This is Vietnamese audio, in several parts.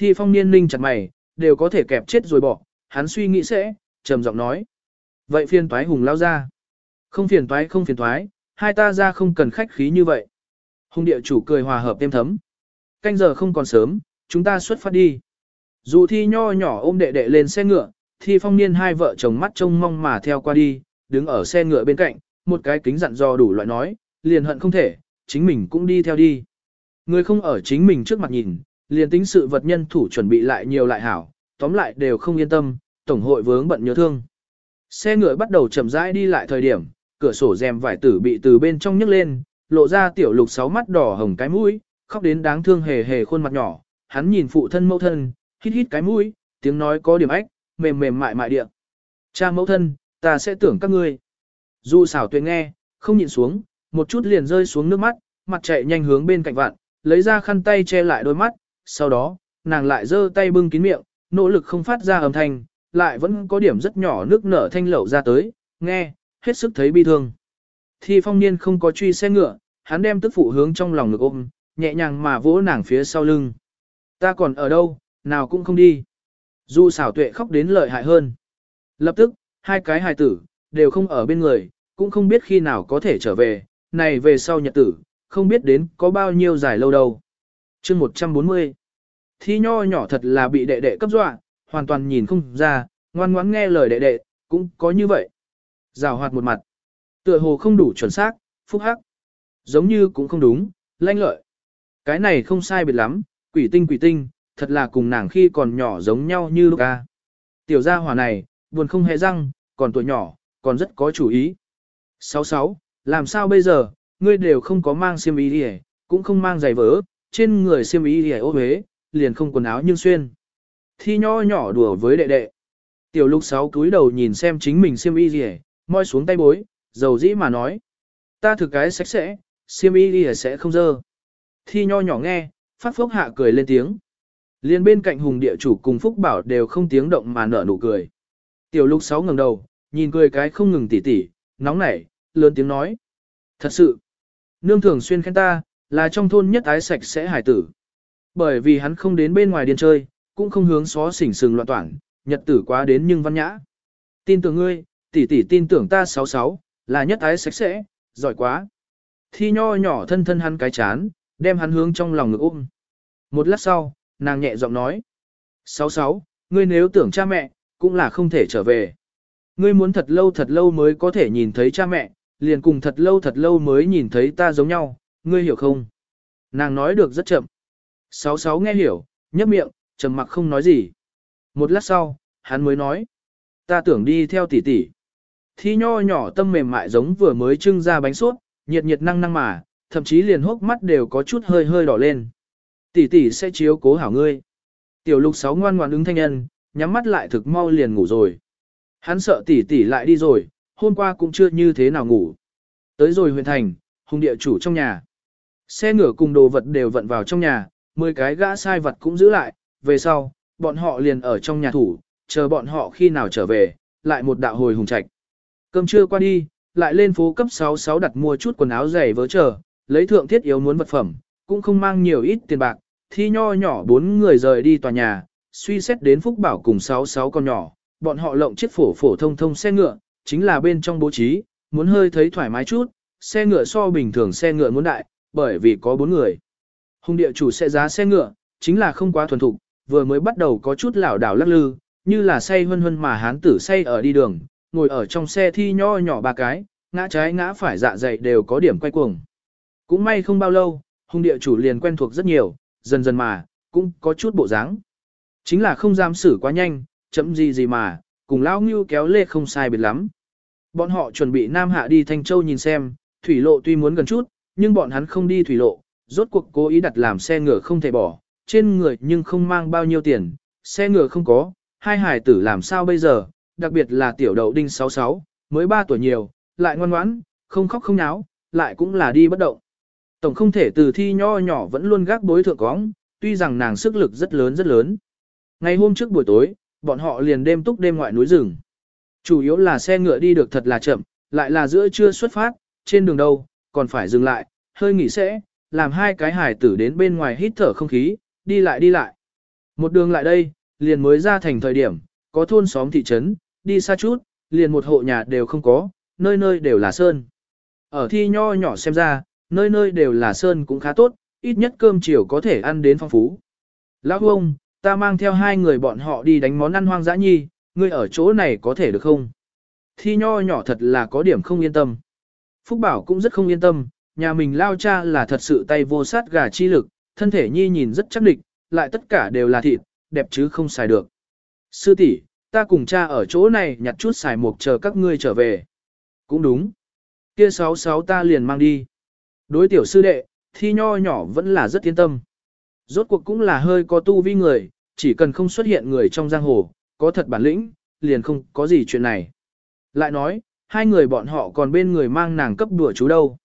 Thi phong niên ninh chặt mày, đều có thể kẹp chết rồi bỏ, hắn suy nghĩ sẽ, trầm giọng nói. Vậy phiền toái hùng lao ra. Không phiền toái không phiền toái, hai ta ra không cần khách khí như vậy. Hùng địa chủ cười hòa hợp êm thấm. Canh giờ không còn sớm, chúng ta xuất phát đi. Dù thi nho nhỏ ôm đệ đệ lên xe ngựa, thi phong niên hai vợ chồng mắt trông mong mà theo qua đi, đứng ở xe ngựa bên cạnh, một cái kính dặn dò đủ loại nói, liền hận không thể, chính mình cũng đi theo đi. Người không ở chính mình trước mặt nhìn, liền tính sự vật nhân thủ chuẩn bị lại nhiều lại hảo, tóm lại đều không yên tâm, tổng hội vướng bận nhớ thương. Xe ngựa bắt đầu chậm rãi đi lại thời điểm, cửa sổ rèm vải tử bị từ bên trong nhấc lên, lộ ra tiểu lục sáu mắt đỏ hồng cái mũi, khóc đến đáng thương hề hề khuôn mặt nhỏ, hắn nhìn phụ thân mẫu thân, hít hít cái mũi, tiếng nói có điểm ách, mềm mềm mại mại địa. Cha mẫu thân, ta sẽ tưởng các ngươi. Dù xảo tuyệt nghe, không nhìn xuống, một chút liền rơi xuống nước mắt, mặt chạy nhanh hướng bên cạnh vạn, lấy ra khăn tay che lại đôi mắt, sau đó, nàng lại giơ tay bưng kín miệng, nỗ lực không phát ra âm thanh, lại vẫn có điểm rất nhỏ nước nở thanh lậu ra tới, nghe, hết sức thấy bi thương. Thi phong niên không có truy xe ngựa, hắn đem tức phụ hướng trong lòng ngực ôm, nhẹ nhàng mà vỗ nàng phía sau lưng. Ta còn ở đâu, nào cũng không đi. Du xảo tuệ khóc đến lợi hại hơn. Lập tức, hai cái hài tử, đều không ở bên người, cũng không biết khi nào có thể trở về, này về sau nhật tử, không biết đến có bao nhiêu dài lâu đâu chương 140 Thi nho nhỏ thật là bị đệ đệ cấp dọa, hoàn toàn nhìn không ra, ngoan ngoãn nghe lời đệ đệ, cũng có như vậy. Rào hoạt một mặt. Tựa hồ không đủ chuẩn xác, phúc hắc. Giống như cũng không đúng, lanh lợi. Cái này không sai biệt lắm, quỷ tinh quỷ tinh, thật là cùng nàng khi còn nhỏ giống nhau như lúc ca. Tiểu gia hỏa này, buồn không hề răng, còn tuổi nhỏ, còn rất có chủ ý. 66, làm sao bây giờ, ngươi đều không có mang xiêm y đi cũng không mang giày vỡ, trên người xiêm y hề ô huế, liền không quần áo nhưng xuyên. Thi nho nhỏ đùa với đệ đệ. Tiểu lục sáu cúi đầu nhìn xem chính mình xiêm y hề, moi xuống tay bối, dầu dĩ mà nói. Ta thực cái sạch sẽ, xiêm y hề sẽ không dơ. Thi nho nhỏ nghe, phát phốc hạ cười lên tiếng. Liên bên cạnh hùng địa chủ cùng Phúc Bảo đều không tiếng động mà nở nụ cười. Tiểu lục sáu ngẩng đầu, nhìn cười cái không ngừng tỉ tỉ, nóng nảy, lớn tiếng nói. Thật sự, nương thường xuyên khen ta, là trong thôn nhất ái sạch sẽ hải tử. Bởi vì hắn không đến bên ngoài điên chơi, cũng không hướng xó xỉnh sừng loạn toản, nhật tử quá đến nhưng văn nhã. Tin tưởng ngươi, tỷ tỷ tin tưởng ta sáu sáu, là nhất ái sạch sẽ, giỏi quá. Thi nho nhỏ thân thân hắn cái chán, đem hắn hướng trong lòng ngực ôm. Một lát sau, nàng nhẹ giọng nói. Sáu sáu, ngươi nếu tưởng cha mẹ, cũng là không thể trở về. Ngươi muốn thật lâu thật lâu mới có thể nhìn thấy cha mẹ, liền cùng thật lâu thật lâu mới nhìn thấy ta giống nhau, ngươi hiểu không? Nàng nói được rất chậm. Sáu sáu nghe hiểu, nhấp miệng, trầm mặc không nói gì. Một lát sau, hắn mới nói. Ta tưởng đi theo tỷ tỷ. Thi nho nhỏ tâm mềm mại giống vừa mới trưng ra bánh suốt, nhiệt nhiệt năng năng mà, thậm chí liền hốc mắt đều có chút hơi hơi đỏ lên. Tỷ tỷ sẽ chiếu cố hảo ngươi. Tiểu lục sáu ngoan ngoan ứng thanh nhân, nhắm mắt lại thực mau liền ngủ rồi. Hắn sợ tỷ tỷ lại đi rồi, hôm qua cũng chưa như thế nào ngủ. Tới rồi huyện thành, hùng địa chủ trong nhà. Xe ngựa cùng đồ vật đều vận vào trong nhà, 10 cái gã sai vật cũng giữ lại, về sau, bọn họ liền ở trong nhà thủ, chờ bọn họ khi nào trở về, lại một đạo hồi hùng trạch. Cơm trưa qua đi, lại lên phố cấp 66 đặt mua chút quần áo giày vớ chờ, lấy thượng thiết yếu muốn vật phẩm, cũng không mang nhiều ít tiền bạc, thi nho nhỏ bốn người rời đi tòa nhà, suy xét đến Phúc Bảo cùng 66 con nhỏ, bọn họ lộng chiếc phổ phổ thông thông xe ngựa, chính là bên trong bố trí, muốn hơi thấy thoải mái chút, xe ngựa so bình thường xe ngựa muốn đại, bởi vì có bốn người. Hùng địa chủ sẽ giá xe ngựa, chính là không quá thuần thục, vừa mới bắt đầu có chút lảo đảo lắc lư, như là say hân hân mà hán tử say ở đi đường, ngồi ở trong xe thi nho nhỏ ba cái, ngã trái ngã phải dạ dày đều có điểm quay cuồng. Cũng may không bao lâu, hung địa chủ liền quen thuộc rất nhiều, dần dần mà, cũng có chút bộ dáng. Chính là không dám xử quá nhanh, chậm gì gì mà, cùng lão ngưu kéo lê không sai biệt lắm. Bọn họ chuẩn bị Nam Hạ đi Thanh Châu nhìn xem, thủy lộ tuy muốn gần chút, nhưng bọn hắn không đi thủy lộ, rốt cuộc cố ý đặt làm xe ngựa không thể bỏ, trên người nhưng không mang bao nhiêu tiền, xe ngựa không có, hai hải tử làm sao bây giờ, đặc biệt là tiểu đậu đinh 66, mới 3 tuổi nhiều, lại ngoan ngoãn, không khóc không náo, lại cũng là đi bất động. Tổng không thể từ thi nho nhỏ vẫn luôn gác bối thượng cóng, tuy rằng nàng sức lực rất lớn rất lớn. Ngày hôm trước buổi tối, bọn họ liền đêm túc đêm ngoại núi rừng. Chủ yếu là xe ngựa đi được thật là chậm, lại là giữa trưa xuất phát, trên đường đâu, còn phải dừng lại, hơi nghỉ sẽ, làm hai cái hải tử đến bên ngoài hít thở không khí, đi lại đi lại. Một đường lại đây, liền mới ra thành thời điểm, có thôn xóm thị trấn, đi xa chút, liền một hộ nhà đều không có, nơi nơi đều là sơn. Ở thi nho nhỏ xem ra, nơi nơi đều là sơn cũng khá tốt, ít nhất cơm chiều có thể ăn đến phong phú. Lão ông, ta mang theo hai người bọn họ đi đánh món ăn hoang dã nhi, ngươi ở chỗ này có thể được không? Thi nho nhỏ thật là có điểm không yên tâm. Phúc Bảo cũng rất không yên tâm, nhà mình lao cha là thật sự tay vô sát gà chi lực, thân thể nhi nhìn rất chắc địch, lại tất cả đều là thịt, đẹp chứ không xài được. Sư tỷ, ta cùng cha ở chỗ này nhặt chút xài mục chờ các ngươi trở về. Cũng đúng. Kia sáu sáu ta liền mang đi. Đối tiểu sư đệ, thi nho nhỏ vẫn là rất yên tâm. Rốt cuộc cũng là hơi có tu vi người, chỉ cần không xuất hiện người trong giang hồ, có thật bản lĩnh, liền không có gì chuyện này. Lại nói, hai người bọn họ còn bên người mang nàng cấp đùa chú đâu.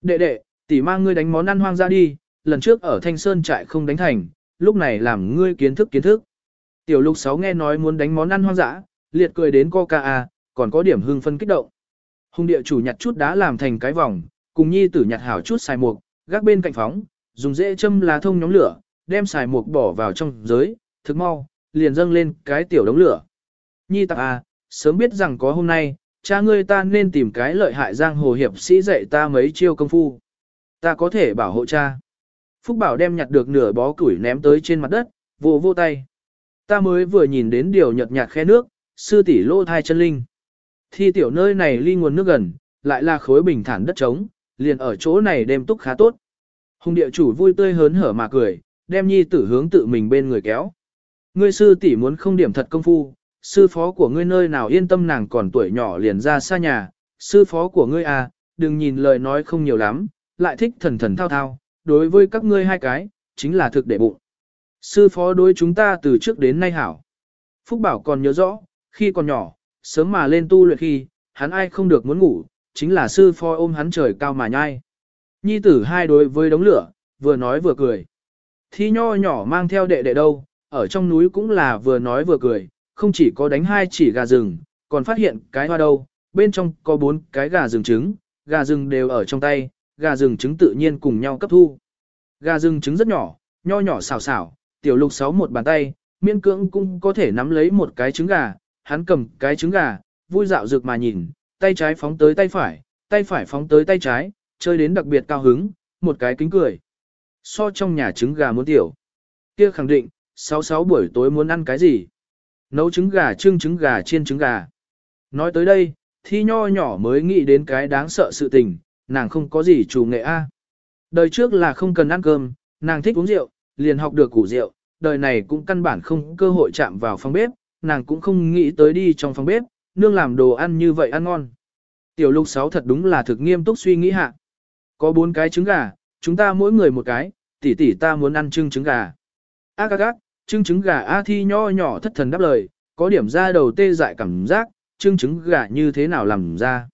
Đệ đệ, tỷ mang ngươi đánh món ăn hoang ra đi, lần trước ở Thanh Sơn trại không đánh thành, lúc này làm ngươi kiến thức kiến thức. Tiểu lục sáu nghe nói muốn đánh món ăn hoang dã, liệt cười đến coca à còn có điểm hưng phân kích động. Hùng địa chủ nhặt chút đá làm thành cái vòng, cùng nhi tử nhặt hảo chút xài mục, gác bên cạnh phóng, dùng dễ châm lá thông nhóm lửa, đem xài mục bỏ vào trong giới, thực mau, liền dâng lên cái tiểu đống lửa. Nhi tặc à sớm biết rằng có hôm nay, cha ngươi ta nên tìm cái lợi hại giang hồ hiệp sĩ dạy ta mấy chiêu công phu. Ta có thể bảo hộ cha. Phúc Bảo đem nhặt được nửa bó củi ném tới trên mặt đất, vô vô tay. Ta mới vừa nhìn đến điều nhật nhạt khe nước, sư tỷ lô thai chân linh. Thi tiểu nơi này ly nguồn nước gần, lại là khối bình thản đất trống, liền ở chỗ này đêm túc khá tốt. Hùng địa chủ vui tươi hớn hở mà cười, đem nhi tử hướng tự mình bên người kéo. Ngươi sư tỷ muốn không điểm thật công phu, sư phó của ngươi nơi nào yên tâm nàng còn tuổi nhỏ liền ra xa nhà, sư phó của ngươi à, đừng nhìn lời nói không nhiều lắm, lại thích thần thần thao thao, đối với các ngươi hai cái, chính là thực để bụng. Sư phó đối chúng ta từ trước đến nay hảo. Phúc Bảo còn nhớ rõ, khi còn nhỏ, sớm mà lên tu luyện khi, hắn ai không được muốn ngủ, chính là sư phó ôm hắn trời cao mà nhai. Nhi tử hai đối với đống lửa, vừa nói vừa cười. Thi nho nhỏ mang theo đệ đệ đâu, ở trong núi cũng là vừa nói vừa cười, không chỉ có đánh hai chỉ gà rừng, còn phát hiện cái hoa đâu, bên trong có bốn cái gà rừng trứng, gà rừng đều ở trong tay, gà rừng trứng tự nhiên cùng nhau cấp thu. Gà rừng trứng rất nhỏ, nho nhỏ xào xào, tiểu lục sáu một bàn tay, miên cưỡng cũng có thể nắm lấy một cái trứng gà, hắn cầm cái trứng gà, vui dạo rực mà nhìn, tay trái phóng tới tay phải, tay phải phóng tới tay trái, chơi đến đặc biệt cao hứng, một cái kính cười. So trong nhà trứng gà muốn tiểu. Kia khẳng định, sáu sáu buổi tối muốn ăn cái gì? Nấu trứng gà trưng trứng gà chiên trứng gà. Nói tới đây, thi nho nhỏ mới nghĩ đến cái đáng sợ sự tình, nàng không có gì chủ nghệ A. Đời trước là không cần ăn cơm, nàng thích uống rượu, liền học được củ rượu, đời này cũng căn bản không cơ hội chạm vào phòng bếp, nàng cũng không nghĩ tới đi trong phòng bếp, nương làm đồ ăn như vậy ăn ngon. Tiểu lục sáu thật đúng là thực nghiêm túc suy nghĩ hạ. Có bốn cái trứng gà, chúng ta mỗi người một cái, tỷ tỷ ta muốn ăn trưng trứng gà. Ác ác ác, trưng trứng gà A thi nho nhỏ thất thần đáp lời, có điểm ra đầu tê dại cảm giác, trưng trứng gà như thế nào làm ra.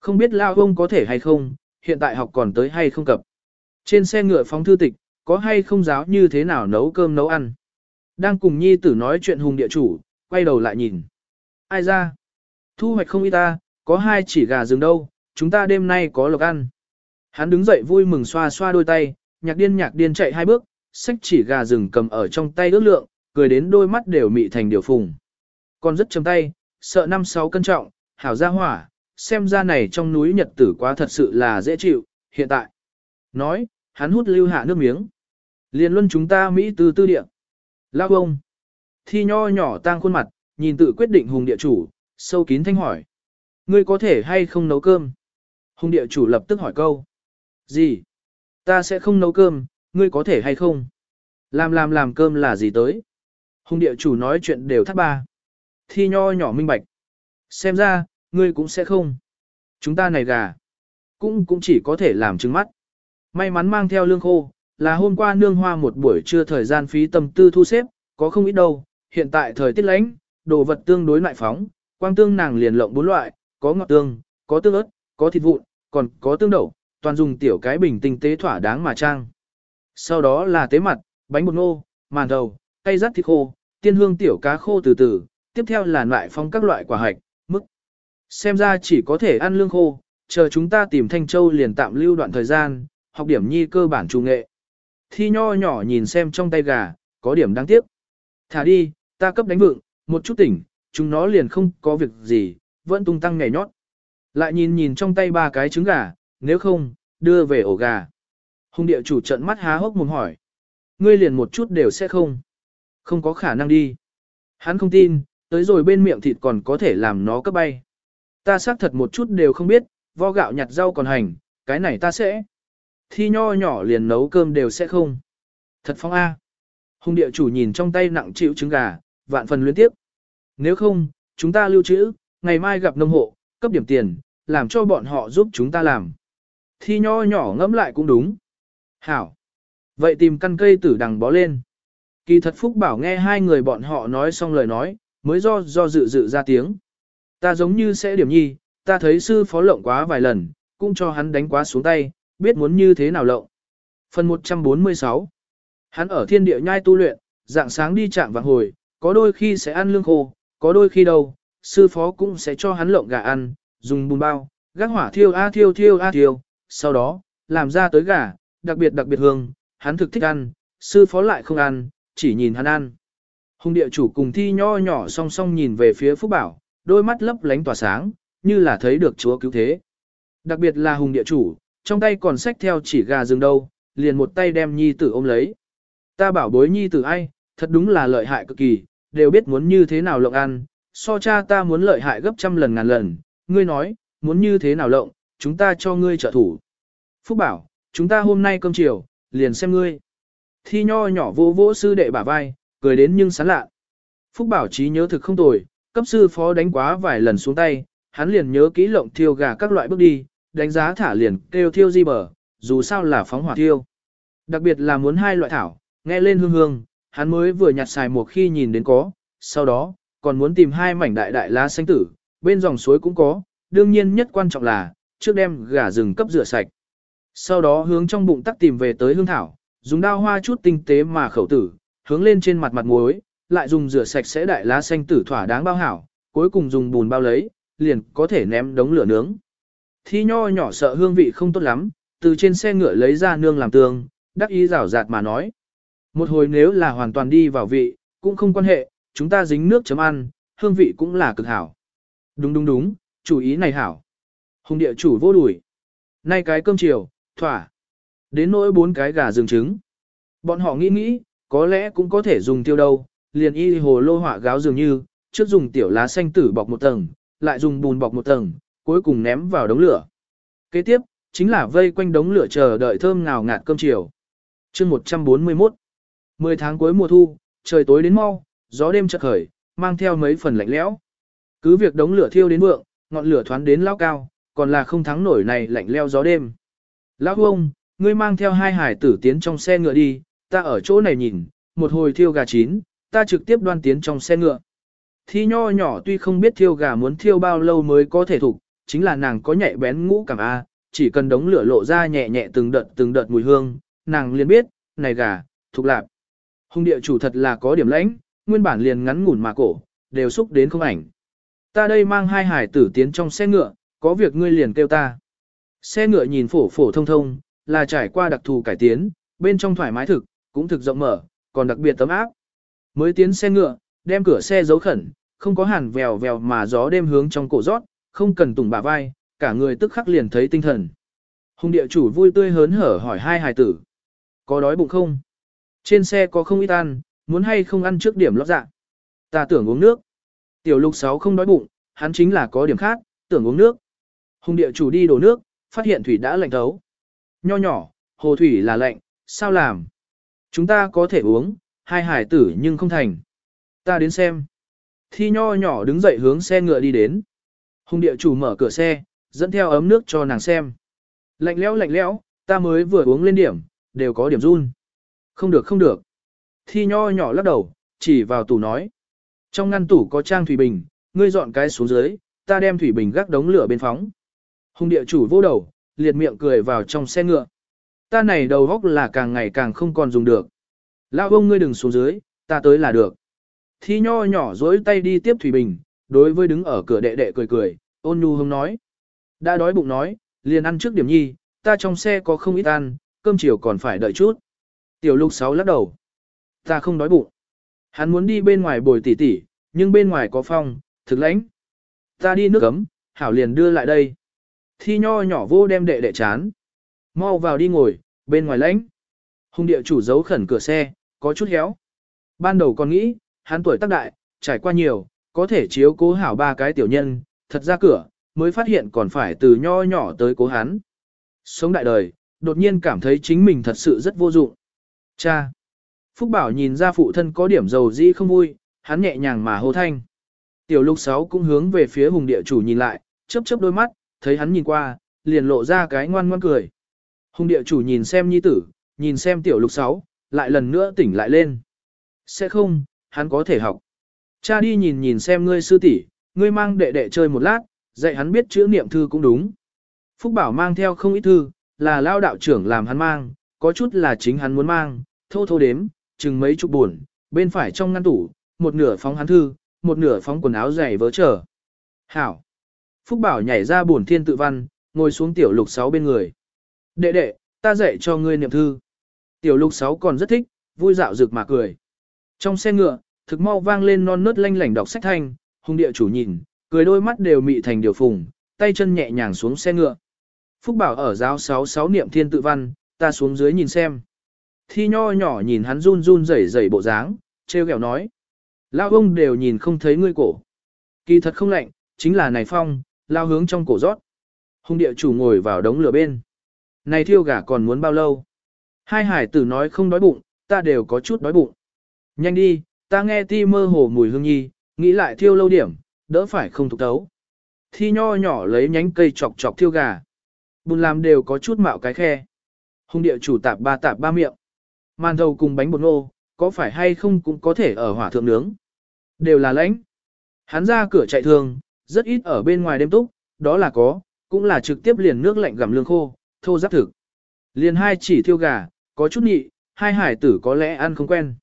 Không biết lao ông có thể hay không, hiện tại học còn tới hay không cập. Trên xe ngựa phóng thư tịch, có hay không giáo như thế nào nấu cơm nấu ăn. Đang cùng nhi tử nói chuyện hùng địa chủ, quay đầu lại nhìn. Ai ra? Thu hoạch không y ta, có hai chỉ gà rừng đâu, chúng ta đêm nay có lộc ăn. Hắn đứng dậy vui mừng xoa xoa đôi tay, nhạc điên nhạc điên chạy hai bước, Sách chỉ gà rừng cầm ở trong tay ước lượng, cười đến đôi mắt đều mị thành điều phùng. Con rất chấm tay, sợ năm sáu cân trọng, hảo ra hỏa, xem ra này trong núi nhật tử quá thật sự là dễ chịu, hiện tại. Nói, hắn hút lưu hạ nước miếng. Liên luân chúng ta Mỹ tư tư địa. Lao ông. Thi nho nhỏ tang khuôn mặt, nhìn tự quyết định hùng địa chủ, sâu kín thanh hỏi. Ngươi có thể hay không nấu cơm? Hùng địa chủ lập tức hỏi câu. Gì? Ta sẽ không nấu cơm, ngươi có thể hay không? Làm làm làm cơm là gì tới? Hùng địa chủ nói chuyện đều thắt ba. Thi nho nhỏ minh bạch. Xem ra, ngươi cũng sẽ không. Chúng ta này gà. Cũng cũng chỉ có thể làm trứng mắt. May mắn mang theo lương khô, là hôm qua nương hoa một buổi trưa thời gian phí tâm tư thu xếp, có không ít đâu. Hiện tại thời tiết lạnh, đồ vật tương đối lại phóng, quang tương nàng liền lộng bốn loại, có ngọt tương, có tương ớt, có thịt vụn, còn có tương đậu, toàn dùng tiểu cái bình tinh tế thỏa đáng mà trang. Sau đó là tế mặt, bánh bột ngô, màn đầu, cây rắt thịt khô, tiên hương tiểu cá khô từ từ, tiếp theo là loại phong các loại quả hạch, mức. Xem ra chỉ có thể ăn lương khô, chờ chúng ta tìm Thanh Châu liền tạm lưu đoạn thời gian, học điểm nhi cơ bản trung nghệ. Thi nho nhỏ nhìn xem trong tay gà, có điểm đáng tiếc. Thả đi, ta cấp đánh vượng, một chút tỉnh, chúng nó liền không có việc gì, vẫn tung tăng nhảy nhót. Lại nhìn nhìn trong tay ba cái trứng gà, nếu không, đưa về ổ gà. Hùng địa chủ trận mắt há hốc mồm hỏi. Ngươi liền một chút đều sẽ không. Không có khả năng đi. Hắn không tin, tới rồi bên miệng thịt còn có thể làm nó cấp bay. Ta xác thật một chút đều không biết, vo gạo nhặt rau còn hành, cái này ta sẽ. Thi nho nhỏ liền nấu cơm đều sẽ không. Thật phong A. Hùng địa chủ nhìn trong tay nặng chịu trứng gà, vạn phần luyến tiếp. Nếu không, chúng ta lưu trữ, ngày mai gặp nông hộ, cấp điểm tiền, làm cho bọn họ giúp chúng ta làm. Thi nho nhỏ ngẫm lại cũng đúng. Hảo. Vậy tìm căn cây tử đằng bó lên. Kỳ thật Phúc Bảo nghe hai người bọn họ nói xong lời nói, mới do do dự dự ra tiếng. Ta giống như sẽ điểm nhi, ta thấy sư phó lộng quá vài lần, cũng cho hắn đánh quá xuống tay, biết muốn như thế nào lộng. Phần 146 Hắn ở thiên địa nhai tu luyện, dạng sáng đi chạm vàng hồi, có đôi khi sẽ ăn lương khô, có đôi khi đâu, sư phó cũng sẽ cho hắn lộng gà ăn, dùng bùn bao, gác hỏa thiêu a thiêu thiêu a thiêu, sau đó, làm ra tới gà, đặc biệt đặc biệt hương, hắn thực thích ăn, sư phó lại không ăn, chỉ nhìn hắn ăn. Hùng địa chủ cùng thi nho nhỏ song song nhìn về phía Phúc Bảo, đôi mắt lấp lánh tỏa sáng, như là thấy được chúa cứu thế. Đặc biệt là hùng địa chủ, trong tay còn xách theo chỉ gà rừng đâu, liền một tay đem nhi tử ôm lấy. Ta bảo bối nhi tử ai, thật đúng là lợi hại cực kỳ, đều biết muốn như thế nào lộng ăn, so cha ta muốn lợi hại gấp trăm lần ngàn lần, ngươi nói, muốn như thế nào lộng, chúng ta cho ngươi trợ thủ. Phúc bảo, chúng ta hôm nay cơm chiều, liền xem ngươi. Thi nho nhỏ vô vỗ sư đệ bả vai, cười đến nhưng sán lạ. Phúc bảo trí nhớ thực không tồi, cấp sư phó đánh quá vài lần xuống tay, hắn liền nhớ kỹ lộng thiêu gà các loại bước đi, đánh giá thả liền kêu thiêu di bờ, dù sao là phóng hỏa thiêu. Đặc biệt là muốn hai loại thảo, nghe lên hương hương, hắn mới vừa nhặt xài một khi nhìn đến có, sau đó, còn muốn tìm hai mảnh đại đại lá xanh tử, bên dòng suối cũng có, đương nhiên nhất quan trọng là, trước đem gà rừng cấp rửa sạch. Sau đó hướng trong bụng tắc tìm về tới hương thảo, dùng đao hoa chút tinh tế mà khẩu tử, hướng lên trên mặt mặt muối, lại dùng rửa sạch sẽ đại lá xanh tử thỏa đáng bao hảo, cuối cùng dùng bùn bao lấy, liền có thể ném đống lửa nướng. Thi nho nhỏ sợ hương vị không tốt lắm, từ trên xe ngựa lấy ra nương làm tương, đắc ý rảo rạt mà nói. Một hồi nếu là hoàn toàn đi vào vị, cũng không quan hệ, chúng ta dính nước chấm ăn, hương vị cũng là cực hảo. Đúng đúng đúng, chủ ý này hảo. Hùng địa chủ vô đuổi. Nay cái cơm chiều, thỏa. Đến nỗi bốn cái gà rừng trứng. Bọn họ nghĩ nghĩ, có lẽ cũng có thể dùng tiêu đâu, liền y hồ lô họa gáo dường như, trước dùng tiểu lá xanh tử bọc một tầng, lại dùng bùn bọc một tầng, cuối cùng ném vào đống lửa. Kế tiếp, chính là vây quanh đống lửa chờ đợi thơm ngào ngạt cơm chiều. chương 141 10 tháng cuối mùa thu, trời tối đến mau, gió đêm chợt khởi, mang theo mấy phần lạnh lẽo. Cứ việc đống lửa thiêu đến vượng, ngọn lửa thoán đến lao cao, còn là không thắng nổi này lạnh leo gió đêm. Lão ông, ngươi mang theo hai hải tử tiến trong xe ngựa đi, ta ở chỗ này nhìn, một hồi thiêu gà chín, ta trực tiếp đoan tiến trong xe ngựa. Thi nho nhỏ tuy không biết thiêu gà muốn thiêu bao lâu mới có thể thục, chính là nàng có nhạy bén ngũ cảm A, chỉ cần đống lửa lộ ra nhẹ nhẹ từng đợt từng đợt mùi hương, nàng liền biết, này gà, thuộc lạp. Hùng địa chủ thật là có điểm lãnh, nguyên bản liền ngắn ngủn mà cổ, đều xúc đến không ảnh. Ta đây mang hai hải tử tiến trong xe ngựa, có việc ngươi liền kêu ta. Xe ngựa nhìn phổ phổ thông thông, là trải qua đặc thù cải tiến, bên trong thoải mái thực, cũng thực rộng mở, còn đặc biệt tấm áp. Mới tiến xe ngựa, đem cửa xe giấu khẩn, không có hàn vèo vèo mà gió đêm hướng trong cổ rót, không cần tùng bả vai, cả người tức khắc liền thấy tinh thần. Hùng địa chủ vui tươi hớn hở hỏi hai hài tử. Có đói bụng không? Trên xe có không ít ăn, muốn hay không ăn trước điểm lót dạ. Ta tưởng uống nước. Tiểu lục sáu không đói bụng, hắn chính là có điểm khác, tưởng uống nước. Hùng địa chủ đi đổ nước, phát hiện thủy đã lạnh thấu. Nho nhỏ, hồ thủy là lạnh, sao làm? Chúng ta có thể uống, hai hải tử nhưng không thành. Ta đến xem. Thi nho nhỏ đứng dậy hướng xe ngựa đi đến. Hùng địa chủ mở cửa xe, dẫn theo ấm nước cho nàng xem. Lạnh lẽo lạnh lẽo, ta mới vừa uống lên điểm, đều có điểm run. Không được không được. Thi nho nhỏ lắc đầu, chỉ vào tủ nói. Trong ngăn tủ có trang thủy bình, ngươi dọn cái xuống dưới, ta đem thủy bình gác đống lửa bên phóng. Hùng địa chủ vô đầu, liệt miệng cười vào trong xe ngựa. Ta này đầu góc là càng ngày càng không còn dùng được. Lão ông ngươi đừng xuống dưới, ta tới là được. Thi nho nhỏ dối tay đi tiếp thủy bình, đối với đứng ở cửa đệ đệ cười cười, ôn nhu hông nói. Đã đói bụng nói, liền ăn trước điểm nhi, ta trong xe có không ít ăn, cơm chiều còn phải đợi chút. Tiểu lục sáu lắc đầu. Ta không đói bụng. Hắn muốn đi bên ngoài bồi tỉ tỉ, nhưng bên ngoài có phong, thực lãnh. Ta đi nước cấm, hảo liền đưa lại đây. Thi nho nhỏ vô đem đệ đệ chán. Mau vào đi ngồi, bên ngoài lãnh. Hùng địa chủ giấu khẩn cửa xe, có chút héo. Ban đầu còn nghĩ, hắn tuổi tác đại, trải qua nhiều, có thể chiếu cố hảo ba cái tiểu nhân, thật ra cửa, mới phát hiện còn phải từ nho nhỏ tới cố hắn. Sống đại đời, đột nhiên cảm thấy chính mình thật sự rất vô dụng. Cha! Phúc Bảo nhìn ra phụ thân có điểm dầu dĩ không vui, hắn nhẹ nhàng mà hô thanh. Tiểu lục sáu cũng hướng về phía hùng địa chủ nhìn lại, chớp chớp đôi mắt, thấy hắn nhìn qua, liền lộ ra cái ngoan ngoan cười. Hùng địa chủ nhìn xem nhi tử, nhìn xem tiểu lục sáu, lại lần nữa tỉnh lại lên. Sẽ không, hắn có thể học. Cha đi nhìn nhìn xem ngươi sư tỷ, ngươi mang đệ đệ chơi một lát, dạy hắn biết chữ niệm thư cũng đúng. Phúc Bảo mang theo không ít thư, là lao đạo trưởng làm hắn mang, có chút là chính hắn muốn mang, thô thô đếm, chừng mấy chục buồn, bên phải trong ngăn tủ, một nửa phóng hắn thư, một nửa phóng quần áo dày vớ trở. Hảo! Phúc Bảo nhảy ra buồn thiên tự văn, ngồi xuống tiểu lục sáu bên người. Đệ đệ, ta dạy cho ngươi niệm thư. Tiểu lục sáu còn rất thích, vui dạo rực mà cười. Trong xe ngựa, thực mau vang lên non nớt lanh lảnh đọc sách thanh, Hung địa chủ nhìn, cười đôi mắt đều mị thành điều phùng, tay chân nhẹ nhàng xuống xe ngựa. Phúc Bảo ở giáo sáu sáu niệm thiên tự văn, ta xuống dưới nhìn xem. Thi nho nhỏ nhìn hắn run run rẩy rẩy bộ dáng, treo kẹo nói. Lao ông đều nhìn không thấy ngươi cổ. Kỳ thật không lạnh, chính là này phong, lao hướng trong cổ rót. hung địa chủ ngồi vào đống lửa bên. Này thiêu gà còn muốn bao lâu? Hai hải tử nói không đói bụng, ta đều có chút đói bụng. Nhanh đi, ta nghe ti mơ hồ mùi hương nhi, nghĩ lại thiêu lâu điểm, đỡ phải không thục tấu. Thi nho nhỏ lấy nhánh cây chọc chọc thiêu gà. Bùn làm đều có chút mạo cái khe. hung địa chủ tạp ba tạp ba miệng. Màn thầu cùng bánh bột ngô, có phải hay không cũng có thể ở hỏa thượng nướng. Đều là lãnh. Hắn ra cửa chạy thường, rất ít ở bên ngoài đêm túc, đó là có, cũng là trực tiếp liền nước lạnh gặm lương khô, thô giáp thực. Liền hai chỉ thiêu gà, có chút nhị, hai hải tử có lẽ ăn không quen.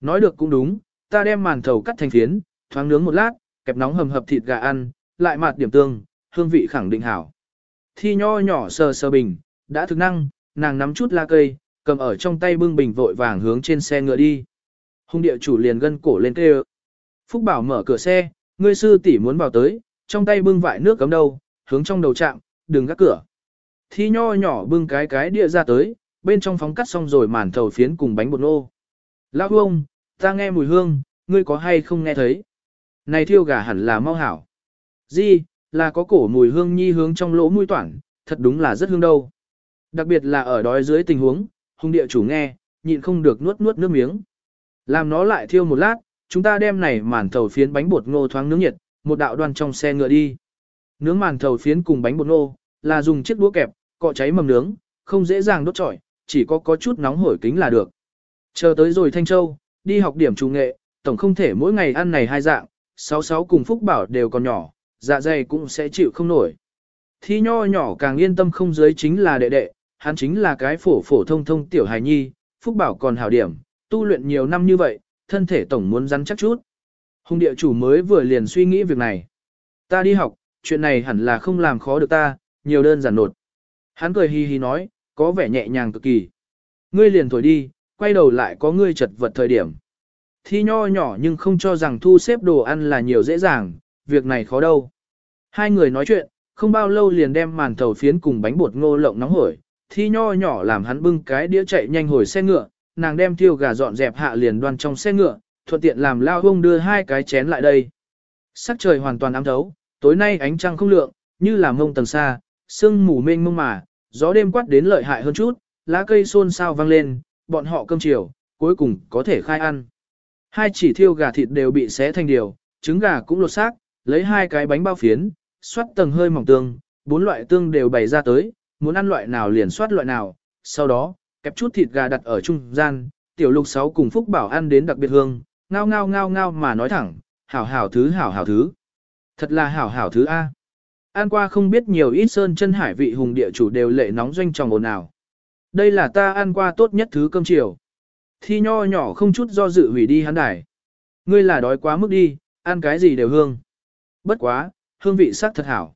Nói được cũng đúng, ta đem màn thầu cắt thành phiến, thoáng nướng một lát, kẹp nóng hầm hập thịt gà ăn, lại mạt điểm tương, hương vị khẳng định hảo. Thi nho nhỏ sờ sờ bình, đã thực năng, nàng nắm chút la cây, cầm ở trong tay bưng bình vội vàng hướng trên xe ngựa đi. Hung địa chủ liền gân cổ lên kêu. Phúc Bảo mở cửa xe, ngươi sư tỷ muốn vào tới, trong tay bưng vại nước cấm đâu, hướng trong đầu chạm, đừng gác cửa. Thi nho nhỏ bưng cái cái địa ra tới, bên trong phóng cắt xong rồi màn thầu phiến cùng bánh bột nô. Lão ông, ta nghe mùi hương, ngươi có hay không nghe thấy? Này thiêu gà hẳn là mau hảo. Di, là có cổ mùi hương nhi hướng trong lỗ mũi toản, thật đúng là rất hương đâu. Đặc biệt là ở đói dưới tình huống, hung địa chủ nghe, nhịn không được nuốt nuốt nước miếng. Làm nó lại thiêu một lát, chúng ta đem này màn thầu phiến bánh bột ngô thoáng nướng nhiệt, một đạo đoan trong xe ngựa đi. Nướng màn thầu phiến cùng bánh bột nô, là dùng chiếc đũa kẹp, cọ cháy mầm nướng, không dễ dàng đốt trọi, chỉ có có chút nóng hổi kính là được. Chờ tới rồi Thanh Châu, đi học điểm trung nghệ, tổng không thể mỗi ngày ăn này hai dạng, sáu sáu cùng Phúc Bảo đều còn nhỏ, dạ dày cũng sẽ chịu không nổi. Thi nho nhỏ càng yên tâm không giới chính là đệ đệ, hắn chính là cái phổ phổ thông thông tiểu hài nhi, Phúc Bảo còn hảo điểm, tu luyện nhiều năm như vậy, thân thể tổng muốn rắn chắc chút. Hùng địa chủ mới vừa liền suy nghĩ việc này. Ta đi học, chuyện này hẳn là không làm khó được ta, nhiều đơn giản nột. Hắn cười hi hi nói, có vẻ nhẹ nhàng cực kỳ. Ngươi liền thổi đi, quay đầu lại có ngươi chật vật thời điểm. Thi nho nhỏ nhưng không cho rằng thu xếp đồ ăn là nhiều dễ dàng, việc này khó đâu. Hai người nói chuyện, không bao lâu liền đem màn thầu phiến cùng bánh bột ngô lộng nóng hổi, thi nho nhỏ làm hắn bưng cái đĩa chạy nhanh hồi xe ngựa, nàng đem thiêu gà dọn dẹp hạ liền đoan trong xe ngựa, thuận tiện làm lao hông đưa hai cái chén lại đây. Sắc trời hoàn toàn ám thấu, tối nay ánh trăng không lượng, như là mông tầng xa, sương mù mênh mông mà, gió đêm quát đến lợi hại hơn chút, lá cây xôn xao vang lên, bọn họ cơm chiều, cuối cùng có thể khai ăn. Hai chỉ thiêu gà thịt đều bị xé thành điều, trứng gà cũng lột xác, lấy hai cái bánh bao phiến, xoát tầng hơi mỏng tương, bốn loại tương đều bày ra tới, muốn ăn loại nào liền xoát loại nào, sau đó, kẹp chút thịt gà đặt ở trung gian, tiểu lục sáu cùng phúc bảo ăn đến đặc biệt hương, ngao ngao ngao ngao mà nói thẳng, hảo hảo thứ hảo hảo thứ. Thật là hảo hảo thứ A. An qua không biết nhiều ít sơn chân hải vị hùng địa chủ đều lệ nóng doanh tròng ồn ào. Đây là ta ăn qua tốt nhất thứ cơm chiều. Thi nho nhỏ không chút do dự hủy đi hắn đài. Ngươi là đói quá mức đi, ăn cái gì đều hương. Bất quá, hương vị sắc thật hảo.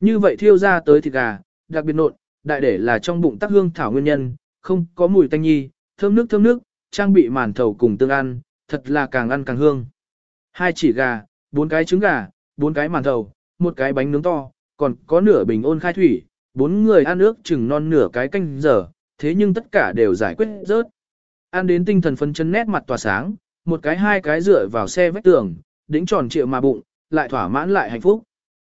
Như vậy thiêu ra tới thịt gà, đặc biệt nộn, đại để là trong bụng tắc hương thảo nguyên nhân, không có mùi tanh nhi, thơm nước thơm nước, trang bị màn thầu cùng tương ăn, thật là càng ăn càng hương. Hai chỉ gà, bốn cái trứng gà, bốn cái màn thầu, một cái bánh nướng to, còn có nửa bình ôn khai thủy, bốn người ăn ước chừng non nửa cái canh giờ, thế nhưng tất cả đều giải quyết rớt. Ăn đến tinh thần phấn chân nét mặt tỏa sáng, một cái hai cái dựa vào xe vách tường, đỉnh tròn trịa mà bụng, lại thỏa mãn lại hạnh phúc.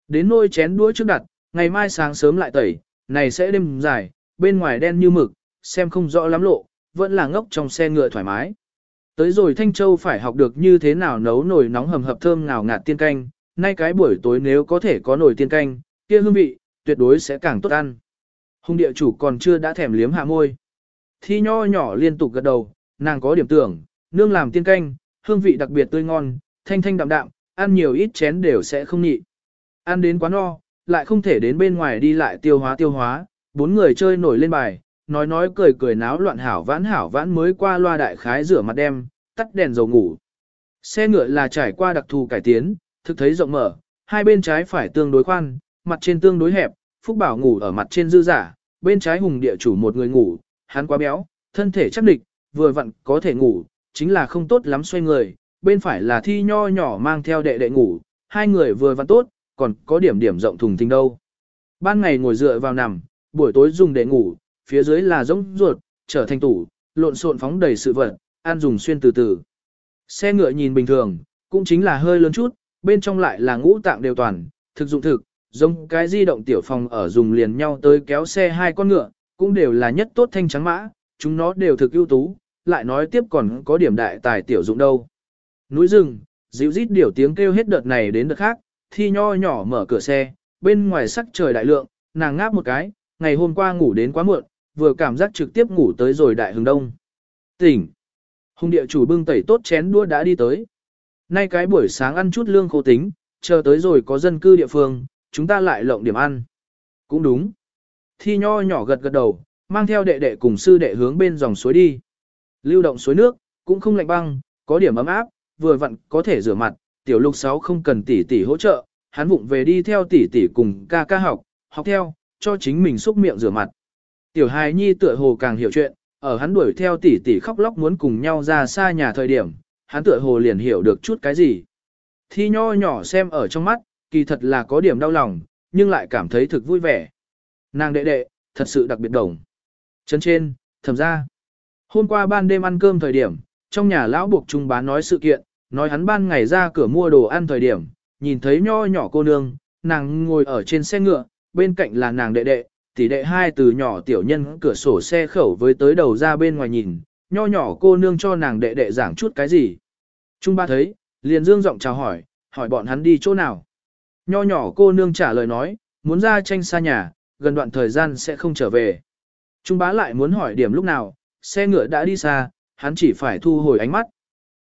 Đến nôi chén đũa trước đặt, ngày mai sáng sớm lại tẩy, này sẽ đêm dài, bên ngoài đen như mực, xem không rõ lắm lộ, vẫn là ngốc trong xe ngựa thoải mái. Tới rồi Thanh Châu phải học được như thế nào nấu nồi nóng hầm hập thơm ngào ngạt tiên canh, nay cái buổi tối nếu có thể có nồi tiên canh, kia hương vị, tuyệt đối sẽ càng tốt ăn. Hùng địa chủ còn chưa đã thèm liếm hạ môi. Thi nho nhỏ liên tục gật đầu, nàng có điểm tưởng, nương làm tiên canh, hương vị đặc biệt tươi ngon, thanh thanh đạm đạm, ăn nhiều ít chén đều sẽ không nhị. Ăn đến quá no, lại không thể đến bên ngoài đi lại tiêu hóa tiêu hóa, bốn người chơi nổi lên bài, nói nói cười cười náo loạn hảo vãn hảo vãn mới qua loa đại khái rửa mặt đem, tắt đèn dầu ngủ. Xe ngựa là trải qua đặc thù cải tiến, thực thấy rộng mở, hai bên trái phải tương đối khoan, mặt trên tương đối hẹp, Phúc Bảo ngủ ở mặt trên dư giả, bên trái hùng địa chủ một người ngủ, hắn quá béo, thân thể chắc địch, vừa vặn có thể ngủ, chính là không tốt lắm xoay người, bên phải là thi nho nhỏ mang theo đệ đệ ngủ, hai người vừa vặn tốt, còn có điểm điểm rộng thùng thình đâu. Ban ngày ngồi dựa vào nằm, buổi tối dùng để ngủ, phía dưới là giống ruột, trở thành tủ, lộn xộn phóng đầy sự vật, ăn dùng xuyên từ từ. Xe ngựa nhìn bình thường, cũng chính là hơi lớn chút, bên trong lại là ngũ tạng đều toàn, thực dụng thực, giống cái di động tiểu phòng ở dùng liền nhau tới kéo xe hai con ngựa, cũng đều là nhất tốt thanh trắng mã, chúng nó đều thực ưu tú, lại nói tiếp còn có điểm đại tài tiểu dụng đâu. Núi rừng, dịu rít điều tiếng kêu hết đợt này đến đợt khác, thi nho nhỏ mở cửa xe, bên ngoài sắc trời đại lượng, nàng ngáp một cái, ngày hôm qua ngủ đến quá muộn, vừa cảm giác trực tiếp ngủ tới rồi đại hừng đông. Tỉnh. Hùng địa chủ bưng tẩy tốt chén đũa đã đi tới. Nay cái buổi sáng ăn chút lương khô tính, chờ tới rồi có dân cư địa phương, chúng ta lại lộng điểm ăn. Cũng đúng. Thi nho nhỏ gật gật đầu, mang theo đệ đệ cùng sư đệ hướng bên dòng suối đi. Lưu động suối nước, cũng không lạnh băng, có điểm ấm áp, vừa vặn có thể rửa mặt, tiểu lục sáu không cần tỷ tỷ hỗ trợ, hắn vụng về đi theo tỷ tỷ cùng ca ca học, học theo, cho chính mình xúc miệng rửa mặt. Tiểu hài nhi tựa hồ càng hiểu chuyện, ở hắn đuổi theo tỷ tỷ khóc lóc muốn cùng nhau ra xa nhà thời điểm, hắn tựa hồ liền hiểu được chút cái gì. Thi nho nhỏ xem ở trong mắt, kỳ thật là có điểm đau lòng, nhưng lại cảm thấy thực vui vẻ. Nàng đệ đệ, thật sự đặc biệt đồng. Chân trên, thầm ra. Hôm qua ban đêm ăn cơm thời điểm, trong nhà lão buộc trung bán nói sự kiện, nói hắn ban ngày ra cửa mua đồ ăn thời điểm, nhìn thấy nho nhỏ cô nương, nàng ngồi ở trên xe ngựa, bên cạnh là nàng đệ đệ, tỷ đệ hai từ nhỏ tiểu nhân cửa sổ xe khẩu với tới đầu ra bên ngoài nhìn, nho nhỏ cô nương cho nàng đệ đệ giảng chút cái gì. Trung ba thấy, liền dương giọng chào hỏi, hỏi bọn hắn đi chỗ nào. Nho nhỏ cô nương trả lời nói, muốn ra tranh xa nhà, gần đoạn thời gian sẽ không trở về. Trung bá lại muốn hỏi điểm lúc nào, xe ngựa đã đi xa, hắn chỉ phải thu hồi ánh mắt.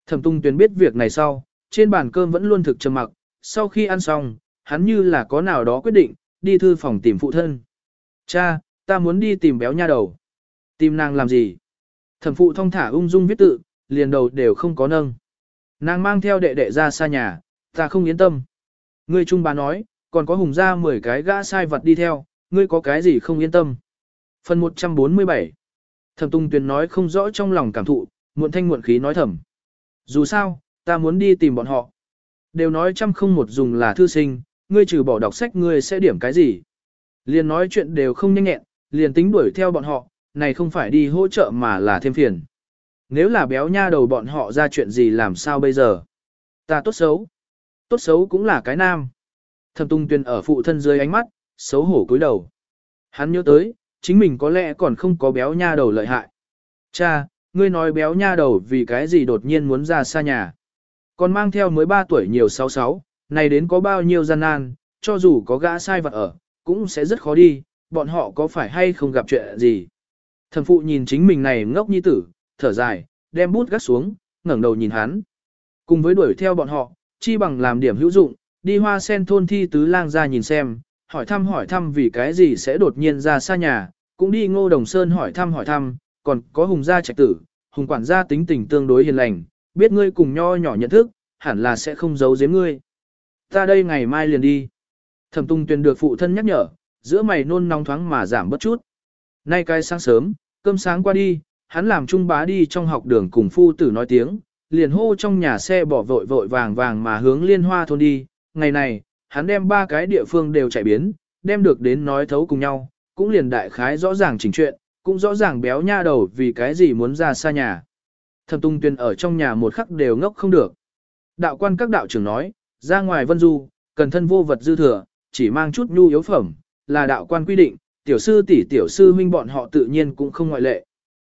Thẩm tung tuyến biết việc này sau, trên bàn cơm vẫn luôn thực trầm mặc, sau khi ăn xong, hắn như là có nào đó quyết định, đi thư phòng tìm phụ thân. Cha, ta muốn đi tìm béo nha đầu. Tìm nàng làm gì? Thẩm phụ thông thả ung dung viết tự, liền đầu đều không có nâng. Nàng mang theo đệ đệ ra xa nhà, ta không yên tâm. Ngươi trung bà nói, còn có hùng ra 10 cái gã sai vật đi theo, ngươi có cái gì không yên tâm. Phần 147 Thẩm Tung Tuyền nói không rõ trong lòng cảm thụ, muộn thanh muộn khí nói thầm. Dù sao, ta muốn đi tìm bọn họ. Đều nói trăm không một dùng là thư sinh, ngươi trừ bỏ đọc sách ngươi sẽ điểm cái gì. Liền nói chuyện đều không nhanh nhẹn, liền tính đuổi theo bọn họ, này không phải đi hỗ trợ mà là thêm phiền. Nếu là béo nha đầu bọn họ ra chuyện gì làm sao bây giờ? Ta tốt xấu. Tốt xấu cũng là cái nam. Thẩm Tung Tuyền ở phụ thân dưới ánh mắt, xấu hổ cúi đầu. Hắn nhớ tới, chính mình có lẽ còn không có béo nha đầu lợi hại. Cha, ngươi nói béo nha đầu vì cái gì đột nhiên muốn ra xa nhà. Còn mang theo mới 3 tuổi nhiều 66, này đến có bao nhiêu gian nan, cho dù có gã sai vật ở, cũng sẽ rất khó đi, bọn họ có phải hay không gặp chuyện gì. Thần phụ nhìn chính mình này ngốc nhi tử, thở dài, đem bút gắt xuống, ngẩng đầu nhìn hắn. Cùng với đuổi theo bọn họ, chi bằng làm điểm hữu dụng, đi hoa sen thôn thi tứ lang ra nhìn xem, hỏi thăm hỏi thăm vì cái gì sẽ đột nhiên ra xa nhà, cũng đi ngô đồng sơn hỏi thăm hỏi thăm, còn có hùng gia trạch tử, hùng quản gia tính tình tương đối hiền lành, biết ngươi cùng nho nhỏ nhận thức, hẳn là sẽ không giấu giếm ngươi. Ta đây ngày mai liền đi. Thẩm tung Tuyền được phụ thân nhắc nhở, giữa mày nôn nóng thoáng mà giảm bớt chút. Nay cái sáng sớm, cơm sáng qua đi, hắn làm trung bá đi trong học đường cùng phu tử nói tiếng, liền hô trong nhà xe bỏ vội vội vàng vàng mà hướng liên hoa thôn đi. Ngày này, hắn đem ba cái địa phương đều chạy biến, đem được đến nói thấu cùng nhau, cũng liền đại khái rõ ràng chỉnh chuyện, cũng rõ ràng béo nha đầu vì cái gì muốn ra xa nhà. Thẩm Tung Tuyền ở trong nhà một khắc đều ngốc không được. Đạo quan các đạo trưởng nói, ra ngoài vân du, cần thân vô vật dư thừa, chỉ mang chút nhu yếu phẩm, là đạo quan quy định, tiểu sư tỷ tiểu sư huynh bọn họ tự nhiên cũng không ngoại lệ.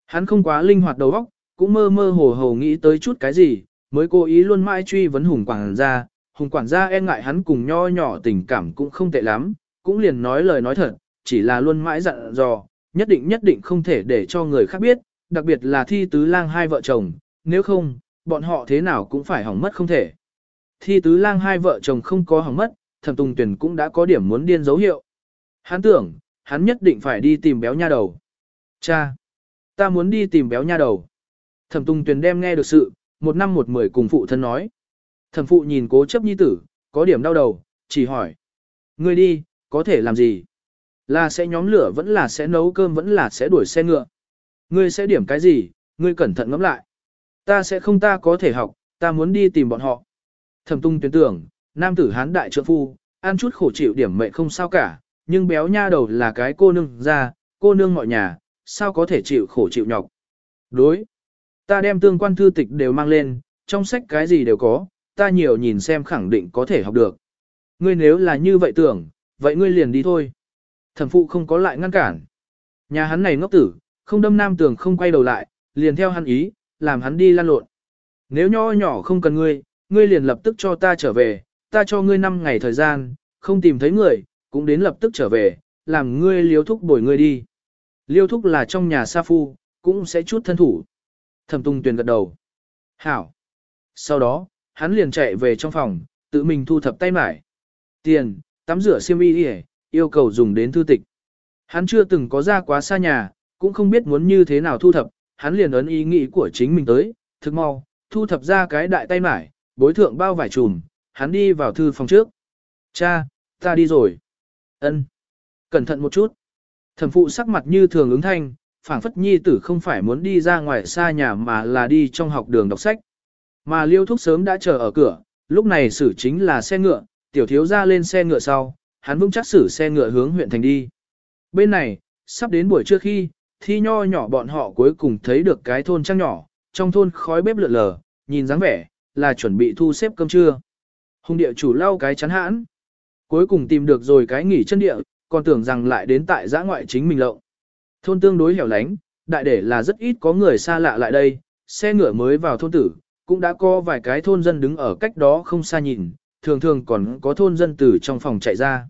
Hắn không quá linh hoạt đầu óc, cũng mơ mơ hồ hồ nghĩ tới chút cái gì, mới cố ý luôn mãi truy vấn hùng quản gia, hùng quản gia e ngại hắn cùng nho nhỏ tình cảm cũng không tệ lắm, cũng liền nói lời nói thật, chỉ là luôn mãi dặn dò, nhất định nhất định không thể để cho người khác biết, đặc biệt là thi tứ lang hai vợ chồng, nếu không, bọn họ thế nào cũng phải hỏng mất không thể. Thi tứ lang hai vợ chồng không có hỏng mất, thẩm tùng tuyển cũng đã có điểm muốn điên dấu hiệu. Hắn tưởng, hắn nhất định phải đi tìm béo nha đầu. Cha! Ta muốn đi tìm béo nha đầu. Thẩm tùng tuyển đem nghe được sự, một năm một mười cùng phụ thân nói. Thẩm phụ nhìn cố chấp nhi tử, có điểm đau đầu, chỉ hỏi. Ngươi đi, có thể làm gì? Là sẽ nhóm lửa vẫn là sẽ nấu cơm vẫn là sẽ đuổi xe ngựa. Ngươi sẽ điểm cái gì, ngươi cẩn thận ngẫm lại. Ta sẽ không ta có thể học, ta muốn đi tìm bọn họ. Thẩm tung tuyến tưởng, nam tử hán đại trượng phu, ăn chút khổ chịu điểm mệnh không sao cả, nhưng béo nha đầu là cái cô nương ra, cô nương mọi nhà, sao có thể chịu khổ chịu nhọc. Đối, ta đem tương quan thư tịch đều mang lên, trong sách cái gì đều có, ta nhiều nhìn xem khẳng định có thể học được. Ngươi nếu là như vậy tưởng, vậy ngươi liền đi thôi. Thẩm phụ không có lại ngăn cản. Nhà hắn này ngốc tử, không đâm nam tường không quay đầu lại, liền theo hắn ý, làm hắn đi lan lộn. Nếu nho nhỏ không cần ngươi, ngươi liền lập tức cho ta trở về, ta cho ngươi 5 ngày thời gian, không tìm thấy người, cũng đến lập tức trở về, làm ngươi liêu thúc bồi ngươi đi. Liêu thúc là trong nhà sa phu, cũng sẽ chút thân thủ. Thẩm tung tuyền gật đầu. Hảo. Sau đó, hắn liền chạy về trong phòng, tự mình thu thập tay mải. Tiền, tắm rửa xiêm y đi yêu cầu dùng đến thư tịch. Hắn chưa từng có ra quá xa nhà, cũng không biết muốn như thế nào thu thập, hắn liền ấn ý nghĩ của chính mình tới, thực mau, thu thập ra cái đại tay mải, bối thượng bao vải trùm, hắn đi vào thư phòng trước. Cha, ta đi rồi. Ân, Cẩn thận một chút. Thẩm phụ sắc mặt như thường ứng thanh, phảng phất nhi tử không phải muốn đi ra ngoài xa nhà mà là đi trong học đường đọc sách. Mà liêu thúc sớm đã chờ ở cửa, lúc này xử chính là xe ngựa, tiểu thiếu ra lên xe ngựa sau, hắn vững chắc xử xe ngựa hướng huyện thành đi. Bên này, sắp đến buổi trưa khi, thi nho nhỏ bọn họ cuối cùng thấy được cái thôn trang nhỏ, trong thôn khói bếp lượn lờ, nhìn dáng vẻ, là chuẩn bị thu xếp cơm trưa. Hùng địa chủ lau cái chắn hãn. Cuối cùng tìm được rồi cái nghỉ chân địa, còn tưởng rằng lại đến tại giã ngoại chính mình lộng. Thôn tương đối hẻo lánh, đại để là rất ít có người xa lạ lại đây, xe ngựa mới vào thôn tử, cũng đã có vài cái thôn dân đứng ở cách đó không xa nhìn, thường thường còn có thôn dân từ trong phòng chạy ra.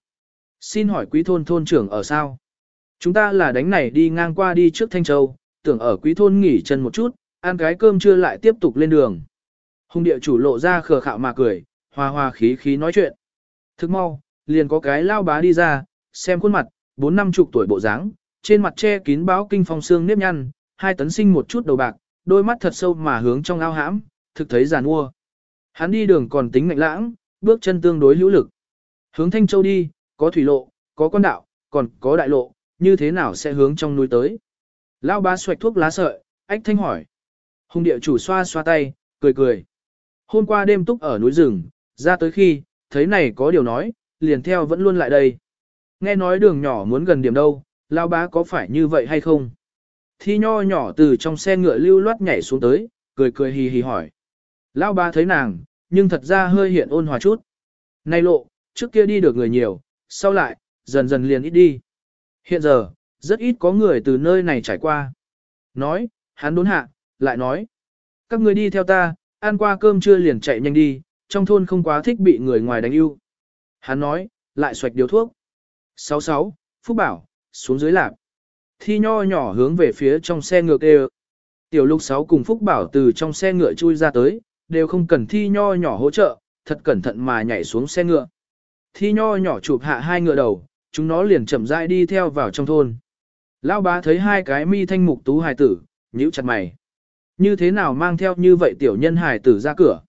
Xin hỏi quý thôn thôn trưởng ở sao? Chúng ta là đánh này đi ngang qua đi trước Thanh Châu, tưởng ở quý thôn nghỉ chân một chút, ăn cái cơm trưa lại tiếp tục lên đường. Hùng địa chủ lộ ra khờ khạo mà cười, hòa hòa khí khí nói chuyện. Thức mau, liền có cái lao bá đi ra, xem khuôn mặt, bốn năm chục tuổi bộ dáng, trên mặt che kín báo kinh phong xương nếp nhăn, hai tấn sinh một chút đầu bạc, đôi mắt thật sâu mà hướng trong ao hãm, thực thấy giàn mua. Hắn đi đường còn tính mạnh lãng, bước chân tương đối hữu lực. Hướng Thanh Châu đi, có thủy lộ, có con đạo, còn có đại lộ, như thế nào sẽ hướng trong núi tới. Lão bá xoạch thuốc lá sợi, ách thanh hỏi. Hùng địa chủ xoa xoa tay, cười cười. Hôm qua đêm túc ở núi rừng, ra tới khi, thấy này có điều nói, liền theo vẫn luôn lại đây. Nghe nói đường nhỏ muốn gần điểm đâu, lão bá có phải như vậy hay không? Thi nho nhỏ từ trong xe ngựa lưu loát nhảy xuống tới, cười cười hì hì hỏi. Lão bá thấy nàng, nhưng thật ra hơi hiện ôn hòa chút. Nay lộ, trước kia đi được người nhiều, sau lại, dần dần liền ít đi. Hiện giờ, rất ít có người từ nơi này trải qua. Nói, hắn đốn hạ, lại nói. Các người đi theo ta, ăn qua cơm trưa liền chạy nhanh đi, trong thôn không quá thích bị người ngoài đánh yêu. Hắn nói, lại xoạch điều thuốc. 66, Phúc Bảo, xuống dưới lạp. Thi nho nhỏ hướng về phía trong xe ngựa đều. Tiểu lục 6 cùng Phúc Bảo từ trong xe ngựa chui ra tới, đều không cần thi nho nhỏ hỗ trợ, thật cẩn thận mà nhảy xuống xe ngựa. Thi nho nhỏ chụp hạ hai ngựa đầu, chúng nó liền chậm rãi đi theo vào trong thôn. Lão bá thấy hai cái mi thanh mục tú hài tử, nhíu chặt mày. Như thế nào mang theo như vậy tiểu nhân hài tử ra cửa?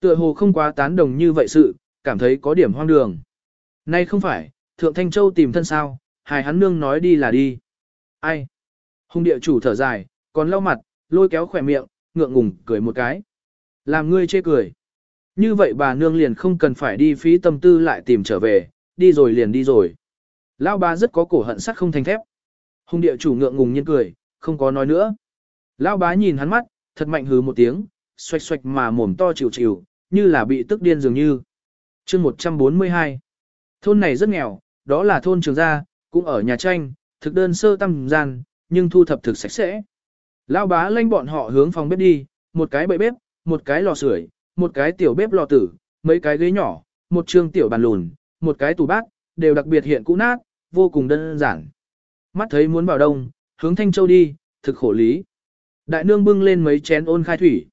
Tựa hồ không quá tán đồng như vậy sự, cảm thấy có điểm hoang đường. Nay không phải, Thượng Thanh Châu tìm thân sao, hài hắn nương nói đi là đi. Ai? Hùng địa chủ thở dài, còn lau mặt, lôi kéo khỏe miệng, ngượng ngùng cười một cái. Làm ngươi chê cười. Như vậy bà nương liền không cần phải đi phí tâm tư lại tìm trở về, đi rồi liền đi rồi. Lão ba rất có cổ hận sắt không thành thép. Hùng địa chủ ngượng ngùng nhiên cười, không có nói nữa. Lão bá nhìn hắn mắt, thật mạnh hứ một tiếng, xoạch xoạch mà mồm to chịu chịu, như là bị tức điên dường như. chương 142 Thôn này rất nghèo, đó là thôn trường gia, cũng ở nhà tranh, thực đơn sơ tăm gian, nhưng thu thập thực sạch sẽ. Lão bá lanh bọn họ hướng phòng bếp đi, một cái bậy bếp, một cái lò sưởi, một cái tiểu bếp lò tử, mấy cái ghế nhỏ, một trường tiểu bàn lùn, một cái tủ bát, đều đặc biệt hiện cũ nát, vô cùng đơn giản. Mắt thấy muốn vào đông, hướng Thanh Châu đi, thực khổ lý. Đại nương bưng lên mấy chén ôn khai thủy.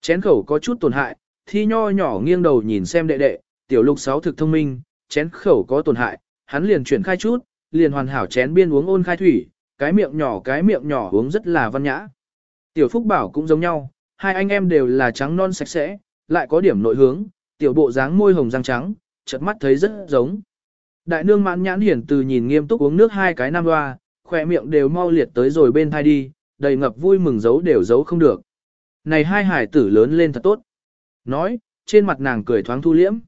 Chén khẩu có chút tổn hại, thi nho nhỏ nghiêng đầu nhìn xem đệ đệ, tiểu lục sáu thực thông minh, chén khẩu có tổn hại, hắn liền chuyển khai chút, liền hoàn hảo chén biên uống ôn khai thủy, cái miệng nhỏ cái miệng nhỏ uống rất là văn nhã. Tiểu Phúc Bảo cũng giống nhau, hai anh em đều là trắng non sạch sẽ, lại có điểm nội hướng, tiểu bộ dáng môi hồng răng trắng, chợt mắt thấy rất giống. Đại nương mãn nhãn hiển từ nhìn nghiêm túc uống nước hai cái nam loa, khỏe miệng đều mau liệt tới rồi bên thai đi, đầy ngập vui mừng giấu đều giấu không được. Này hai hải tử lớn lên thật tốt. Nói, trên mặt nàng cười thoáng thu liễm.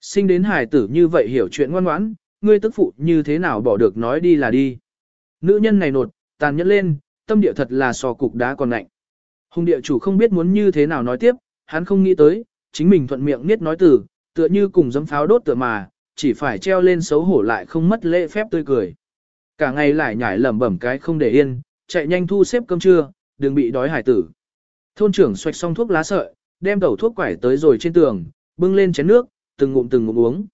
Sinh đến hải tử như vậy hiểu chuyện ngoan ngoãn, ngươi tức phụ như thế nào bỏ được nói đi là đi. Nữ nhân này nột, tàn nhẫn lên, tâm địa thật là sò cục đá còn lạnh. Hùng địa chủ không biết muốn như thế nào nói tiếp, hắn không nghĩ tới, chính mình thuận miệng niết nói từ, tựa như cùng dấm pháo đốt tựa mà, chỉ phải treo lên xấu hổ lại không mất lễ phép tươi cười. Cả ngày lại nhảy lẩm bẩm cái không để yên, chạy nhanh thu xếp cơm trưa, đừng bị đói hải tử. Thôn trưởng xoạch xong thuốc lá sợi, đem đầu thuốc quải tới rồi trên tường, bưng lên chén nước, từng ngụm từng ngụm uống.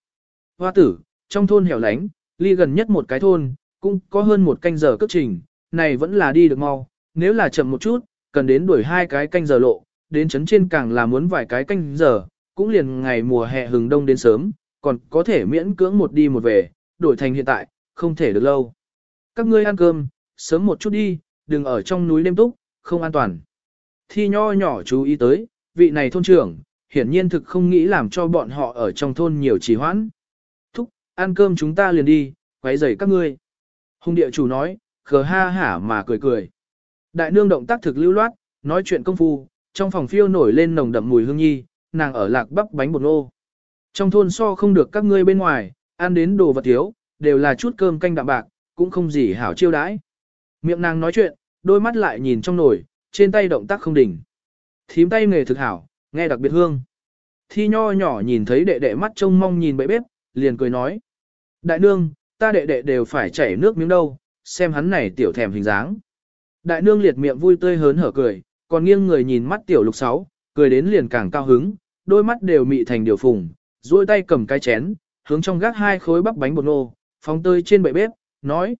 Hoa tử, trong thôn hẻo lánh, ly gần nhất một cái thôn, cũng có hơn một canh giờ cất trình, này vẫn là đi được mau, nếu là chậm một chút, cần đến đuổi hai cái canh giờ lộ, đến chấn trên càng là muốn vài cái canh giờ, cũng liền ngày mùa hè hừng đông đến sớm, còn có thể miễn cưỡng một đi một về, đổi thành hiện tại, không thể được lâu. Các ngươi ăn cơm, sớm một chút đi, đừng ở trong núi đêm túc, không an toàn. Thi nho nhỏ chú ý tới, vị này thôn trưởng, hiển nhiên thực không nghĩ làm cho bọn họ ở trong thôn nhiều trì hoãn. Thúc, ăn cơm chúng ta liền đi, quấy rầy các ngươi. Hùng địa chủ nói, khờ ha hả mà cười cười. Đại nương động tác thực lưu loát, nói chuyện công phu, trong phòng phiêu nổi lên nồng đậm mùi hương nhi, nàng ở lạc bắp bánh bột nô. Trong thôn so không được các ngươi bên ngoài, ăn đến đồ vật thiếu, đều là chút cơm canh đạm bạc, cũng không gì hảo chiêu đãi. Miệng nàng nói chuyện, đôi mắt lại nhìn trong nồi, trên tay động tác không đỉnh. Thím tay nghề thực hảo, nghe đặc biệt hương. Thi nho nhỏ nhìn thấy đệ đệ mắt trông mong nhìn bậy bếp, liền cười nói. Đại nương, ta đệ đệ đều phải chảy nước miếng đâu, xem hắn này tiểu thèm hình dáng. Đại nương liệt miệng vui tươi hớn hở cười, còn nghiêng người nhìn mắt tiểu lục sáu, cười đến liền càng cao hứng, đôi mắt đều mị thành điều phùng, duỗi tay cầm cái chén, hướng trong gác hai khối bắp bánh bột nô, phóng tơi trên bệ bếp, nói.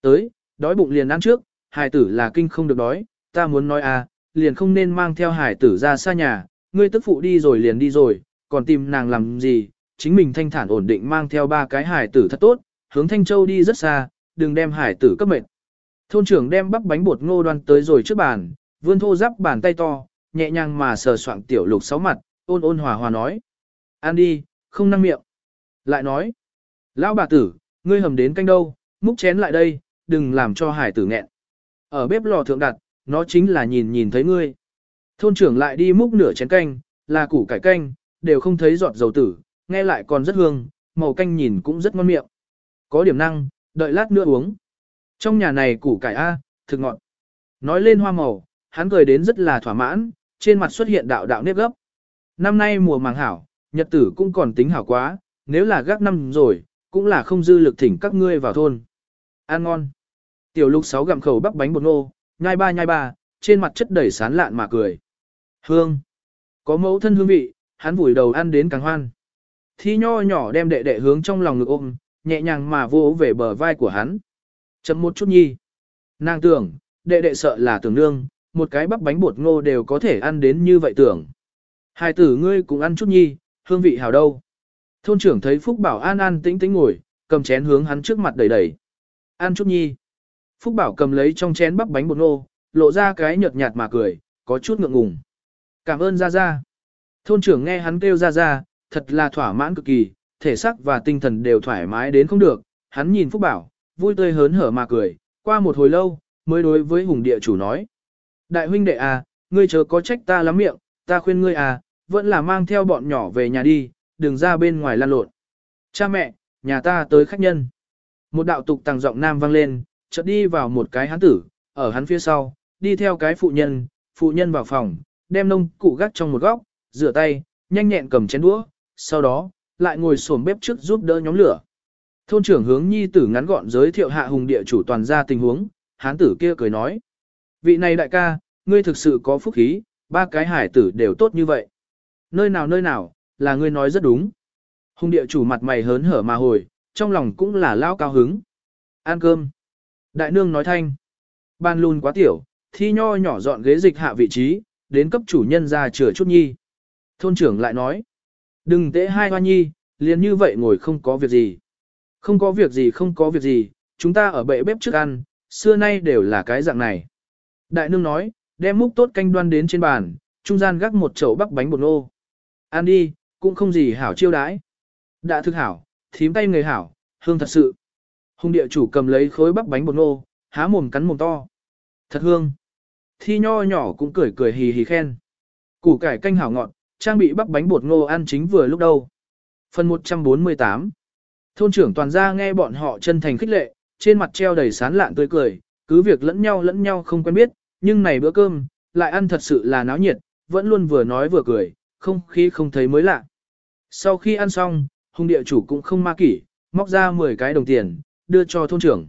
Tới, đói bụng liền ăn trước, hài tử là kinh không được đói, ta muốn nói à, liền không nên mang theo hải tử ra xa nhà, ngươi tức phụ đi rồi liền đi rồi, còn tìm nàng làm gì, chính mình thanh thản ổn định mang theo ba cái hải tử thật tốt, hướng Thanh Châu đi rất xa, đừng đem hải tử cấp mệt. Thôn trưởng đem bắp bánh bột ngô đoan tới rồi trước bàn, vươn thô giáp bàn tay to, nhẹ nhàng mà sờ soạng tiểu lục sáu mặt, ôn ôn hòa hòa nói. Ăn đi, không năng miệng. Lại nói. Lão bà tử, ngươi hầm đến canh đâu, múc chén lại đây, đừng làm cho hải tử nghẹn. Ở bếp lò thượng đặt, nó chính là nhìn nhìn thấy ngươi. Thôn trưởng lại đi múc nửa chén canh, là củ cải canh, đều không thấy giọt dầu tử, nghe lại còn rất hương, màu canh nhìn cũng rất ngon miệng. Có điểm năng, đợi lát nữa uống. Trong nhà này củ cải A, thực ngọt. Nói lên hoa màu, hắn cười đến rất là thỏa mãn, trên mặt xuất hiện đạo đạo nếp gấp. Năm nay mùa màng hảo, nhật tử cũng còn tính hảo quá, nếu là gác năm rồi, cũng là không dư lực thỉnh các ngươi vào thôn. Ăn ngon. Tiểu lục sáu gặm khẩu bắp bánh bột nô, nhai ba nhai ba, trên mặt chất đầy sán lạn mà cười. Hương. Có mẫu thân hương vị, hắn vùi đầu ăn đến càng hoan. Thi nho nhỏ đem đệ đệ hướng trong lòng ngực ôm, nhẹ nhàng mà vô về bờ vai của hắn. Chấm một chút nhi. Nàng tưởng, đệ đệ sợ là tưởng nương, một cái bắp bánh bột ngô đều có thể ăn đến như vậy tưởng. Hai tử ngươi cũng ăn chút nhi, hương vị hảo đâu. Thôn trưởng thấy Phúc Bảo an an tĩnh tĩnh ngồi, cầm chén hướng hắn trước mặt đầy đầy. Ăn chút nhi. Phúc Bảo cầm lấy trong chén bắp bánh bột ngô, lộ ra cái nhợt nhạt mà cười, có chút ngượng ngùng. Cảm ơn Gia Gia. Thôn trưởng nghe hắn kêu Gia Gia, thật là thỏa mãn cực kỳ, thể xác và tinh thần đều thoải mái đến không được. Hắn nhìn Phúc Bảo, vui tươi hớn hở mà cười, qua một hồi lâu, mới đối với hùng địa chủ nói. Đại huynh đệ à, ngươi chớ có trách ta lắm miệng, ta khuyên ngươi à, vẫn là mang theo bọn nhỏ về nhà đi, đừng ra bên ngoài lan lộn. Cha mẹ, nhà ta tới khách nhân. Một đạo tục tàng giọng nam vang lên, chợt đi vào một cái hán tử, ở hắn phía sau, đi theo cái phụ nhân, phụ nhân vào phòng, đem nông cụ gác trong một góc, rửa tay, nhanh nhẹn cầm chén đũa, sau đó, lại ngồi xổm bếp trước giúp đỡ nhóm lửa. Thôn trưởng hướng nhi tử ngắn gọn giới thiệu hạ hùng địa chủ toàn ra tình huống, hán tử kia cười nói. Vị này đại ca, ngươi thực sự có phúc khí, ba cái hải tử đều tốt như vậy. Nơi nào nơi nào, là ngươi nói rất đúng. Hùng địa chủ mặt mày hớn hở mà hồi, trong lòng cũng là lao cao hứng. Ăn cơm. Đại nương nói thanh. Ban lùn quá tiểu, thi nho nhỏ dọn ghế dịch hạ vị trí, đến cấp chủ nhân ra chừa chút nhi. Thôn trưởng lại nói. Đừng tễ hai hoa nhi, liền như vậy ngồi không có việc gì. Không có việc gì không có việc gì, chúng ta ở bệ bếp trước ăn, xưa nay đều là cái dạng này. Đại nương nói, đem múc tốt canh đoan đến trên bàn, trung gian gác một chậu bắp bánh bột nô. Ăn đi, cũng không gì hảo chiêu đãi. Đã thức hảo, thím tay người hảo, hương thật sự. Hùng địa chủ cầm lấy khối bắp bánh bột nô, há mồm cắn mồm to. Thật hương. Thi nho nhỏ cũng cười cười hì hì khen. Củ cải canh hảo ngọt, trang bị bắp bánh bột ngô ăn chính vừa lúc đâu. Phần 148 Thôn trưởng toàn gia nghe bọn họ chân thành khích lệ, trên mặt treo đầy sán lạn tươi cười, cứ việc lẫn nhau lẫn nhau không quen biết, nhưng này bữa cơm, lại ăn thật sự là náo nhiệt, vẫn luôn vừa nói vừa cười, không khí không thấy mới lạ. Sau khi ăn xong, hùng địa chủ cũng không ma kỷ, móc ra 10 cái đồng tiền, đưa cho thôn trưởng.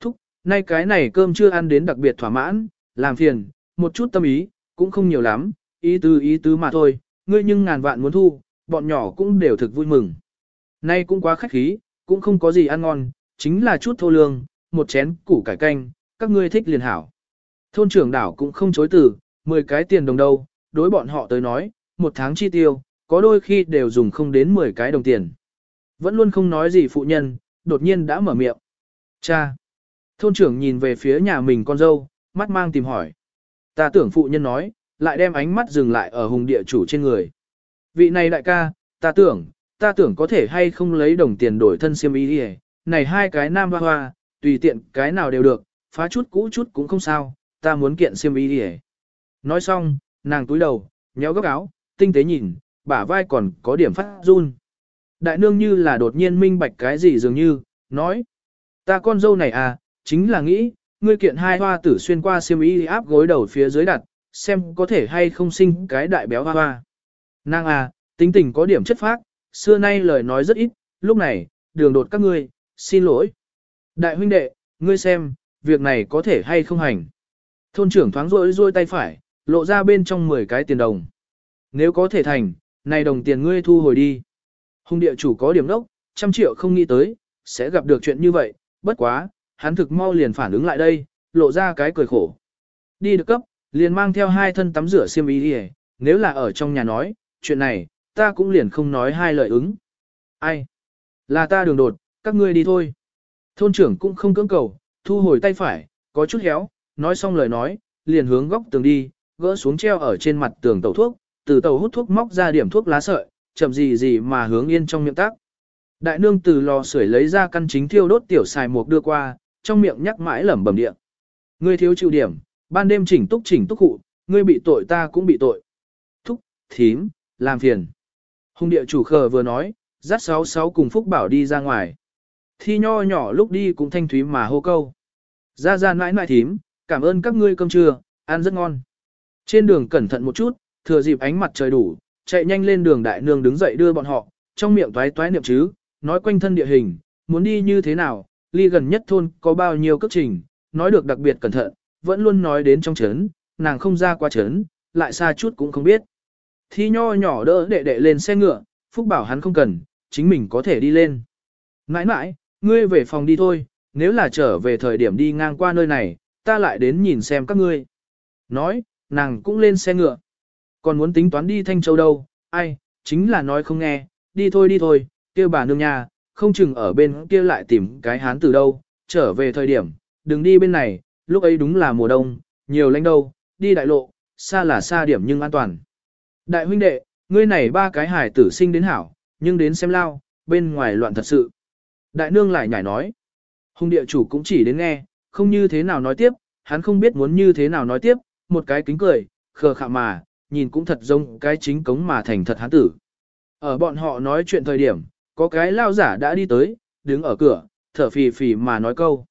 Thúc, nay cái này cơm chưa ăn đến đặc biệt thỏa mãn, làm phiền, một chút tâm ý, cũng không nhiều lắm, ý tứ ý tứ mà thôi, ngươi nhưng ngàn vạn muốn thu, bọn nhỏ cũng đều thực vui mừng. Nay cũng quá khách khí, cũng không có gì ăn ngon, chính là chút thô lương, một chén củ cải canh, các ngươi thích liền hảo. Thôn trưởng đảo cũng không chối từ, 10 cái tiền đồng đâu, đối bọn họ tới nói, một tháng chi tiêu, có đôi khi đều dùng không đến 10 cái đồng tiền. Vẫn luôn không nói gì phụ nhân, đột nhiên đã mở miệng. Cha! Thôn trưởng nhìn về phía nhà mình con dâu, mắt mang tìm hỏi. Ta tưởng phụ nhân nói, lại đem ánh mắt dừng lại ở hùng địa chủ trên người. Vị này đại ca, ta tưởng, ta tưởng có thể hay không lấy đồng tiền đổi thân siêm ý đi này hai cái nam hoa hoa, tùy tiện cái nào đều được, phá chút cũ chút cũng không sao, ta muốn kiện siêm ý đi Nói xong, nàng túi đầu, nhéo góc áo, tinh tế nhìn, bả vai còn có điểm phát run. Đại nương như là đột nhiên minh bạch cái gì dường như, nói. Ta con dâu này à, chính là nghĩ, ngươi kiện hai hoa tử xuyên qua siêm y áp gối đầu phía dưới đặt, xem có thể hay không sinh cái đại béo hoa hoa. Nàng à, tính tình có điểm chất phác, xưa nay lời nói rất ít, lúc này, đường đột các ngươi, xin lỗi. Đại huynh đệ, ngươi xem, việc này có thể hay không hành. Thôn trưởng thoáng rôi rôi tay phải, lộ ra bên trong 10 cái tiền đồng. Nếu có thể thành, này đồng tiền ngươi thu hồi đi. Hùng địa chủ có điểm đốc, trăm triệu không nghĩ tới, sẽ gặp được chuyện như vậy, bất quá, hắn thực mau liền phản ứng lại đây, lộ ra cái cười khổ. Đi được cấp, liền mang theo hai thân tắm rửa xiêm y đi nếu là ở trong nhà nói, chuyện này, ta cũng liền không nói hai lời ứng. Ai? Là ta đường đột, các ngươi đi thôi. Thôn trưởng cũng không cưỡng cầu, thu hồi tay phải, có chút héo, nói xong lời nói, liền hướng góc tường đi, gỡ xuống treo ở trên mặt tường tàu thuốc, từ tàu hút thuốc móc ra điểm thuốc lá sợi, chậm gì gì mà hướng yên trong miệng tác. Đại nương từ lò sưởi lấy ra căn chính thiêu đốt tiểu xài mục đưa qua, trong miệng nhắc mãi lẩm bẩm điện. Ngươi thiếu chịu điểm, ban đêm chỉnh túc chỉnh túc cụ, ngươi bị tội ta cũng bị tội. Thúc, thím, làm phiền. Hùng địa chủ khờ vừa nói, dắt sáu sáu cùng Phúc Bảo đi ra ngoài. Thi nho nhỏ lúc đi cũng thanh thúy mà hô câu. Ra ra nãi nãi thím, cảm ơn các ngươi cơm trưa, ăn rất ngon. Trên đường cẩn thận một chút, thừa dịp ánh mặt trời đủ, chạy nhanh lên đường đại nương đứng dậy đưa bọn họ, trong miệng toái toái niệm chứ, nói quanh thân địa hình, muốn đi như thế nào, ly gần nhất thôn có bao nhiêu cấp trình, nói được đặc biệt cẩn thận, vẫn luôn nói đến trong chấn, nàng không ra qua chấn, lại xa chút cũng không biết. Thi nho nhỏ đỡ đệ đệ lên xe ngựa, Phúc bảo hắn không cần, chính mình có thể đi lên. Nãi nãi, ngươi về phòng đi thôi, nếu là trở về thời điểm đi ngang qua nơi này, ta lại đến nhìn xem các ngươi. Nói, nàng cũng lên xe ngựa. Còn muốn tính toán đi Thanh Châu đâu, ai, chính là nói không nghe, đi thôi đi thôi, kia bà nương nhà, không chừng ở bên kia lại tìm cái hán từ đâu, trở về thời điểm, đừng đi bên này, lúc ấy đúng là mùa đông, nhiều lạnh đâu, đi đại lộ, xa là xa điểm nhưng an toàn. Đại huynh đệ, ngươi này ba cái hải tử sinh đến hảo, nhưng đến xem lao, bên ngoài loạn thật sự. Đại nương lại nhảy nói. Hùng địa chủ cũng chỉ đến nghe, không như thế nào nói tiếp, hắn không biết muốn như thế nào nói tiếp, một cái kính cười, khờ khạ mà, nhìn cũng thật giống cái chính cống mà thành thật hán tử. Ở bọn họ nói chuyện thời điểm, có cái lao giả đã đi tới, đứng ở cửa, thở phì phì mà nói câu.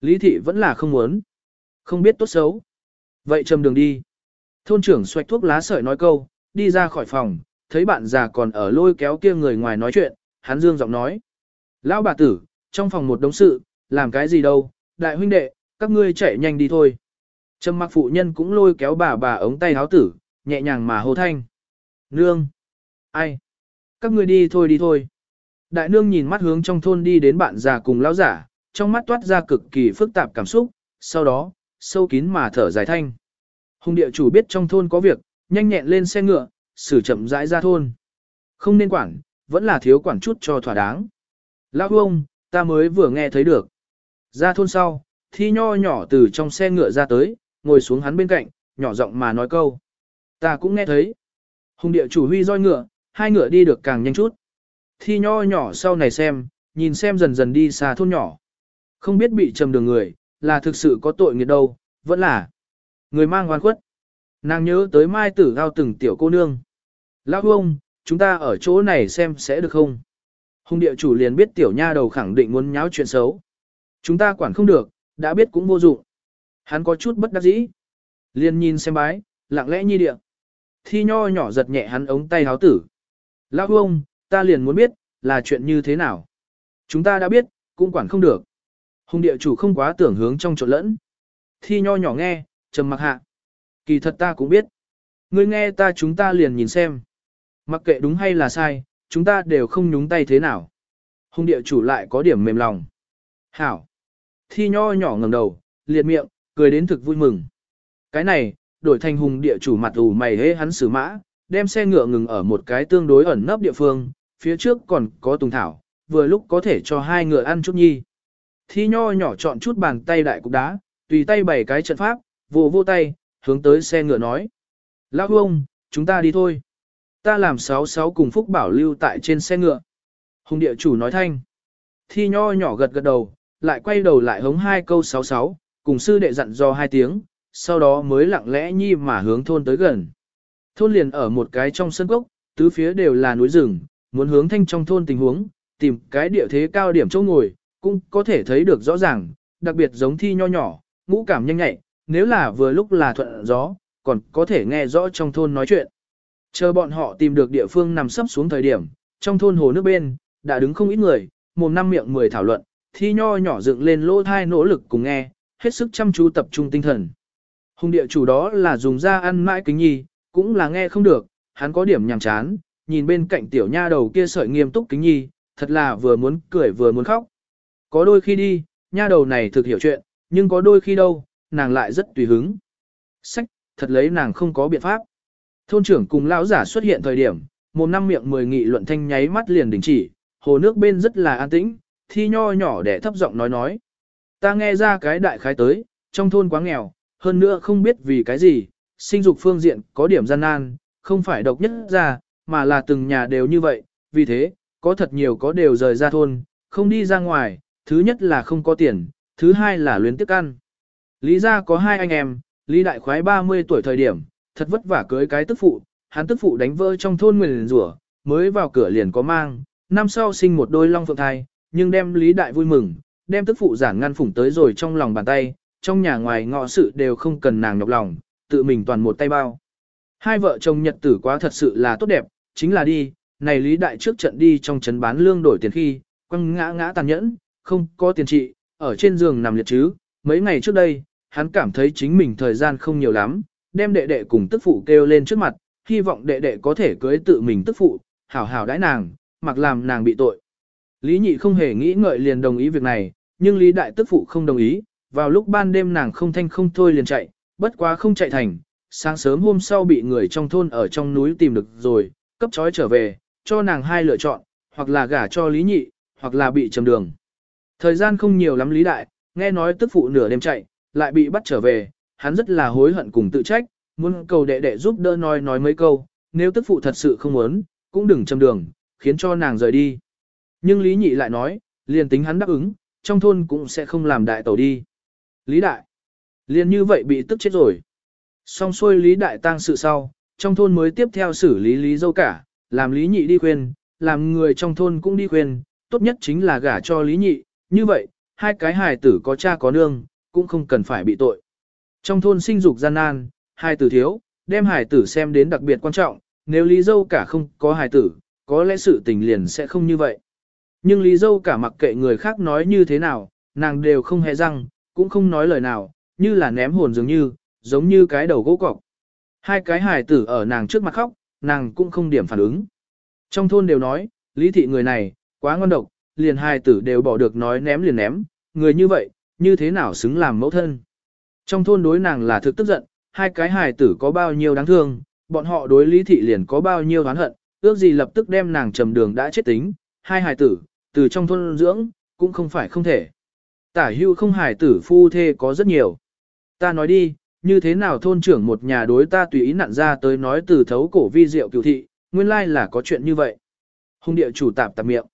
Lý thị vẫn là không muốn. Không biết tốt xấu. Vậy trầm đường đi. Thôn trưởng xoạch thuốc lá sợi nói câu, đi ra khỏi phòng, thấy bạn già còn ở lôi kéo kia người ngoài nói chuyện, hắn dương giọng nói. Lão bà tử, trong phòng một đống sự, làm cái gì đâu, đại huynh đệ, các ngươi chạy nhanh đi thôi. Trầm mặc phụ nhân cũng lôi kéo bà bà ống tay háo tử, nhẹ nhàng mà hô thanh. Nương! Ai? Các ngươi đi thôi đi thôi. Đại nương nhìn mắt hướng trong thôn đi đến bạn già cùng lão giả, trong mắt toát ra cực kỳ phức tạp cảm xúc, sau đó, sâu kín mà thở dài thanh. Hùng địa chủ biết trong thôn có việc, nhanh nhẹn lên xe ngựa, xử chậm rãi ra thôn. Không nên quản, vẫn là thiếu quản chút cho thỏa đáng. Lão ông, ta mới vừa nghe thấy được. Ra thôn sau, thi nho nhỏ từ trong xe ngựa ra tới, ngồi xuống hắn bên cạnh, nhỏ giọng mà nói câu. Ta cũng nghe thấy. Hùng địa chủ huy roi ngựa, hai ngựa đi được càng nhanh chút. Thi nho nhỏ sau này xem, nhìn xem dần dần đi xa thôn nhỏ. Không biết bị trầm đường người, là thực sự có tội nghiệt đâu, vẫn là người mang oan khuất. Nàng nhớ tới mai tử giao từng tiểu cô nương. Lão ông, chúng ta ở chỗ này xem sẽ được không? Hùng địa chủ liền biết tiểu nha đầu khẳng định muốn nháo chuyện xấu. Chúng ta quản không được, đã biết cũng vô dụng. Hắn có chút bất đắc dĩ. Liền nhìn xem bái, lặng lẽ nhi địa. Thi nho nhỏ giật nhẹ hắn ống tay háo tử. Lão ông, ta liền muốn biết, là chuyện như thế nào. Chúng ta đã biết, cũng quản không được. Hùng địa chủ không quá tưởng hướng trong trộn lẫn. Thi nho nhỏ nghe, trầm mặc hạ. Kỳ thật ta cũng biết. Ngươi nghe ta chúng ta liền nhìn xem. Mặc kệ đúng hay là sai, chúng ta đều không nhúng tay thế nào. Hùng địa chủ lại có điểm mềm lòng. Hảo. Thi nho nhỏ ngầm đầu, liệt miệng, cười đến thực vui mừng. Cái này, đổi thành hùng địa chủ mặt ủ mày hế hắn xử mã, đem xe ngựa ngừng ở một cái tương đối ẩn nấp địa phương, phía trước còn có tùng thảo, vừa lúc có thể cho hai ngựa ăn chút nhi. Thi nho nhỏ chọn chút bàn tay đại cục đá, tùy tay bảy cái trận pháp, vô vô tay, hướng tới xe ngựa nói. Lão ông, chúng ta đi thôi. Ta làm sáu sáu cùng Phúc Bảo lưu tại trên xe ngựa. Hùng địa chủ nói thanh. Thi nho nhỏ gật gật đầu, lại quay đầu lại hống hai câu sáu sáu, cùng sư đệ dặn do hai tiếng, sau đó mới lặng lẽ nhi mà hướng thôn tới gần. Thôn liền ở một cái trong sân cốc, tứ phía đều là núi rừng, muốn hướng thanh trong thôn tình huống, tìm cái địa thế cao điểm chỗ ngồi, cũng có thể thấy được rõ ràng, đặc biệt giống thi nho nhỏ, ngũ cảm nhanh nhạy, nếu là vừa lúc là thuận gió, còn có thể nghe rõ trong thôn nói chuyện. Chờ bọn họ tìm được địa phương nằm sấp xuống thời điểm, trong thôn hồ nước bên, đã đứng không ít người, mồm năm miệng mười thảo luận, thi nho nhỏ dựng lên lỗ thai nỗ lực cùng nghe, hết sức chăm chú tập trung tinh thần. Hùng địa chủ đó là dùng ra ăn mãi kính nhi, cũng là nghe không được, hắn có điểm nhàm chán, nhìn bên cạnh tiểu nha đầu kia sợi nghiêm túc kính nhi, thật là vừa muốn cười vừa muốn khóc. Có đôi khi đi, nha đầu này thực hiểu chuyện, nhưng có đôi khi đâu, nàng lại rất tùy hứng. Sách, thật lấy nàng không có biện pháp. Thôn trưởng cùng lão giả xuất hiện thời điểm, một năm miệng mười nghị luận thanh nháy mắt liền đình chỉ, hồ nước bên rất là an tĩnh, thi nho nhỏ để thấp giọng nói nói. Ta nghe ra cái đại khái tới, trong thôn quá nghèo, hơn nữa không biết vì cái gì, sinh dục phương diện có điểm gian nan, không phải độc nhất ra, mà là từng nhà đều như vậy, vì thế, có thật nhiều có đều rời ra thôn, không đi ra ngoài, thứ nhất là không có tiền, thứ hai là luyến tiếc ăn. Lý gia có hai anh em, Lý đại khoái 30 tuổi thời điểm, thật vất vả cưới cái tức phụ, hắn tức phụ đánh vỡ trong thôn nguyền rủa, mới vào cửa liền có mang, năm sau sinh một đôi long phượng thai, nhưng đem Lý đại vui mừng, đem tức phụ giản ngăn phủng tới rồi trong lòng bàn tay, trong nhà ngoài ngọ sự đều không cần nàng nhọc lòng, tự mình toàn một tay bao. Hai vợ chồng nhật tử quá thật sự là tốt đẹp, chính là đi, này Lý đại trước trận đi trong trấn bán lương đổi tiền khi, quăng ngã ngã tàn nhẫn, không có tiền trị, ở trên giường nằm liệt chứ, mấy ngày trước đây, hắn cảm thấy chính mình thời gian không nhiều lắm, đem đệ đệ cùng tức phụ kêu lên trước mặt, hy vọng đệ đệ có thể cưới tự mình tức phụ, hảo hảo đãi nàng, mặc làm nàng bị tội. Lý nhị không hề nghĩ ngợi liền đồng ý việc này, nhưng Lý đại tức phụ không đồng ý, vào lúc ban đêm nàng không thanh không thôi liền chạy, bất quá không chạy thành, sáng sớm hôm sau bị người trong thôn ở trong núi tìm được rồi, cấp trói trở về, cho nàng hai lựa chọn, hoặc là gả cho Lý nhị, hoặc là bị trầm đường. Thời gian không nhiều lắm Lý đại, nghe nói tức phụ nửa đêm chạy, lại bị bắt trở về, hắn rất là hối hận cùng tự trách, muốn cầu đệ đệ giúp đỡ nói nói mấy câu, nếu tức phụ thật sự không muốn, cũng đừng châm đường, khiến cho nàng rời đi. Nhưng Lý Nhị lại nói, liền tính hắn đáp ứng, trong thôn cũng sẽ không làm đại tẩu đi. Lý Đại, liền như vậy bị tức chết rồi. Xong xuôi Lý Đại tang sự sau, trong thôn mới tiếp theo xử lý lý dâu cả, làm lý nhị đi khuyên, làm người trong thôn cũng đi khuyên, tốt nhất chính là gả cho lý nhị, như vậy, hai cái hài tử có cha có nương, cũng không cần phải bị tội. Trong thôn sinh dục gian nan, hài tử thiếu, đem hài tử xem đến đặc biệt quan trọng, nếu lý dâu cả không có hài tử, có lẽ sự tình liền sẽ không như vậy. Nhưng lý dâu cả mặc kệ người khác nói như thế nào, nàng đều không hề răng, cũng không nói lời nào, như là ném hồn dường như, giống như cái đầu gỗ cọc. Hai cái hài tử ở nàng trước mặt khóc, nàng cũng không điểm phản ứng. Trong thôn đều nói, lý thị người này, quá ngon độc, liền hài tử đều bỏ được nói ném liền ném, người như vậy, như thế nào xứng làm mẫu thân. Trong thôn đối nàng là thực tức giận, hai cái hài tử có bao nhiêu đáng thương, bọn họ đối lý thị liền có bao nhiêu oán hận, ước gì lập tức đem nàng trầm đường đã chết tính, hai hài tử, từ trong thôn dưỡng, cũng không phải không thể. Tả hưu không hài tử phu thê có rất nhiều. Ta nói đi, như thế nào thôn trưởng một nhà đối ta tùy ý nặn ra tới nói từ thấu cổ vi diệu cựu thị, nguyên lai là có chuyện như vậy. Hùng địa chủ tạp tạp miệng.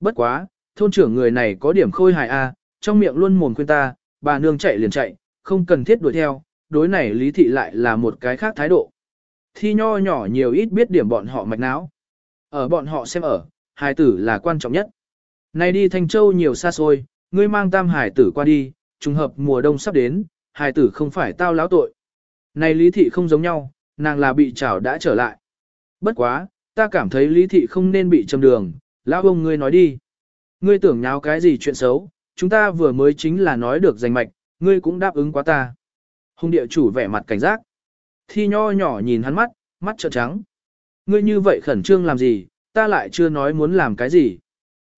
Bất quá, thôn trưởng người này có điểm khôi hài a, trong miệng luôn mồm khuyên ta, bà nương chạy liền chạy, không cần thiết đuổi theo, đối này lý thị lại là một cái khác thái độ. Thi nho nhỏ nhiều ít biết điểm bọn họ mạch não. Ở bọn họ xem ở, hài tử là quan trọng nhất. Này đi Thanh Châu nhiều xa xôi, ngươi mang tam hải tử qua đi, trùng hợp mùa đông sắp đến, hải tử không phải tao láo tội. Này lý thị không giống nhau, nàng là bị trảo đã trở lại. Bất quá, ta cảm thấy lý thị không nên bị châm đường, lão ông ngươi nói đi. Ngươi tưởng nháo cái gì chuyện xấu, chúng ta vừa mới chính là nói được danh mạch, ngươi cũng đáp ứng quá ta. Hùng địa chủ vẻ mặt cảnh giác. Thi nho nhỏ nhìn hắn mắt, mắt trợn trắng. Ngươi như vậy khẩn trương làm gì, ta lại chưa nói muốn làm cái gì.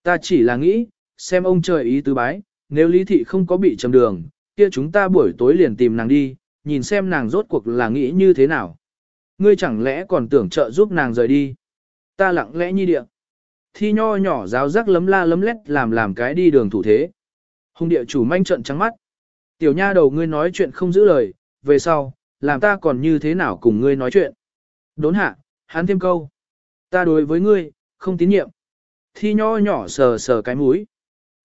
Ta chỉ là nghĩ, xem ông trời ý tứ bái, nếu lý thị không có bị chầm đường, kia chúng ta buổi tối liền tìm nàng đi, nhìn xem nàng rốt cuộc là nghĩ như thế nào. Ngươi chẳng lẽ còn tưởng trợ giúp nàng rời đi. Ta lặng lẽ như địa. Thi nho nhỏ giáo giác lấm la lấm lét làm làm cái đi đường thủ thế. Hùng địa chủ manh trận trắng mắt. Tiểu nha đầu ngươi nói chuyện không giữ lời, về sau, làm ta còn như thế nào cùng ngươi nói chuyện. Đốn hạ, hắn thêm câu. Ta đối với ngươi, không tín nhiệm. Thi nho nhỏ sờ sờ cái mũi.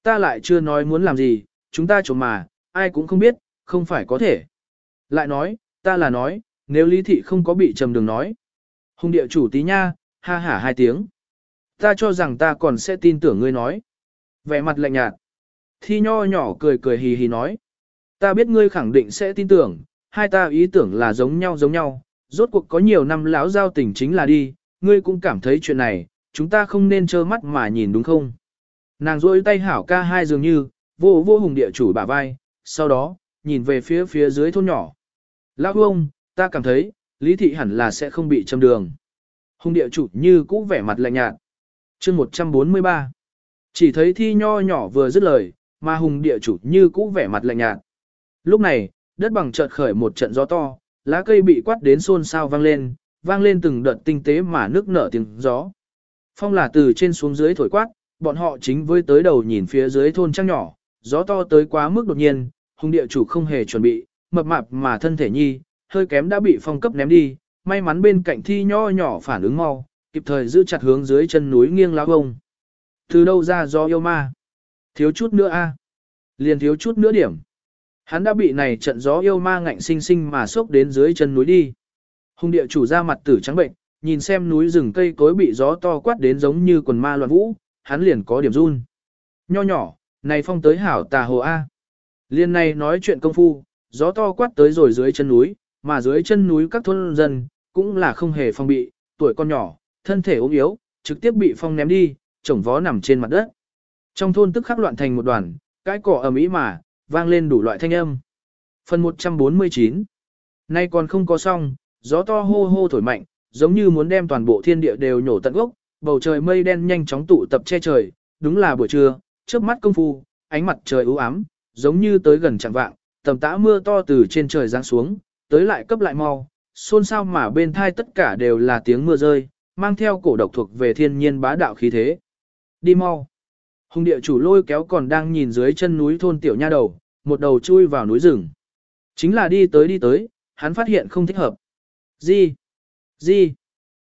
Ta lại chưa nói muốn làm gì, chúng ta trộm mà, ai cũng không biết, không phải có thể. Lại nói, ta là nói, nếu lý thị không có bị trầm đường nói. Hùng địa chủ tí nha, ha hả hai tiếng. Ta cho rằng ta còn sẽ tin tưởng ngươi nói. Vẻ mặt lạnh nhạt. Thi nho nhỏ cười cười hì hì nói. Ta biết ngươi khẳng định sẽ tin tưởng, hai ta ý tưởng là giống nhau giống nhau, rốt cuộc có nhiều năm lão giao tình chính là đi, ngươi cũng cảm thấy chuyện này, chúng ta không nên trơ mắt mà nhìn đúng không? Nàng rôi tay hảo ca hai dường như, vô vô hùng địa chủ bả vai, sau đó, nhìn về phía phía dưới thôn nhỏ. Lão ông, ta cảm thấy, lý thị hẳn là sẽ không bị châm đường. Hùng địa chủ như cũ vẻ mặt lạnh nhạt. chương 143. Chỉ thấy thi nho nhỏ vừa dứt lời, mà hùng địa chủ như cũ vẻ mặt lạnh nhạt. Lúc này, đất bằng chợt khởi một trận gió to, lá cây bị quát đến xôn xao vang lên, vang lên từng đợt tinh tế mà nước nở tiếng gió. Phong là từ trên xuống dưới thổi quát, bọn họ chính với tới đầu nhìn phía dưới thôn trang nhỏ, gió to tới quá mức đột nhiên, hùng địa chủ không hề chuẩn bị, mập mạp mà thân thể nhi, hơi kém đã bị phong cấp ném đi, may mắn bên cạnh thi nho nhỏ phản ứng mau, kịp thời giữ chặt hướng dưới chân núi nghiêng lá bông. Từ đâu ra do yêu ma? Thiếu chút nữa a Liền thiếu chút nữa điểm. Hắn đã bị này trận gió yêu ma ngạnh sinh sinh mà sốc đến dưới chân núi đi. Hùng địa chủ ra mặt tử trắng bệnh, nhìn xem núi rừng cây cối bị gió to quát đến giống như quần ma loạn vũ, hắn liền có điểm run. Nho nhỏ, này phong tới hảo tà hồ A. Liên này nói chuyện công phu, gió to quát tới rồi dưới chân núi, mà dưới chân núi các thôn dân, cũng là không hề phong bị, tuổi con nhỏ, thân thể ốm yếu, trực tiếp bị phong ném đi, chồng vó nằm trên mặt đất. Trong thôn tức khắc loạn thành một đoàn, cái cỏ ầm ĩ mà, vang lên đủ loại thanh âm. Phần 149 Nay còn không có xong, gió to hô hô thổi mạnh, giống như muốn đem toàn bộ thiên địa đều nhổ tận gốc, bầu trời mây đen nhanh chóng tụ tập che trời, đúng là buổi trưa, trước mắt công phu, ánh mặt trời u ám, giống như tới gần chẳng vạng, tầm tã mưa to từ trên trời giáng xuống, tới lại cấp lại mau, xôn xao mà bên thai tất cả đều là tiếng mưa rơi, mang theo cổ độc thuộc về thiên nhiên bá đạo khí thế. Đi mau. Hùng địa chủ lôi kéo còn đang nhìn dưới chân núi thôn tiểu nha đầu, một đầu chui vào núi rừng. Chính là đi tới đi tới, hắn phát hiện không thích hợp. Gì? Gì?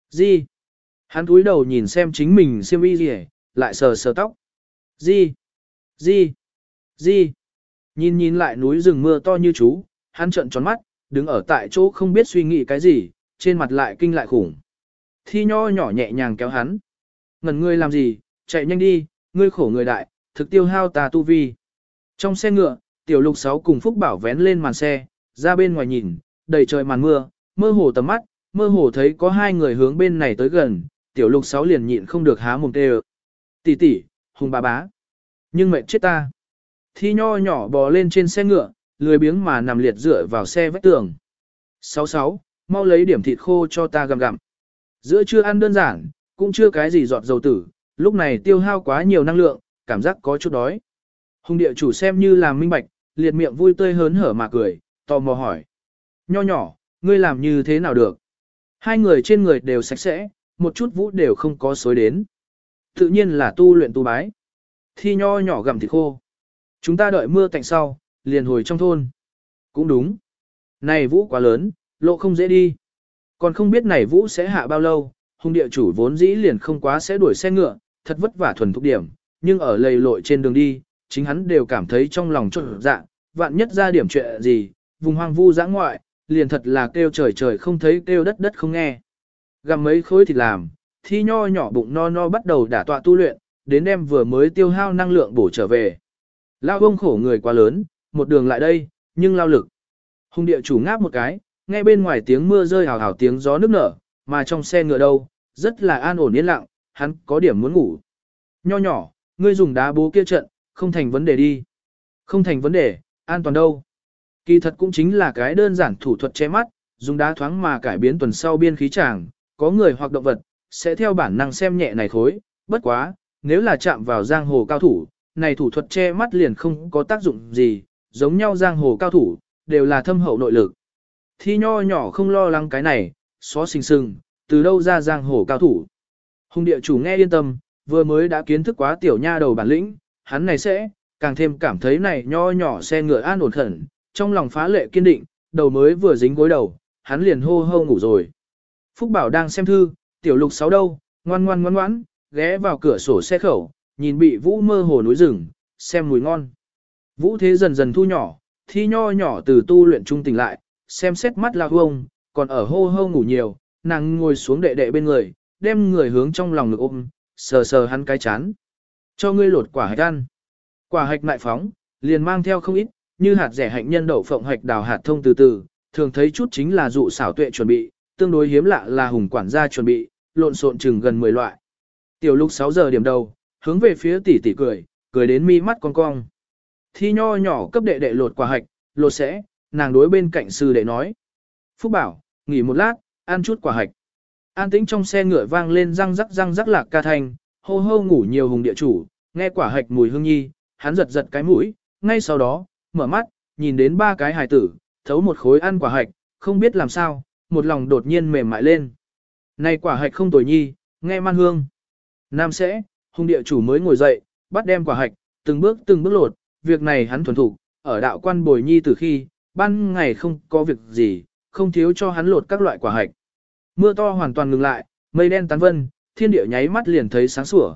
Gì? Hắn cúi đầu nhìn xem chính mình xiêm y gì lại sờ sờ tóc. Gì? Gì? Gì? Nhìn nhìn lại núi rừng mưa to như chú, hắn trợn tròn mắt, đứng ở tại chỗ không biết suy nghĩ cái gì, trên mặt lại kinh lại khủng. Thi nho nhỏ nhẹ nhàng kéo hắn. Ngần ngươi làm gì, chạy nhanh đi, ngươi khổ người đại, thực tiêu hao ta tu vi. Trong xe ngựa, tiểu lục sáu cùng Phúc Bảo vén lên màn xe, ra bên ngoài nhìn, đầy trời màn mưa, mơ hồ tầm mắt, mơ hồ thấy có hai người hướng bên này tới gần, tiểu lục sáu liền nhịn không được há mồm tê Tỷ tỷ, hùng bà bá. Nhưng mệt chết ta. Thi nho nhỏ bò lên trên xe ngựa, lười biếng mà nằm liệt dựa vào xe vách tường. Sáu sáu, mau lấy điểm thịt khô cho ta gặm gặm. Giữa chưa ăn đơn giản, cũng chưa cái gì giọt dầu tử, lúc này tiêu hao quá nhiều năng lượng, cảm giác có chút đói. Hùng địa chủ xem như làm minh bạch, liệt miệng vui tươi hớn hở mà cười, tò mò hỏi. Nho nhỏ, ngươi làm như thế nào được? Hai người trên người đều sạch sẽ, một chút vũ đều không có xối đến. Tự nhiên là tu luyện tu bái. Thi nho nhỏ gặm thịt khô. Chúng ta đợi mưa tạnh sau, liền hồi trong thôn. Cũng đúng. Này vũ quá lớn, lộ không dễ đi. Còn không biết này vũ sẽ hạ bao lâu, hung địa chủ vốn dĩ liền không quá sẽ đuổi xe ngựa, thật vất vả thuần thúc điểm, nhưng ở lầy lội trên đường đi, chính hắn đều cảm thấy trong lòng trộn dạ, vạn nhất ra điểm chuyện gì, vùng hoang vu giã ngoại, liền thật là kêu trời trời không thấy kêu đất đất không nghe. Gặm mấy khối thịt làm, thi nho nhỏ bụng no no bắt đầu đả tọa tu luyện, đến đêm vừa mới tiêu hao năng lượng bổ trở về. Lao ông khổ người quá lớn, một đường lại đây, nhưng lao lực. Hùng địa chủ ngáp một cái, nghe bên ngoài tiếng mưa rơi hào hào tiếng gió nước nở, mà trong xe ngựa đâu, rất là an ổn yên lặng, hắn có điểm muốn ngủ. Nho nhỏ, ngươi dùng đá bố kia trận, không thành vấn đề đi. Không thành vấn đề, an toàn đâu. Kỳ thật cũng chính là cái đơn giản thủ thuật che mắt, dùng đá thoáng mà cải biến tuần sau biên khí tràng, có người hoặc động vật, sẽ theo bản năng xem nhẹ này khối, bất quá, nếu là chạm vào giang hồ cao thủ, này thủ thuật che mắt liền không có tác dụng gì, giống nhau giang hồ cao thủ, đều là thâm hậu nội lực. Thi nho nhỏ không lo lắng cái này, xó xình sừng, từ đâu ra giang hồ cao thủ. Hùng địa chủ nghe yên tâm, vừa mới đã kiến thức quá tiểu nha đầu bản lĩnh, hắn này sẽ, càng thêm cảm thấy này nho nhỏ xe ngựa an ổn khẩn, trong lòng phá lệ kiên định, đầu mới vừa dính gối đầu, hắn liền hô hô ngủ rồi. Phúc Bảo đang xem thư, tiểu lục sáu đâu, ngoan ngoan ngoan ngoãn, ghé vào cửa sổ xe khẩu, nhìn bị vũ mơ hồ núi rừng, xem mùi ngon. Vũ thế dần dần thu nhỏ, thi nho nhỏ từ tu luyện trung tỉnh lại, xem xét mắt là hông, còn ở hô hô ngủ nhiều, nàng ngồi xuống đệ đệ bên người, đem người hướng trong lòng ngực ôm, sờ sờ hắn cái chán. Cho ngươi lột quả hạch ăn. Quả hạch lại phóng, liền mang theo không ít, như hạt rẻ hạnh nhân đậu phộng hạch đào hạt thông từ từ, thường thấy chút chính là dụ xảo tuệ chuẩn bị, tương đối hiếm lạ là hùng quản gia chuẩn bị, lộn xộn chừng gần 10 loại. Tiểu lục 6 giờ điểm đầu, hướng về phía tỷ tỷ cười, cười đến mi mắt cong cong. Thi nho nhỏ cấp đệ đệ lột quả hạch, lột sẽ, nàng đối bên cạnh sư đệ nói. Phúc bảo, nghỉ một lát, ăn chút quả hạch. An tĩnh trong xe ngựa vang lên răng rắc răng rắc lạc ca thanh, hô hô ngủ nhiều hùng địa chủ, nghe quả hạch mùi hương nhi, hắn giật giật cái mũi, ngay sau đó, mở mắt, nhìn đến ba cái hài tử, thấu một khối ăn quả hạch, không biết làm sao, một lòng đột nhiên mềm mại lên. Này quả hạch không tồi nhi, nghe man hương. Nam sẽ, hung địa chủ mới ngồi dậy, bắt đem quả hạch, từng bước từng bước lột, việc này hắn thuần thủ, ở đạo quan bồi nhi từ khi, ban ngày không có việc gì, không thiếu cho hắn lột các loại quả hạch. Mưa to hoàn toàn ngừng lại, mây đen tán vân, thiên địa nháy mắt liền thấy sáng sủa.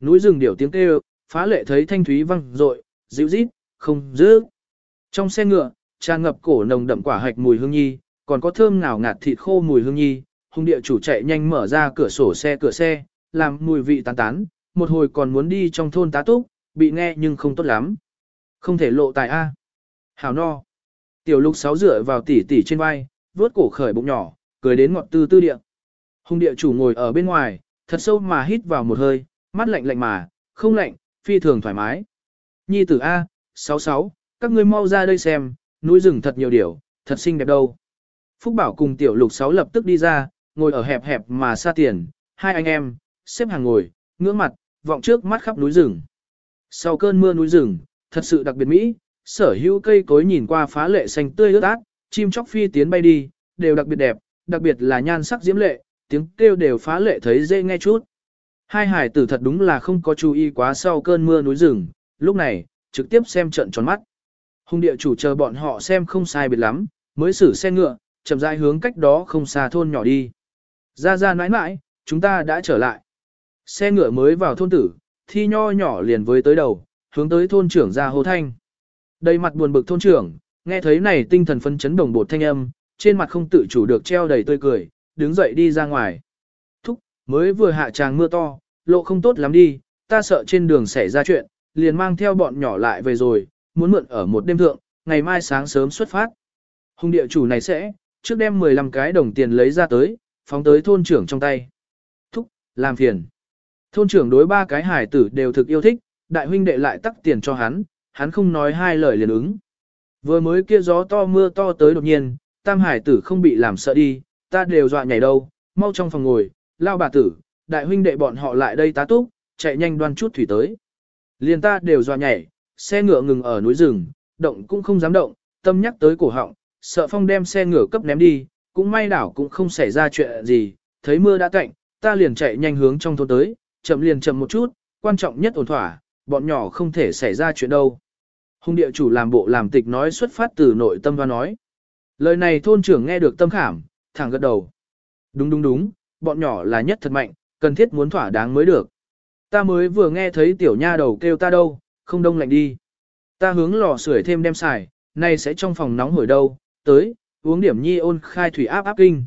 Núi rừng điểu tiếng kêu, phá lệ thấy thanh thúy văng rội, dịu rít, không dữ. Trong xe ngựa, tràn ngập cổ nồng đậm quả hạch mùi hương nhi, còn có thơm ngào ngạt thịt khô mùi hương nhi, hung địa chủ chạy nhanh mở ra cửa sổ xe cửa xe, làm mùi vị tán tán, một hồi còn muốn đi trong thôn tá túc, bị nghe nhưng không tốt lắm. Không thể lộ tài A. Hảo no. Tiểu lục sáu rửa vào tỉ tỉ trên vai, vuốt cổ khởi bụng nhỏ, cười đến ngọt tư tư địa. Hung địa chủ ngồi ở bên ngoài, thật sâu mà hít vào một hơi, mắt lạnh lạnh mà, không lạnh, phi thường thoải mái. Nhi tử A, sáu sáu, các ngươi mau ra đây xem, núi rừng thật nhiều điều, thật xinh đẹp đâu. Phúc Bảo cùng tiểu lục sáu lập tức đi ra, ngồi ở hẹp hẹp mà xa tiền, hai anh em, xếp hàng ngồi, ngưỡng mặt, vọng trước mắt khắp núi rừng. Sau cơn mưa núi rừng, thật sự đặc biệt mỹ, sở hữu cây cối nhìn qua phá lệ xanh tươi ướt át, chim chóc phi tiến bay đi, đều đặc biệt đẹp, đặc biệt là nhan sắc diễm lệ, tiếng kêu đều phá lệ thấy dễ nghe chút. Hai hải tử thật đúng là không có chú ý quá sau cơn mưa núi rừng, lúc này, trực tiếp xem trận tròn mắt. Hùng địa chủ chờ bọn họ xem không sai biệt lắm, mới xử xe ngựa, chậm rãi hướng cách đó không xa thôn nhỏ đi. Ra ra nãi nãi, chúng ta đã trở lại. Xe ngựa mới vào thôn tử, thi nho nhỏ liền với tới đầu, hướng tới thôn trưởng ra hô thanh. Đầy mặt buồn bực thôn trưởng, nghe thấy này tinh thần phân chấn đồng bột thanh âm, trên mặt không tự chủ được treo đầy tươi cười, đứng dậy đi ra ngoài. Thúc, mới vừa hạ tràng mưa to, lộ không tốt lắm đi, ta sợ trên đường xảy ra chuyện, liền mang theo bọn nhỏ lại về rồi, muốn mượn ở một đêm thượng, ngày mai sáng sớm xuất phát. Hùng địa chủ này sẽ, trước đem 15 cái đồng tiền lấy ra tới, phóng tới thôn trưởng trong tay. Thúc, làm phiền. Thôn trưởng đối ba cái hải tử đều thực yêu thích, đại huynh đệ lại tắc tiền cho hắn, hắn không nói hai lời liền ứng. Vừa mới kia gió to mưa to tới đột nhiên, tam hải tử không bị làm sợ đi, ta đều dọa nhảy đâu, mau trong phòng ngồi, lao bà tử, đại huynh đệ bọn họ lại đây tá túc, chạy nhanh đoan chút thủy tới. Liền ta đều dọa nhảy, xe ngựa ngừng ở núi rừng, động cũng không dám động, tâm nhắc tới cổ họng, sợ phong đem xe ngựa cấp ném đi, cũng may đảo cũng không xảy ra chuyện gì, thấy mưa đã cạnh, ta liền chạy nhanh hướng trong thôn tới, chậm liền chậm một chút, quan trọng nhất ổn thỏa, bọn nhỏ không thể xảy ra chuyện đâu. Hùng địa chủ làm bộ làm tịch nói xuất phát từ nội tâm và nói. Lời này thôn trưởng nghe được tâm khảm, thẳng gật đầu. Đúng đúng đúng, bọn nhỏ là nhất thật mạnh, cần thiết muốn thỏa đáng mới được. Ta mới vừa nghe thấy tiểu nha đầu kêu ta đâu, không đông lạnh đi. Ta hướng lò sưởi thêm đem xài, nay sẽ trong phòng nóng hổi đâu, tới, uống điểm nhi ôn khai thủy áp áp kinh.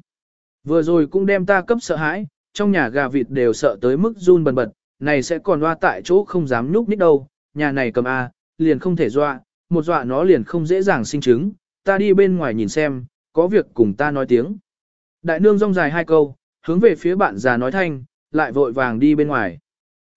Vừa rồi cũng đem ta cấp sợ hãi, trong nhà gà vịt đều sợ tới mức run bần bật, này sẽ còn loa tại chỗ không dám nhúc nít đâu, nhà này cầm A, liền không thể dọa, một dọa nó liền không dễ dàng sinh chứng, ta đi bên ngoài nhìn xem, có việc cùng ta nói tiếng. Đại nương rong dài hai câu, hướng về phía bạn già nói thanh, lại vội vàng đi bên ngoài.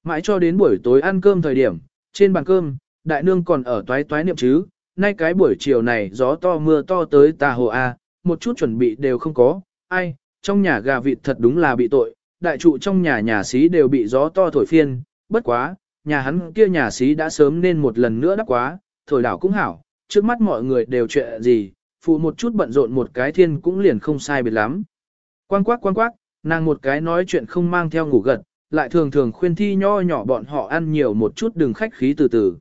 Mãi cho đến buổi tối ăn cơm thời điểm, trên bàn cơm, đại nương còn ở toái toái niệm chứ, nay cái buổi chiều này gió to mưa to tới tà hồ A, một chút chuẩn bị đều không có, ai, trong nhà gà vịt thật đúng là bị tội, đại trụ trong nhà nhà xí đều bị gió to thổi phiên, bất quá, nhà hắn kia nhà xí đã sớm nên một lần nữa đắp quá, thổi đảo cũng hảo, trước mắt mọi người đều chuyện gì, phụ một chút bận rộn một cái thiên cũng liền không sai biệt lắm. Quang quắc quang quắc, nàng một cái nói chuyện không mang theo ngủ gật, lại thường thường khuyên thi nho nhỏ bọn họ ăn nhiều một chút đừng khách khí từ từ.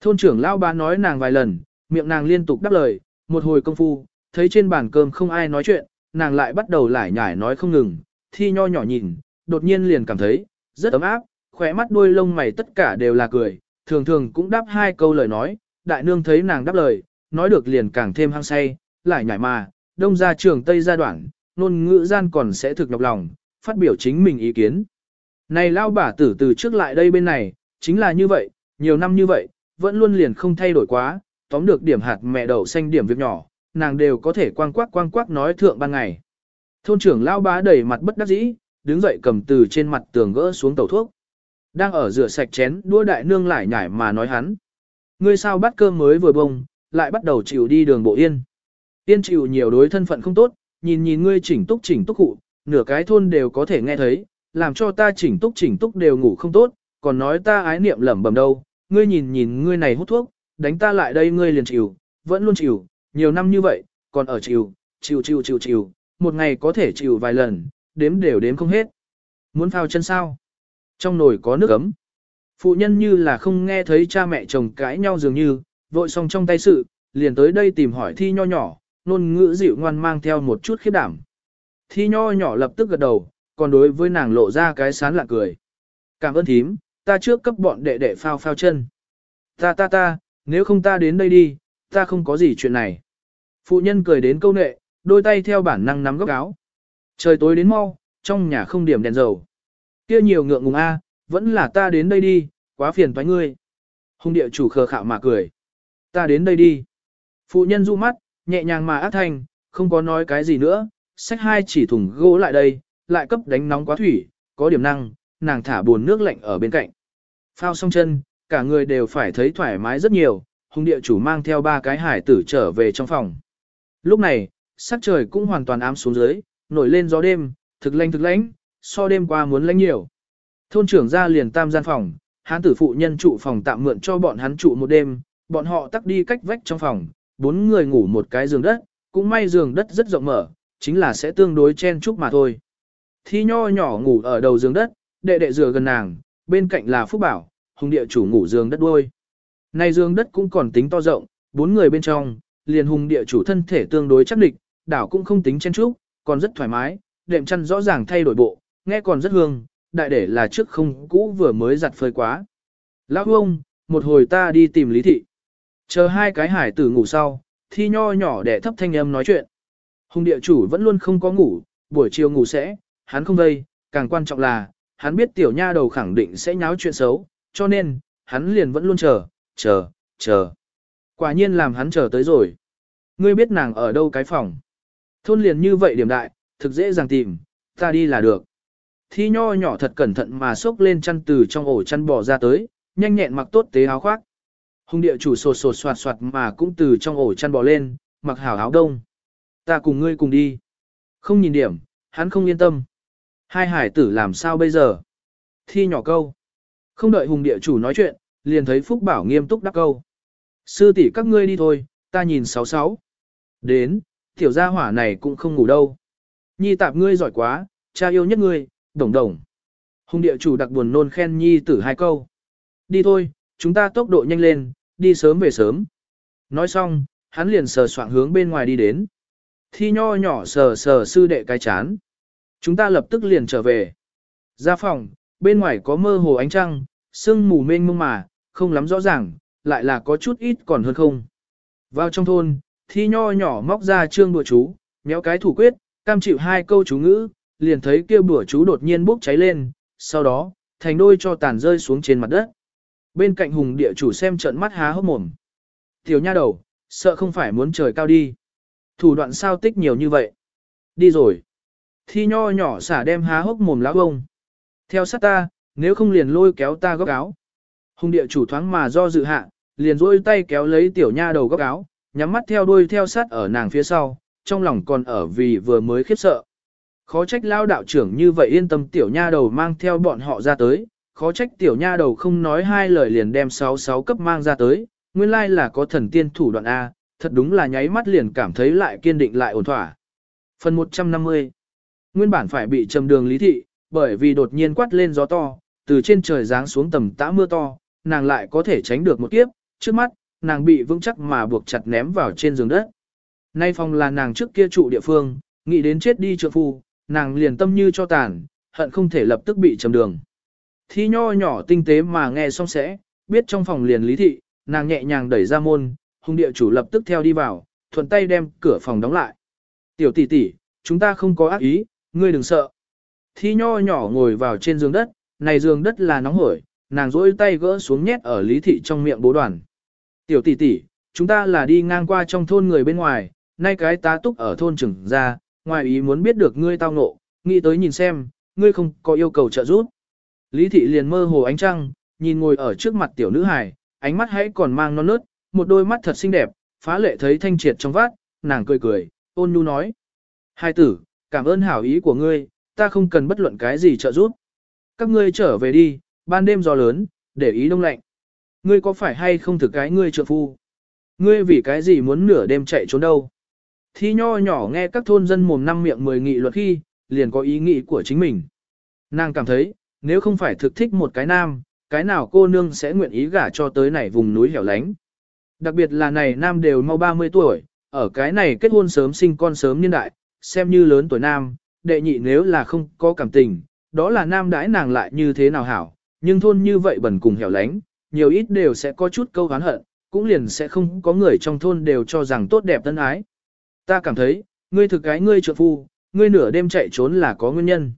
Thôn trưởng lao bá nói nàng vài lần, miệng nàng liên tục đáp lời, một hồi công phu, thấy trên bàn cơm không ai nói chuyện, nàng lại bắt đầu lải nhải nói không ngừng, thi nho nhỏ nhìn, đột nhiên liền cảm thấy, rất ấm áp, khỏe mắt đuôi lông mày tất cả đều là cười, thường thường cũng đáp hai câu lời nói, đại nương thấy nàng đáp lời, nói được liền càng thêm hăng say, lại nhảy mà, đông ra trường Tây gia đoạn, nôn ngữ gian còn sẽ thực nhọc lòng, phát biểu chính mình ý kiến. Này lao bà tử từ trước lại đây bên này, chính là như vậy, nhiều năm như vậy, vẫn luôn liền không thay đổi quá, tóm được điểm hạt mẹ đậu xanh điểm việc nhỏ, nàng đều có thể quang quắc quang quắc nói thượng ban ngày. Thôn trưởng lao bá đẩy mặt bất đắc dĩ, đứng dậy cầm từ trên mặt tường gỡ xuống tàu thuốc. Đang ở rửa sạch chén, đua đại nương lại nhảy mà nói hắn. Ngươi sao bắt cơm mới vừa bông, lại bắt đầu chịu đi đường bộ yên. Yên chịu nhiều đối thân phận không tốt, nhìn nhìn ngươi chỉnh túc chỉnh túc cụ, nửa cái thôn đều có thể nghe thấy, làm cho ta chỉnh túc chỉnh túc đều ngủ không tốt, còn nói ta ái niệm lẩm bẩm đâu, ngươi nhìn nhìn ngươi này hút thuốc, đánh ta lại đây ngươi liền chịu, vẫn luôn chịu, nhiều năm như vậy, còn ở chịu, chịu chịu chịu chịu, một ngày có thể chịu vài lần, đếm đều đếm không hết. Muốn phao chân sao? Trong nồi có nước ấm. Phụ nhân như là không nghe thấy cha mẹ chồng cãi nhau dường như, vội xong trong tay sự, liền tới đây tìm hỏi thi nho nhỏ, nôn ngữ dịu ngoan mang theo một chút khiếp đảm. Thi nho nhỏ lập tức gật đầu, còn đối với nàng lộ ra cái sán lạ cười. Cảm ơn thím, ta trước cấp bọn đệ đệ phao phao chân. Ta ta ta, nếu không ta đến đây đi, ta không có gì chuyện này. Phụ nhân cười đến câu nệ, đôi tay theo bản năng nắm góc áo. Trời tối đến mau, trong nhà không điểm đèn dầu. Kia nhiều ngượng ngùng a, vẫn là ta đến đây đi, quá phiền toái ngươi. Hùng địa chủ khờ khạo mà cười. Ta đến đây đi. Phụ nhân du mắt, nhẹ nhàng mà ác thành, không có nói cái gì nữa, xách hai chỉ thùng gỗ lại đây, lại cấp đánh nóng quá thủy, có điểm năng, nàng thả buồn nước lạnh ở bên cạnh. Phao xong chân, cả người đều phải thấy thoải mái rất nhiều, hùng địa chủ mang theo ba cái hải tử trở về trong phòng. Lúc này, sắc trời cũng hoàn toàn ám xuống dưới, nổi lên gió đêm, thực lạnh thực lãnh, so đêm qua muốn lãnh nhiều. Thôn trưởng ra liền tam gian phòng, hán tử phụ nhân trụ phòng tạm mượn cho bọn hắn trụ một đêm, bọn họ tắt đi cách vách trong phòng, bốn người ngủ một cái giường đất, cũng may giường đất rất rộng mở, chính là sẽ tương đối chen chúc mà thôi. Thi nho nhỏ ngủ ở đầu giường đất, đệ đệ rửa gần nàng, bên cạnh là Phúc Bảo, hùng địa chủ ngủ giường đất đuôi. nay giường đất cũng còn tính to rộng, bốn người bên trong, liền hùng địa chủ thân thể tương đối chắc địch, đảo cũng không tính chen chúc, còn rất thoải mái, đệm chăn rõ ràng thay đổi bộ, nghe còn rất hương, đại để là trước không cũ vừa mới giặt phơi quá. Lão ông, một hồi ta đi tìm lý thị. Chờ hai cái hải tử ngủ sau, thi nho nhỏ để thấp thanh âm nói chuyện. Hùng địa chủ vẫn luôn không có ngủ, buổi chiều ngủ sẽ, hắn không vây, càng quan trọng là, hắn biết tiểu nha đầu khẳng định sẽ nháo chuyện xấu, cho nên, hắn liền vẫn luôn chờ, chờ, chờ. Quả nhiên làm hắn chờ tới rồi. Ngươi biết nàng ở đâu cái phòng. Thôn liền như vậy điểm đại, thực dễ dàng tìm, ta đi là được. Thi nho nhỏ thật cẩn thận mà xốc lên chăn từ trong ổ chăn bò ra tới, nhanh nhẹn mặc tốt tế áo khoác. Hùng địa chủ sột sột soạt soạt mà cũng từ trong ổ chăn bò lên, mặc hảo áo đông. Ta cùng ngươi cùng đi. Không nhìn điểm, hắn không yên tâm. Hai hải tử làm sao bây giờ? Thi nhỏ câu. Không đợi hùng địa chủ nói chuyện, liền thấy Phúc Bảo nghiêm túc đáp câu. Sư tỷ các ngươi đi thôi, ta nhìn sáu sáu. Đến, tiểu gia hỏa này cũng không ngủ đâu. Nhi tạp ngươi giỏi quá, cha yêu nhất ngươi, đồng đồng. Hùng địa chủ đặc buồn nôn khen nhi tử hai câu. Đi thôi, chúng ta tốc độ nhanh lên, đi sớm về sớm. Nói xong, hắn liền sờ soạng hướng bên ngoài đi đến. Thi nho nhỏ sờ sờ sư đệ cái chán. Chúng ta lập tức liền trở về. Ra phòng, bên ngoài có mơ hồ ánh trăng, sương mù mênh mông mà, không lắm rõ ràng, lại là có chút ít còn hơn không. Vào trong thôn, thi nho nhỏ móc ra trương bùa chú, méo cái thủ quyết, cam chịu hai câu chú ngữ, liền thấy kia bùa chú đột nhiên bốc cháy lên, sau đó, thành đôi cho tàn rơi xuống trên mặt đất. Bên cạnh hùng địa chủ xem trận mắt há hốc mồm. Tiểu nha đầu, sợ không phải muốn trời cao đi. Thủ đoạn sao tích nhiều như vậy. Đi rồi. Thi nho nhỏ xả đem há hốc mồm lão bông. Theo sát ta, nếu không liền lôi kéo ta góc áo. Hùng địa chủ thoáng mà do dự hạ, liền rôi tay kéo lấy tiểu nha đầu góc áo, nhắm mắt theo đuôi theo sát ở nàng phía sau, trong lòng còn ở vì vừa mới khiếp sợ. Khó trách lao đạo trưởng như vậy yên tâm tiểu nha đầu mang theo bọn họ ra tới, khó trách tiểu nha đầu không nói hai lời liền đem 66 cấp mang ra tới, nguyên lai là có thần tiên thủ đoạn A, thật đúng là nháy mắt liền cảm thấy lại kiên định lại ổn thỏa. Phần 150 Nguyên bản phải bị trầm đường lý thị, bởi vì đột nhiên quát lên gió to, từ trên trời giáng xuống tầm tã mưa to, nàng lại có thể tránh được một kiếp, trước mắt, nàng bị vững chắc mà buộc chặt ném vào trên giường đất. Nay phòng là nàng trước kia trụ địa phương, nghĩ đến chết đi trượng phu, nàng liền tâm như cho tàn, hận không thể lập tức bị chầm đường. Thi nho nhỏ tinh tế mà nghe xong sẽ, biết trong phòng liền lý thị, nàng nhẹ nhàng đẩy ra môn, hung địa chủ lập tức theo đi vào, thuận tay đem cửa phòng đóng lại. Tiểu tỷ tỷ, chúng ta không có ác ý, ngươi đừng sợ. Thi nho nhỏ ngồi vào trên giường đất, này giường đất là nóng hổi, nàng rỗi tay gỡ xuống nhét ở lý thị trong miệng bố đoàn. Tiểu tỷ tỷ, chúng ta là đi ngang qua trong thôn người bên ngoài, nay cái tá túc ở thôn trưởng ra, ngoài ý muốn biết được ngươi tao ngộ, nghĩ tới nhìn xem, ngươi không có yêu cầu trợ giúp. Lý thị liền mơ hồ ánh trăng, nhìn ngồi ở trước mặt tiểu nữ hài, ánh mắt hãy còn mang non nớt, một đôi mắt thật xinh đẹp, phá lệ thấy thanh triệt trong vát, nàng cười cười, ôn nhu nói. Hai tử, cảm ơn hảo ý của ngươi, ta không cần bất luận cái gì trợ giúp. Các ngươi trở về đi, ban đêm gió lớn, để ý đông lạnh. Ngươi có phải hay không thực cái ngươi trợ phu? Ngươi vì cái gì muốn nửa đêm chạy trốn đâu? Thi nho nhỏ nghe các thôn dân mồm năm miệng mười nghị luật khi, liền có ý nghĩ của chính mình. Nàng cảm thấy, nếu không phải thực thích một cái nam, cái nào cô nương sẽ nguyện ý gả cho tới này vùng núi hẻo lánh. Đặc biệt là này nam đều mau 30 tuổi, ở cái này kết hôn sớm sinh con sớm niên đại, xem như lớn tuổi nam, đệ nhị nếu là không có cảm tình, đó là nam đãi nàng lại như thế nào hảo, nhưng thôn như vậy bẩn cùng hẻo lánh, nhiều ít đều sẽ có chút câu hán hận, cũng liền sẽ không có người trong thôn đều cho rằng tốt đẹp tân ái. Ta cảm thấy, ngươi thực cái ngươi trợ phu, ngươi nửa đêm chạy trốn là có nguyên nhân.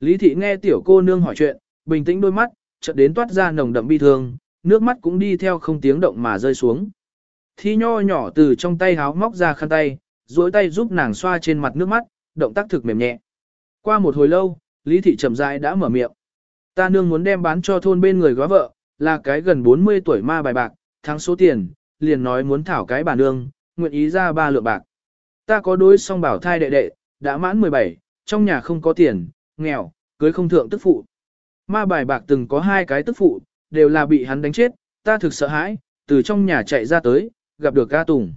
Lý thị nghe tiểu cô nương hỏi chuyện, bình tĩnh đôi mắt, chợt đến toát ra nồng đậm bi thương, nước mắt cũng đi theo không tiếng động mà rơi xuống. Thi nho nhỏ từ trong tay háo móc ra khăn tay, duỗi tay giúp nàng xoa trên mặt nước mắt, động tác thực mềm nhẹ. Qua một hồi lâu, Lý thị chậm rãi đã mở miệng. Ta nương muốn đem bán cho thôn bên người góa vợ, là cái gần 40 tuổi ma bài bạc, thắng số tiền, liền nói muốn thảo cái bà nương, nguyện ý ra ba lượng bạc. Ta có đối song bảo thai đệ đệ, đã mãn 17, trong nhà không có tiền, nghèo, cưới không thượng tức phụ. Ma bài bạc từng có hai cái tức phụ, đều là bị hắn đánh chết, ta thực sợ hãi, từ trong nhà chạy ra tới, gặp được ca tùng.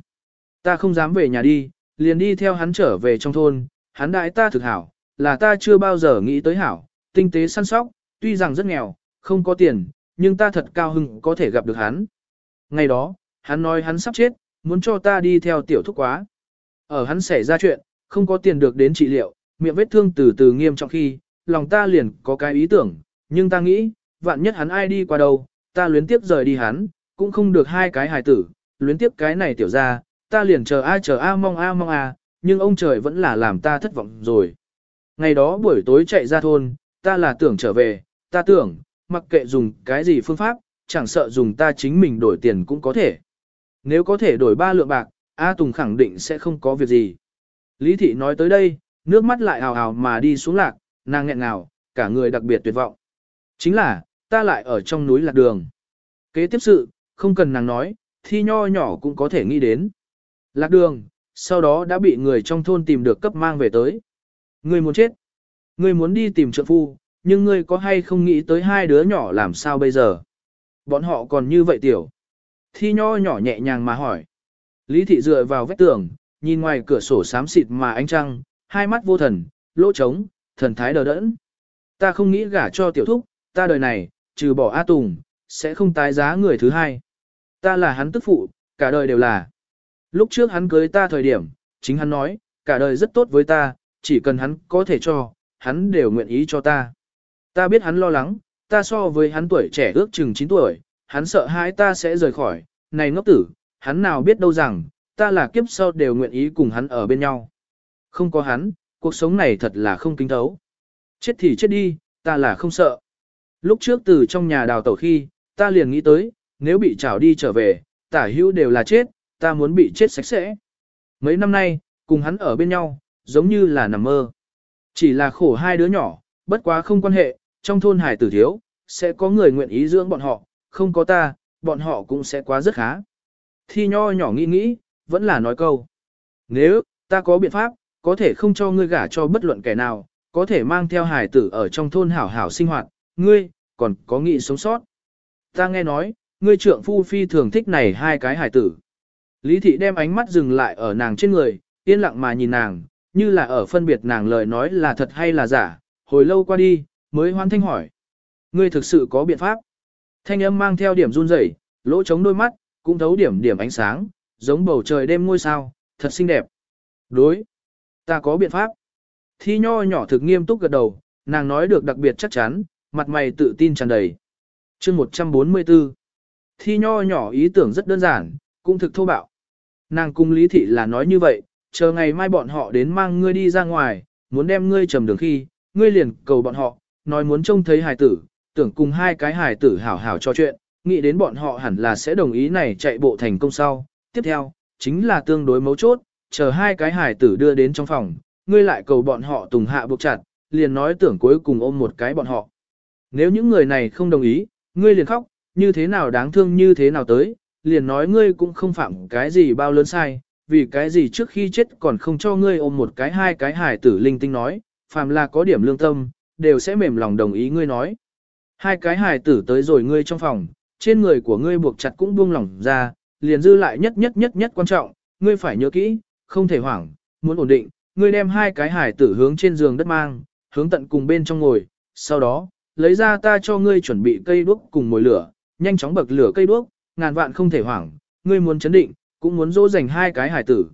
Ta không dám về nhà đi, liền đi theo hắn trở về trong thôn, hắn đại ta thực hảo, là ta chưa bao giờ nghĩ tới hảo, tinh tế săn sóc, tuy rằng rất nghèo, không có tiền, nhưng ta thật cao hưng có thể gặp được hắn. Ngày đó, hắn nói hắn sắp chết, muốn cho ta đi theo tiểu thúc quá. Ở hắn xảy ra chuyện, không có tiền được đến trị liệu, miệng vết thương từ từ nghiêm trọng khi, lòng ta liền có cái ý tưởng, nhưng ta nghĩ, vạn nhất hắn ai đi qua đâu, ta luyến tiếp rời đi hắn, cũng không được hai cái hài tử, luyến tiếp cái này tiểu ra, ta liền chờ ai chờ a mong a mong a, nhưng ông trời vẫn là làm ta thất vọng rồi. Ngày đó buổi tối chạy ra thôn, ta là tưởng trở về, ta tưởng, mặc kệ dùng cái gì phương pháp, chẳng sợ dùng ta chính mình đổi tiền cũng có thể. Nếu có thể đổi ba lượng bạc, A Tùng khẳng định sẽ không có việc gì. Lý Thị nói tới đây, nước mắt lại ào ào mà đi xuống lạc, nàng nghẹn ngào, cả người đặc biệt tuyệt vọng. Chính là, ta lại ở trong núi lạc đường. Kế tiếp sự, không cần nàng nói, thi nho nhỏ cũng có thể nghĩ đến. Lạc đường, sau đó đã bị người trong thôn tìm được cấp mang về tới. Ngươi muốn chết. Ngươi muốn đi tìm trợ phu, nhưng ngươi có hay không nghĩ tới hai đứa nhỏ làm sao bây giờ? Bọn họ còn như vậy tiểu. Thi nho nhỏ nhẹ nhàng mà hỏi. Lý thị dựa vào vách tường, nhìn ngoài cửa sổ xám xịt mà ánh trăng, hai mắt vô thần, lỗ trống, thần thái đờ đẫn. Ta không nghĩ gả cho tiểu thúc, ta đời này, trừ bỏ A Tùng, sẽ không tái giá người thứ hai. Ta là hắn tức phụ, cả đời đều là. Lúc trước hắn cưới ta thời điểm, chính hắn nói, cả đời rất tốt với ta, chỉ cần hắn có thể cho, hắn đều nguyện ý cho ta. Ta biết hắn lo lắng, ta so với hắn tuổi trẻ ước chừng 9 tuổi, hắn sợ hãi ta sẽ rời khỏi, này ngốc tử, hắn nào biết đâu rằng, ta là kiếp sau đều nguyện ý cùng hắn ở bên nhau. Không có hắn, cuộc sống này thật là không kính thấu. Chết thì chết đi, ta là không sợ. Lúc trước từ trong nhà đào tẩu khi, ta liền nghĩ tới, nếu bị trảo đi trở về, tả hữu đều là chết, ta muốn bị chết sạch sẽ. Mấy năm nay, cùng hắn ở bên nhau, giống như là nằm mơ. Chỉ là khổ hai đứa nhỏ, bất quá không quan hệ, trong thôn hải tử thiếu, sẽ có người nguyện ý dưỡng bọn họ, không có ta, bọn họ cũng sẽ quá rất khá. Thi nho nhỏ nghĩ nghĩ, vẫn là nói câu. Nếu, ta có biện pháp, có thể không cho ngươi gả cho bất luận kẻ nào, có thể mang theo hải tử ở trong thôn hảo hảo sinh hoạt, ngươi, còn có nghị sống sót. Ta nghe nói, ngươi trượng phu phi thường thích này hai cái hải tử. Lý thị đem ánh mắt dừng lại ở nàng trên người, yên lặng mà nhìn nàng, như là ở phân biệt nàng lời nói là thật hay là giả, hồi lâu qua đi, mới hoan thanh hỏi. Ngươi thực sự có biện pháp. Thanh âm mang theo điểm run rẩy, lỗ trống đôi mắt, cũng thấu điểm điểm ánh sáng, giống bầu trời đêm ngôi sao, thật xinh đẹp. Đối. Ta có biện pháp. Thi nho nhỏ thực nghiêm túc gật đầu, nàng nói được đặc biệt chắc chắn, mặt mày tự tin tràn đầy. chương 144. Thi nho nhỏ ý tưởng rất đơn giản, cũng thực thô bạo. Nàng cung lý thị là nói như vậy, chờ ngày mai bọn họ đến mang ngươi đi ra ngoài, muốn đem ngươi trầm đường khi, ngươi liền cầu bọn họ, nói muốn trông thấy hài tử, tưởng cùng hai cái hài tử hảo hảo cho chuyện, nghĩ đến bọn họ hẳn là sẽ đồng ý này chạy bộ thành công sau. Tiếp theo, chính là tương đối mấu chốt, chờ hai cái hài tử đưa đến trong phòng, ngươi lại cầu bọn họ tùng hạ buộc chặt, liền nói tưởng cuối cùng ôm một cái bọn họ. Nếu những người này không đồng ý, ngươi liền khóc, như thế nào đáng thương như thế nào tới, liền nói ngươi cũng không phạm cái gì bao lớn sai, vì cái gì trước khi chết còn không cho ngươi ôm một cái hai cái hài tử linh tinh nói, phàm là có điểm lương tâm, đều sẽ mềm lòng đồng ý ngươi nói. Hai cái hài tử tới rồi ngươi trong phòng, trên người của ngươi buộc chặt cũng buông lỏng ra, liền dư lại nhất nhất nhất nhất quan trọng, ngươi phải nhớ kỹ, không thể hoảng, muốn ổn định, ngươi đem hai cái hài tử hướng trên giường đất mang, hướng tận cùng bên trong ngồi, sau đó, lấy ra ta cho ngươi chuẩn bị cây đuốc cùng mồi lửa, nhanh chóng bậc lửa cây đuốc, ngàn vạn không thể hoảng, ngươi muốn chấn định, cũng muốn dỗ dành hai cái hải tử.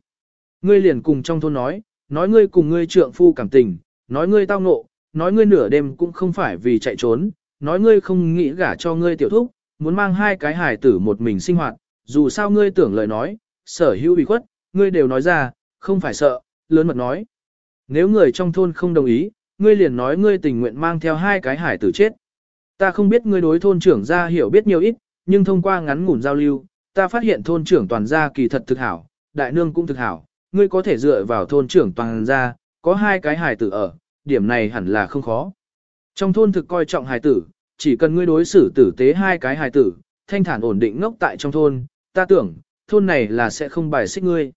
Ngươi liền cùng trong thôn nói, nói ngươi cùng ngươi trượng phu cảm tình, nói ngươi tao ngộ, nói ngươi nửa đêm cũng không phải vì chạy trốn, nói ngươi không nghĩ gả cho ngươi tiểu thúc, muốn mang hai cái hải tử một mình sinh hoạt, dù sao ngươi tưởng lời nói, sở hữu bị khuất, ngươi đều nói ra, không phải sợ, lớn mật nói. Nếu người trong thôn không đồng ý, ngươi liền nói ngươi tình nguyện mang theo hai cái hải tử chết. Ta không biết ngươi đối thôn trưởng gia hiểu biết nhiều ít, nhưng thông qua ngắn ngủn giao lưu, ta phát hiện thôn trưởng toàn gia kỳ thật thực hảo, đại nương cũng thực hảo, ngươi có thể dựa vào thôn trưởng toàn gia, có hai cái hài tử ở, điểm này hẳn là không khó. Trong thôn thực coi trọng hài tử, chỉ cần ngươi đối xử tử tế hai cái hài tử, thanh thản ổn định ngốc tại trong thôn, ta tưởng, thôn này là sẽ không bài xích ngươi.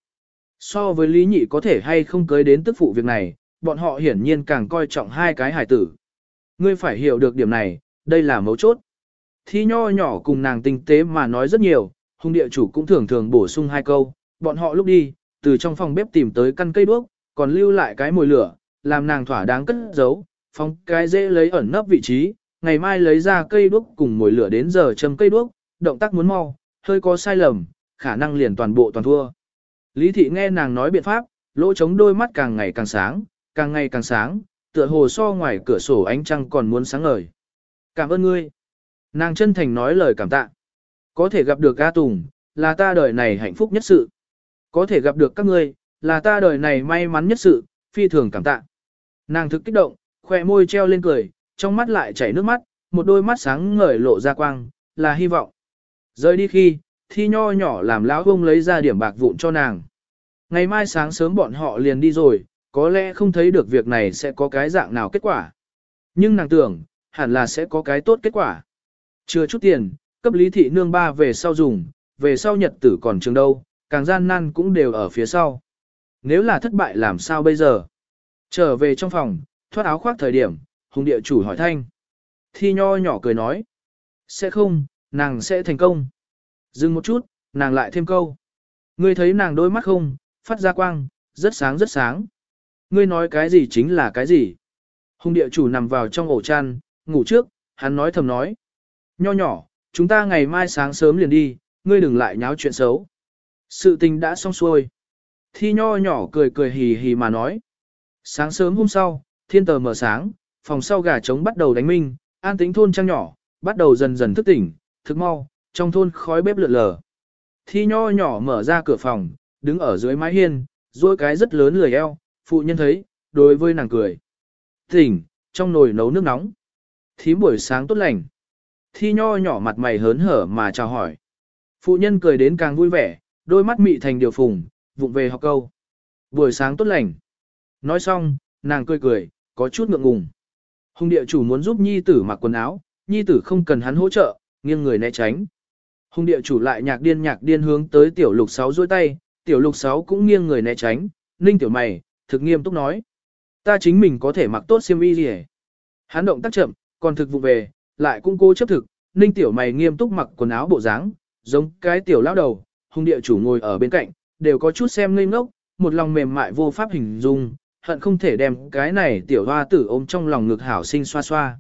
So với lý nhị có thể hay không cưới đến tức phụ việc này, bọn họ hiển nhiên càng coi trọng hai cái hài tử. Ngươi phải hiểu được điểm này, đây là mấu chốt. Thi nho nhỏ cùng nàng tinh tế mà nói rất nhiều, hung địa chủ cũng thường thường bổ sung hai câu, bọn họ lúc đi, từ trong phòng bếp tìm tới căn cây đuốc, còn lưu lại cái mồi lửa, làm nàng thỏa đáng cất giấu, phóng cái dễ lấy ẩn nấp vị trí, ngày mai lấy ra cây đuốc cùng mồi lửa đến giờ châm cây đuốc, động tác muốn mau, hơi có sai lầm, khả năng liền toàn bộ toàn thua. Lý thị nghe nàng nói biện pháp, lỗ trống đôi mắt càng ngày càng sáng, càng ngày càng sáng, tựa hồ so ngoài cửa sổ ánh trăng còn muốn sáng ngời. Cảm ơn ngươi. Nàng chân thành nói lời cảm tạ. Có thể gặp được A Tùng, là ta đời này hạnh phúc nhất sự. Có thể gặp được các ngươi, là ta đời này may mắn nhất sự, phi thường cảm tạ. Nàng thực kích động, khỏe môi treo lên cười, trong mắt lại chảy nước mắt, một đôi mắt sáng ngời lộ ra quang, là hy vọng. Rời đi khi, thi nho nhỏ làm lão ông lấy ra điểm bạc vụn cho nàng. Ngày mai sáng sớm bọn họ liền đi rồi, có lẽ không thấy được việc này sẽ có cái dạng nào kết quả. Nhưng nàng tưởng, hẳn là sẽ có cái tốt kết quả. Chưa chút tiền, cấp lý thị nương ba về sau dùng, về sau nhật tử còn trường đâu, càng gian nan cũng đều ở phía sau. Nếu là thất bại làm sao bây giờ? Trở về trong phòng, thoát áo khoác thời điểm, hùng địa chủ hỏi thanh. Thi nho nhỏ cười nói. Sẽ không, nàng sẽ thành công. Dừng một chút, nàng lại thêm câu. Ngươi thấy nàng đôi mắt không, phát ra quang, rất sáng rất sáng. Ngươi nói cái gì chính là cái gì. Hùng địa chủ nằm vào trong ổ chăn, ngủ trước, hắn nói thầm nói. Nho nhỏ, chúng ta ngày mai sáng sớm liền đi, ngươi đừng lại nháo chuyện xấu. Sự tình đã xong xuôi. Thi nho nhỏ cười cười hì hì mà nói. Sáng sớm hôm sau, thiên tờ mở sáng, phòng sau gà trống bắt đầu đánh minh, an tính thôn trang nhỏ, bắt đầu dần dần thức tỉnh, thức mau, trong thôn khói bếp lượn lờ. Thi nho nhỏ mở ra cửa phòng, đứng ở dưới mái hiên, duỗi cái rất lớn lười eo, phụ nhân thấy, đối với nàng cười. Tỉnh, trong nồi nấu nước nóng. Thím buổi sáng tốt lành. Thi nho nhỏ mặt mày hớn hở mà chào hỏi. Phụ nhân cười đến càng vui vẻ, đôi mắt mị thành điều phùng, vụng về học câu. Buổi sáng tốt lành. Nói xong, nàng cười cười, có chút ngượng ngùng. Hùng địa chủ muốn giúp nhi tử mặc quần áo, nhi tử không cần hắn hỗ trợ, nghiêng người né tránh. Hùng địa chủ lại nhạc điên nhạc điên hướng tới tiểu lục sáu dôi tay, tiểu lục sáu cũng nghiêng người né tránh, ninh tiểu mày, thực nghiêm túc nói. Ta chính mình có thể mặc tốt xiêm y gì Hắn động tác chậm, còn thực vụ về, lại cũng cố chấp thực, ninh tiểu mày nghiêm túc mặc quần áo bộ dáng, giống cái tiểu lão đầu, hùng địa chủ ngồi ở bên cạnh, đều có chút xem ngây ngốc, một lòng mềm mại vô pháp hình dung, hận không thể đem cái này tiểu hoa tử ôm trong lòng ngực hảo sinh xoa xoa.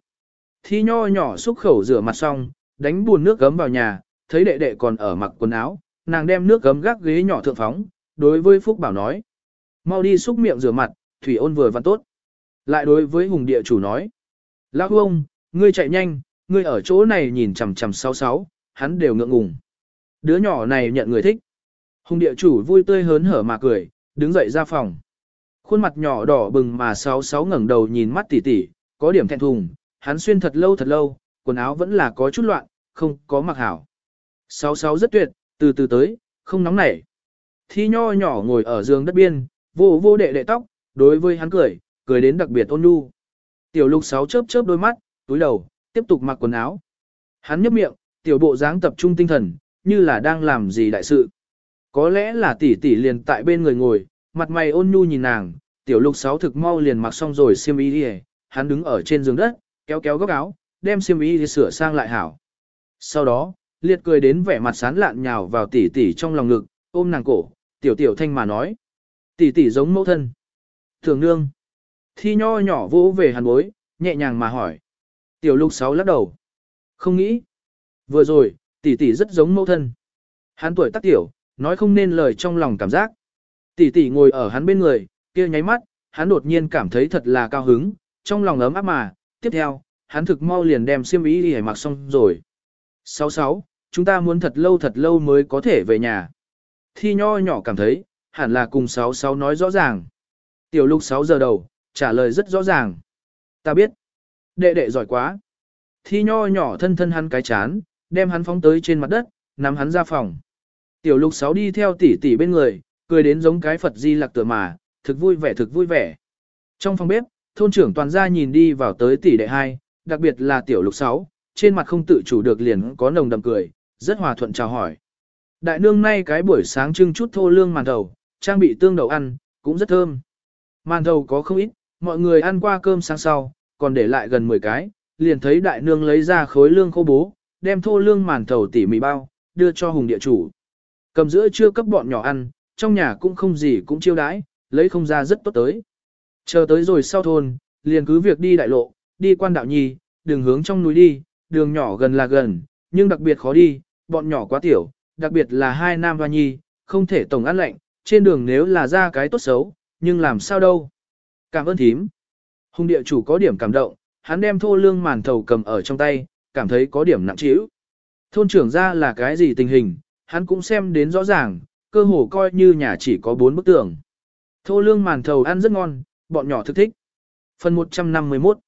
Thi nho nhỏ xúc khẩu rửa mặt xong, đánh buồn nước gấm vào nhà, thấy đệ đệ còn ở mặc quần áo, nàng đem nước gấm gác ghế nhỏ thượng phóng, đối với Phúc Bảo nói. Mau đi xúc miệng rửa mặt, thủy ôn vừa văn tốt. Lại đối với hùng địa chủ nói. Lão ông, ngươi chạy nhanh, ngươi ở chỗ này nhìn chằm chằm sáu sáu, hắn đều ngượng ngùng. Đứa nhỏ này nhận người thích. Hùng địa chủ vui tươi hớn hở mà cười, đứng dậy ra phòng. Khuôn mặt nhỏ đỏ bừng mà sáu sáu ngẩng đầu nhìn mắt tỉ tỉ, có điểm thẹn thùng, hắn xuyên thật lâu thật lâu, quần áo vẫn là có chút loạn, không có mặc hảo. Sáu sáu rất tuyệt, từ từ tới, không nóng nảy. Thi nho nhỏ ngồi ở giường đất biên, vô vô đệ đệ tóc, đối với hắn cười, cười đến đặc biệt ôn nhu. Tiểu lục sáu chớp chớp đôi mắt, túi đầu, tiếp tục mặc quần áo. Hắn nhấp miệng, tiểu bộ dáng tập trung tinh thần, như là đang làm gì đại sự. Có lẽ là tỷ tỷ liền tại bên người ngồi, mặt mày ôn nhu nhìn nàng, tiểu lục sáu thực mau liền mặc xong rồi xiêm y đi hắn đứng ở trên giường đất, kéo kéo góc áo, đem xiêm y đi sửa sang lại hảo. Sau đó, liệt cười đến vẻ mặt sán lạn nhào vào tỷ tỷ trong lòng ngực, ôm nàng cổ, tiểu tiểu thanh mà nói. Tỷ tỷ giống mẫu thân. Thường nương. Thi nho nhỏ vỗ về hàn bối, nhẹ nhàng mà hỏi. Tiểu lục sáu lắc đầu. Không nghĩ. Vừa rồi, tỷ tỷ rất giống mẫu thân. Hắn tuổi tác tiểu, nói không nên lời trong lòng cảm giác. Tỷ tỷ ngồi ở hắn bên người, kia nháy mắt, hắn đột nhiên cảm thấy thật là cao hứng, trong lòng ấm áp mà. Tiếp theo, hắn thực mau liền đem xiêm y đi mặc xong rồi. Sáu sáu, chúng ta muốn thật lâu thật lâu mới có thể về nhà. Thi nho nhỏ cảm thấy, hẳn là cùng sáu sáu nói rõ ràng. Tiểu lục 6 giờ đầu, trả lời rất rõ ràng. Ta biết. Đệ đệ giỏi quá. Thi nho nhỏ thân thân hắn cái chán, đem hắn phóng tới trên mặt đất, nắm hắn ra phòng. Tiểu lục Sáu đi theo tỷ tỷ bên người, cười đến giống cái Phật di lạc tựa mà, thực vui vẻ thực vui vẻ. Trong phòng bếp, thôn trưởng toàn gia nhìn đi vào tới tỷ đệ hai, đặc biệt là tiểu lục Sáu, trên mặt không tự chủ được liền có nồng đầm cười, rất hòa thuận chào hỏi. Đại nương nay cái buổi sáng trưng chút thô lương màn đầu, trang bị tương đậu ăn, cũng rất thơm. Màn đầu có không ít, mọi người ăn qua cơm sáng sau, còn để lại gần 10 cái, liền thấy đại nương lấy ra khối lương khô bố, đem thô lương màn thầu tỉ mì bao, đưa cho hùng địa chủ. Cầm giữa chưa cấp bọn nhỏ ăn, trong nhà cũng không gì cũng chiêu đãi, lấy không ra rất tốt tới. Chờ tới rồi sau thôn, liền cứ việc đi đại lộ, đi quan đạo nhi, đường hướng trong núi đi, đường nhỏ gần là gần, nhưng đặc biệt khó đi, bọn nhỏ quá tiểu, đặc biệt là hai nam và nhi, không thể tổng ăn lạnh, trên đường nếu là ra cái tốt xấu, nhưng làm sao đâu. Cảm ơn thím. Hùng địa chủ có điểm cảm động, hắn đem thô lương màn thầu cầm ở trong tay, cảm thấy có điểm nặng trĩu. Thôn trưởng ra là cái gì tình hình, hắn cũng xem đến rõ ràng, cơ hồ coi như nhà chỉ có bốn bức tường. Thô lương màn thầu ăn rất ngon, bọn nhỏ thức thích. Phần 151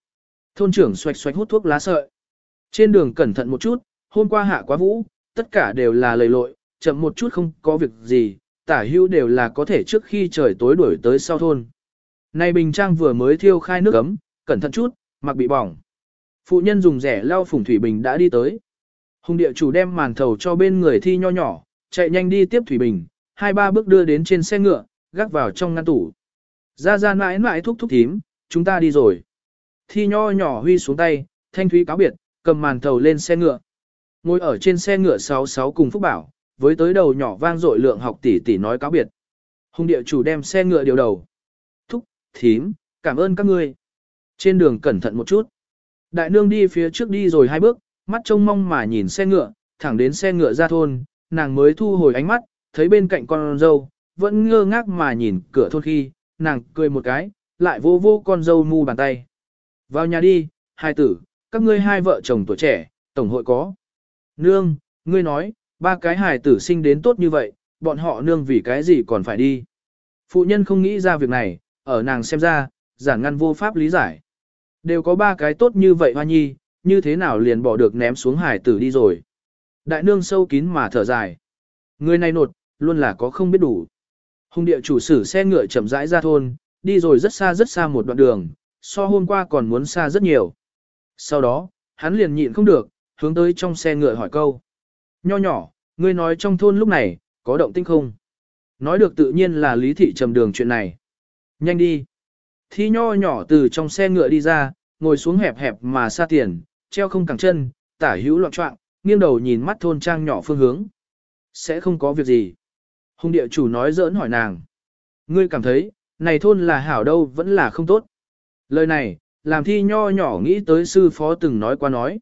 Thôn trưởng xoạch xoạch hút thuốc lá sợi. Trên đường cẩn thận một chút, hôm qua hạ quá vũ, tất cả đều là lầy lội, chậm một chút không có việc gì, tả hữu đều là có thể trước khi trời tối đuổi tới sau thôn. Này bình trang vừa mới thiêu khai nước ấm, cẩn thận chút, mặc bị bỏng. Phụ nhân dùng rẻ lau phùng thủy bình đã đi tới. Hùng địa chủ đem màn thầu cho bên người thi nho nhỏ, chạy nhanh đi tiếp thủy bình, hai ba bước đưa đến trên xe ngựa, gác vào trong ngăn tủ. Ra ra mãi mãi thúc thúc thím, chúng ta đi rồi. Thi nho nhỏ huy xuống tay, thanh thúy cáo biệt, cầm màn thầu lên xe ngựa. Ngồi ở trên xe ngựa 66 cùng Phúc Bảo, với tới đầu nhỏ vang dội lượng học tỷ tỷ nói cáo biệt. Hùng địa chủ đem xe ngựa điều đầu. Thím, cảm ơn các ngươi. Trên đường cẩn thận một chút. Đại nương đi phía trước đi rồi hai bước, mắt trông mong mà nhìn xe ngựa, thẳng đến xe ngựa ra thôn, nàng mới thu hồi ánh mắt, thấy bên cạnh con dâu, vẫn ngơ ngác mà nhìn cửa thôn khi, nàng cười một cái, lại vô vô con dâu mu bàn tay. Vào nhà đi, hai tử, các ngươi hai vợ chồng tuổi trẻ, tổng hội có. Nương, ngươi nói, ba cái hài tử sinh đến tốt như vậy, bọn họ nương vì cái gì còn phải đi. Phụ nhân không nghĩ ra việc này, ở nàng xem ra, giản ngăn vô pháp lý giải. Đều có ba cái tốt như vậy hoa nhi, như thế nào liền bỏ được ném xuống hải tử đi rồi. Đại nương sâu kín mà thở dài. Người này nột, luôn là có không biết đủ. Hùng địa chủ sử xe ngựa chậm rãi ra thôn, đi rồi rất xa rất xa một đoạn đường, so hôm qua còn muốn xa rất nhiều. Sau đó, hắn liền nhịn không được, hướng tới trong xe ngựa hỏi câu. Nho nhỏ, ngươi nói trong thôn lúc này, có động tinh không? Nói được tự nhiên là lý thị trầm đường chuyện này. Nhanh đi. Thi nho nhỏ từ trong xe ngựa đi ra, ngồi xuống hẹp hẹp mà xa tiền, treo không cẳng chân, tả hữu loạn trọng, nghiêng đầu nhìn mắt thôn trang nhỏ phương hướng. Sẽ không có việc gì. Hùng địa chủ nói giỡn hỏi nàng. Ngươi cảm thấy, này thôn là hảo đâu vẫn là không tốt. Lời này, làm thi nho nhỏ nghĩ tới sư phó từng nói qua nói.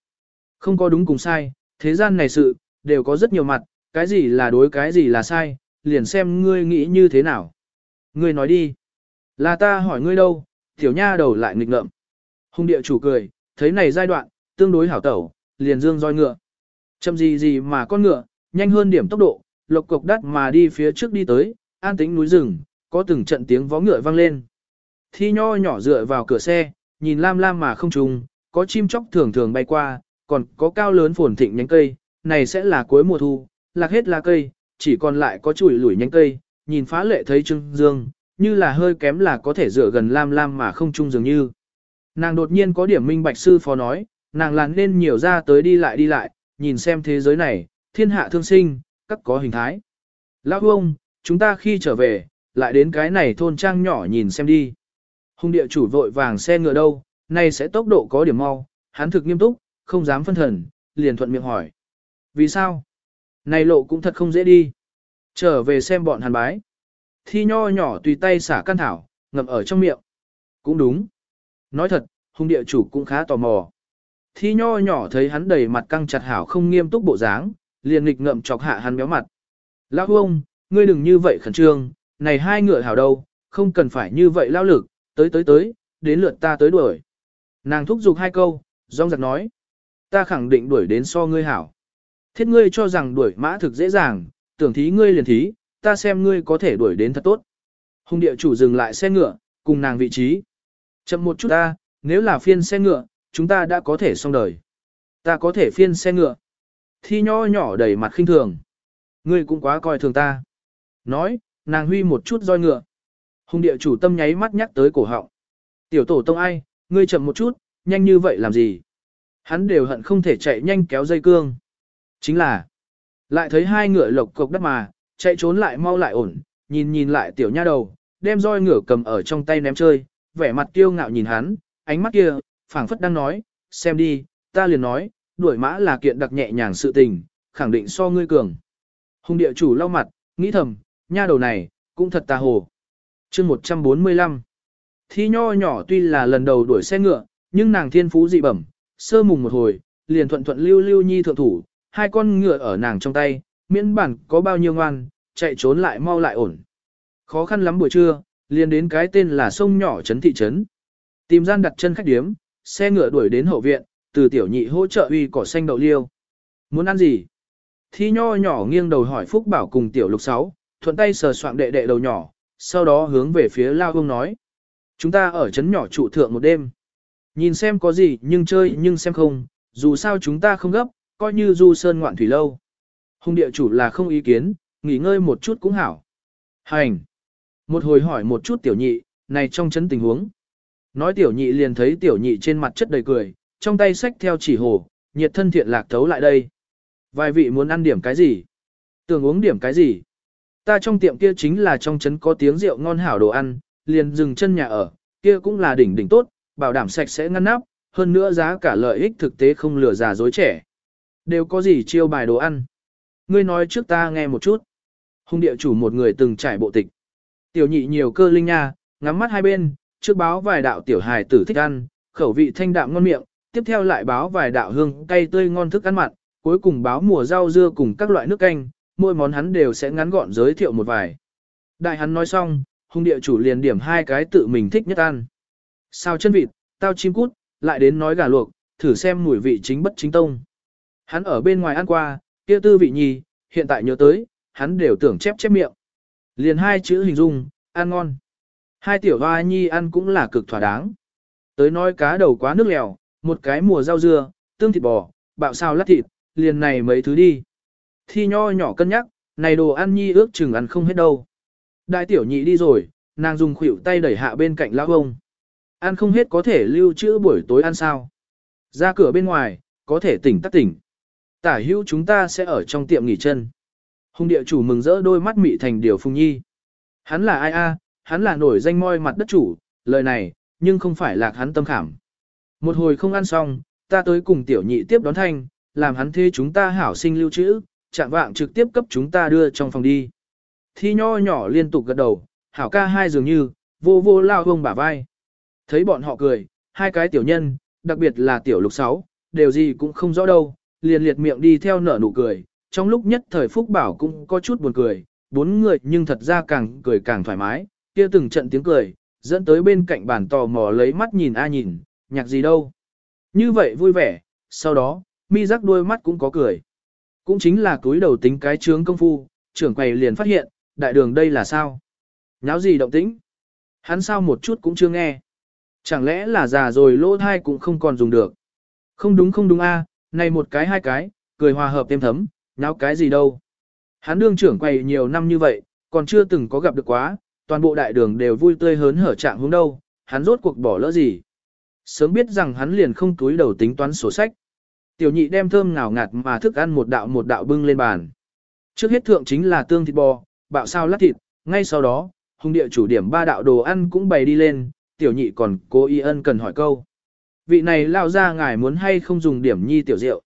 Không có đúng cùng sai, thế gian này sự, đều có rất nhiều mặt, cái gì là đối cái gì là sai, liền xem ngươi nghĩ như thế nào. Ngươi nói đi. Là ta hỏi ngươi đâu, tiểu nha đầu lại nghịch ngợm. Hùng địa chủ cười, thấy này giai đoạn, tương đối hảo tẩu, liền dương roi ngựa. Chậm gì gì mà con ngựa, nhanh hơn điểm tốc độ, lộc cục đắt mà đi phía trước đi tới, an tĩnh núi rừng, có từng trận tiếng vó ngựa vang lên. Thi nho nhỏ dựa vào cửa xe, nhìn lam lam mà không trùng, có chim chóc thường thường bay qua, còn có cao lớn phồn thịnh nhánh cây, này sẽ là cuối mùa thu, lạc hết lá cây, chỉ còn lại có chùi lủi nhánh cây, nhìn phá lệ thấy trưng dương, như là hơi kém là có thể dựa gần lam lam mà không chung dường như. Nàng đột nhiên có điểm minh bạch sư phó nói, nàng là nên nhiều ra tới đi lại đi lại, nhìn xem thế giới này, thiên hạ thương sinh, các có hình thái. Lão ông, chúng ta khi trở về, lại đến cái này thôn trang nhỏ nhìn xem đi. Hùng địa chủ vội vàng xe ngựa đâu, nay sẽ tốc độ có điểm mau, hắn thực nghiêm túc, không dám phân thần, liền thuận miệng hỏi. Vì sao? Này lộ cũng thật không dễ đi. Trở về xem bọn hàn bái. Thi nho nhỏ tùy tay xả căn thảo, ngậm ở trong miệng. Cũng đúng. Nói thật, hung địa chủ cũng khá tò mò. Thi nho nhỏ thấy hắn đầy mặt căng chặt hảo không nghiêm túc bộ dáng, liền nghịch ngậm chọc hạ hắn béo mặt. Lão ông, ngươi đừng như vậy khẩn trương, này hai ngựa hảo đâu, không cần phải như vậy lao lực, tới tới tới, đến lượt ta tới đuổi. Nàng thúc giục hai câu, rong giặc nói. Ta khẳng định đuổi đến so ngươi hảo. Thiết ngươi cho rằng đuổi mã thực dễ dàng, tưởng thí ngươi liền thí, ta xem ngươi có thể đuổi đến thật tốt. Hùng địa chủ dừng lại xe ngựa, cùng nàng vị trí. Chậm một chút ta, nếu là phiên xe ngựa, chúng ta đã có thể xong đời. Ta có thể phiên xe ngựa. Thi nho nhỏ đầy mặt khinh thường. Ngươi cũng quá coi thường ta. Nói, nàng huy một chút roi ngựa. Hùng địa chủ tâm nháy mắt nhắc tới cổ họng. Tiểu tổ tông ai, ngươi chậm một chút, nhanh như vậy làm gì? Hắn đều hận không thể chạy nhanh kéo dây cương. Chính là, lại thấy hai ngựa lộc cộc đất mà, chạy trốn lại mau lại ổn, nhìn nhìn lại tiểu nha đầu, đem roi ngựa cầm ở trong tay ném chơi, vẻ mặt kiêu ngạo nhìn hắn, ánh mắt kia, phảng phất đang nói, xem đi, ta liền nói, đuổi mã là kiện đặc nhẹ nhàng sự tình, khẳng định so ngươi cường. Hùng địa chủ lau mặt, nghĩ thầm, nha đầu này, cũng thật tà hồ. chương 145 Thi nho nhỏ tuy là lần đầu đuổi xe ngựa, nhưng nàng thiên phú dị bẩm, sơ mùng một hồi, liền thuận thuận lưu lưu nhi thượng thủ, hai con ngựa ở nàng trong tay, miễn bản có bao nhiêu ngoan, chạy trốn lại mau lại ổn. Khó khăn lắm buổi trưa, liền đến cái tên là sông nhỏ trấn thị trấn. Tìm gian đặt chân khách điếm, xe ngựa đuổi đến hậu viện, từ tiểu nhị hỗ trợ uy cỏ xanh đậu liêu. Muốn ăn gì? Thi nho nhỏ nghiêng đầu hỏi Phúc Bảo cùng tiểu lục sáu, thuận tay sờ soạn đệ đệ đầu nhỏ, sau đó hướng về phía lao hương nói. Chúng ta ở trấn nhỏ trụ thượng một đêm. Nhìn xem có gì nhưng chơi nhưng xem không, dù sao chúng ta không gấp, coi như du sơn ngoạn thủy lâu. Hùng địa chủ là không ý kiến, nghỉ ngơi một chút cũng hảo. Hành. Một hồi hỏi một chút tiểu nhị, này trong chấn tình huống. Nói tiểu nhị liền thấy tiểu nhị trên mặt chất đầy cười, trong tay sách theo chỉ hồ, nhiệt thân thiện lạc thấu lại đây. Vài vị muốn ăn điểm cái gì? Tưởng uống điểm cái gì? Ta trong tiệm kia chính là trong trấn có tiếng rượu ngon hảo đồ ăn, liền dừng chân nhà ở, kia cũng là đỉnh đỉnh tốt, bảo đảm sạch sẽ ngăn nắp, hơn nữa giá cả lợi ích thực tế không lừa già dối trẻ. Đều có gì chiêu bài đồ ăn? Ngươi nói trước ta nghe một chút. Hùng địa chủ một người từng trải bộ tịch. Tiểu nhị nhiều cơ linh nha, ngắm mắt hai bên, trước báo vài đạo tiểu hài tử thích ăn, khẩu vị thanh đạm ngon miệng, tiếp theo lại báo vài đạo hương cay tươi ngon thức ăn mặn, cuối cùng báo mùa rau dưa cùng các loại nước canh, mỗi món hắn đều sẽ ngắn gọn giới thiệu một vài. Đại hắn nói xong, hung địa chủ liền điểm hai cái tự mình thích nhất ăn. Sao chân vịt, tao chim cút, lại đến nói gà luộc, thử xem mùi vị chính bất chính tông. Hắn ở bên ngoài ăn qua, kia tư vị nhì, hiện tại nhớ tới, hắn đều tưởng chép chép miệng. Liền hai chữ hình dung, ăn ngon. Hai tiểu hoa nhi ăn cũng là cực thỏa đáng. Tới nói cá đầu quá nước lèo, một cái mùa rau dưa, tương thịt bò, bạo sao lát thịt, liền này mấy thứ đi. Thi nho nhỏ cân nhắc, này đồ ăn nhi ước chừng ăn không hết đâu. Đại tiểu nhị đi rồi, nàng dùng khuỷu tay đẩy hạ bên cạnh lão ông. Ăn không hết có thể lưu trữ buổi tối ăn sao. Ra cửa bên ngoài, có thể tỉnh tắt tỉnh. Tả hữu chúng ta sẽ ở trong tiệm nghỉ chân. Hùng địa chủ mừng rỡ đôi mắt mị thành điều phùng nhi. Hắn là ai a? hắn là nổi danh moi mặt đất chủ, lời này, nhưng không phải lạc hắn tâm khảm. Một hồi không ăn xong, ta tới cùng tiểu nhị tiếp đón thanh, làm hắn thê chúng ta hảo sinh lưu trữ, chạm vạng trực tiếp cấp chúng ta đưa trong phòng đi. Thi nho nhỏ liên tục gật đầu, hảo ca hai dường như, vô vô lao hông bả vai. Thấy bọn họ cười, hai cái tiểu nhân, đặc biệt là tiểu lục sáu, đều gì cũng không rõ đâu, liền liệt miệng đi theo nở nụ cười. Trong lúc nhất thời Phúc Bảo cũng có chút buồn cười, bốn người nhưng thật ra càng cười càng thoải mái, kia từng trận tiếng cười, dẫn tới bên cạnh bàn tò mò lấy mắt nhìn a nhìn, nhạc gì đâu. Như vậy vui vẻ, sau đó, mi rắc đôi mắt cũng có cười. Cũng chính là túi đầu tính cái trướng công phu, trưởng quầy liền phát hiện, đại đường đây là sao? Nháo gì động tĩnh? Hắn sao một chút cũng chưa nghe. Chẳng lẽ là già rồi lỗ thai cũng không còn dùng được. Không đúng không đúng a, này một cái hai cái, cười hòa hợp thêm thấm, nháo cái gì đâu. Hắn đương trưởng quầy nhiều năm như vậy, còn chưa từng có gặp được quá, toàn bộ đại đường đều vui tươi hớn hở trạng hướng đâu, hắn rốt cuộc bỏ lỡ gì. Sớm biết rằng hắn liền không túi đầu tính toán sổ sách. Tiểu nhị đem thơm ngào ngạt mà thức ăn một đạo một đạo bưng lên bàn. Trước hết thượng chính là tương thịt bò, bạo sao lát thịt, ngay sau đó, hùng địa chủ điểm ba đạo đồ ăn cũng bày đi lên, tiểu nhị còn cố y ân cần hỏi câu. Vị này lao ra ngài muốn hay không dùng điểm nhi tiểu rượu.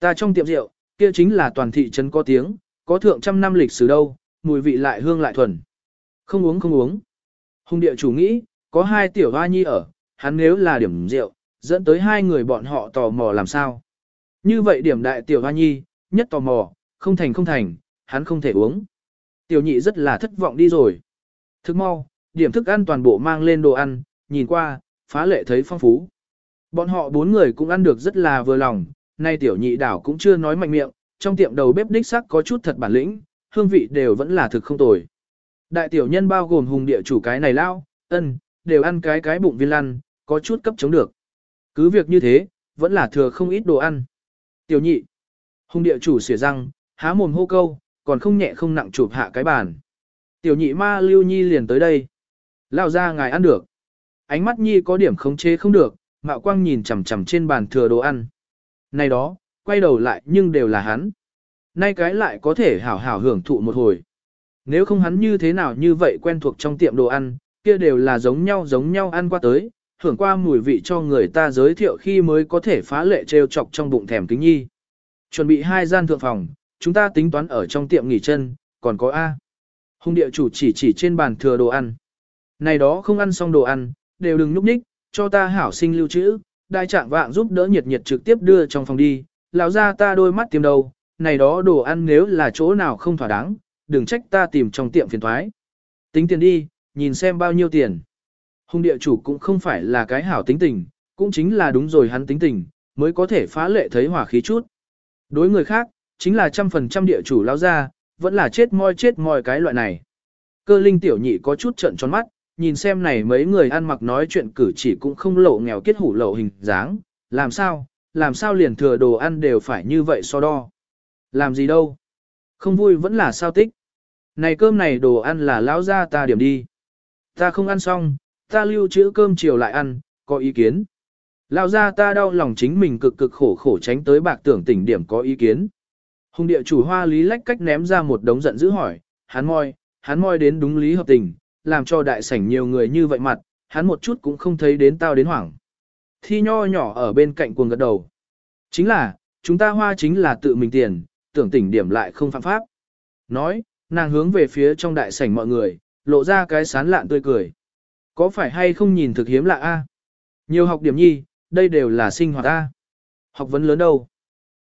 Ta trong tiệm rượu, kia chính là toàn thị trấn có tiếng, có thượng trăm năm lịch sử đâu, mùi vị lại hương lại thuần. Không uống không uống. Hùng địa chủ nghĩ, có hai tiểu hoa nhi ở, hắn nếu là điểm rượu, dẫn tới hai người bọn họ tò mò làm sao. Như vậy điểm đại tiểu hoa nhi, nhất tò mò, không thành không thành, hắn không thể uống. Tiểu nhị rất là thất vọng đi rồi. Thức mau, điểm thức ăn toàn bộ mang lên đồ ăn, nhìn qua, phá lệ thấy phong phú. Bọn họ bốn người cũng ăn được rất là vừa lòng, nay tiểu nhị đảo cũng chưa nói mạnh miệng, trong tiệm đầu bếp đích sắc có chút thật bản lĩnh, hương vị đều vẫn là thực không tồi. Đại tiểu nhân bao gồm hùng địa chủ cái này lao, ân, đều ăn cái cái bụng viên lăn, có chút cấp chống được. Cứ việc như thế, vẫn là thừa không ít đồ ăn. Tiểu nhị, hùng địa chủ xỉa răng, há mồm hô câu, còn không nhẹ không nặng chụp hạ cái bàn. Tiểu nhị ma lưu nhi liền tới đây. Lao ra ngài ăn được. Ánh mắt nhi có điểm khống chế không được, mạo quang nhìn chằm chằm trên bàn thừa đồ ăn. Này đó, quay đầu lại nhưng đều là hắn. Nay cái lại có thể hảo hảo hưởng thụ một hồi. Nếu không hắn như thế nào như vậy quen thuộc trong tiệm đồ ăn, kia đều là giống nhau giống nhau ăn qua tới, hưởng qua mùi vị cho người ta giới thiệu khi mới có thể phá lệ trêu chọc trong bụng thèm kính nhi. Chuẩn bị hai gian thượng phòng, chúng ta tính toán ở trong tiệm nghỉ chân, còn có A. Hùng địa chủ chỉ chỉ trên bàn thừa đồ ăn. Này đó không ăn xong đồ ăn, đều đừng núp ních, cho ta hảo sinh lưu trữ, đại trạng vạng giúp đỡ nhiệt nhiệt trực tiếp đưa trong phòng đi, lão ra ta đôi mắt tìm đầu, này đó đồ ăn nếu là chỗ nào không thỏa đáng, đừng trách ta tìm trong tiệm phiền thoái. Tính tiền đi, nhìn xem bao nhiêu tiền. Hùng địa chủ cũng không phải là cái hảo tính tình, cũng chính là đúng rồi hắn tính tình, mới có thể phá lệ thấy hỏa khí chút. Đối người khác, chính là trăm phần trăm địa chủ lao ra, vẫn là chết moi chết moi cái loại này. cơ linh tiểu nhị có chút trận tròn mắt, nhìn xem này mấy người ăn mặc nói chuyện cử chỉ cũng không lộ nghèo kết hủ lộ hình dáng, làm sao, làm sao liền thừa đồ ăn đều phải như vậy so đo. Làm gì đâu. Không vui vẫn là sao tích. Này cơm này đồ ăn là lão ra ta điểm đi. Ta không ăn xong, ta lưu trữ cơm chiều lại ăn, có ý kiến. Lão ra ta đau lòng chính mình cực cực khổ khổ tránh tới bạc tưởng tỉnh điểm có ý kiến. Hùng địa chủ hoa lý lách cách ném ra một đống giận dữ hỏi, hắn moi, hắn moi đến đúng lý hợp tình, làm cho đại sảnh nhiều người như vậy mặt, hắn một chút cũng không thấy đến tao đến hoảng. Thi nho nhỏ ở bên cạnh cuồng gật đầu. Chính là, chúng ta hoa chính là tự mình tiền, tưởng tỉnh điểm lại không phạm pháp. Nói, nàng hướng về phía trong đại sảnh mọi người, lộ ra cái sán lạn tươi cười. Có phải hay không nhìn thực hiếm lạ a? Nhiều học điểm nhi, đây đều là sinh hoạt a. Học vấn lớn đâu?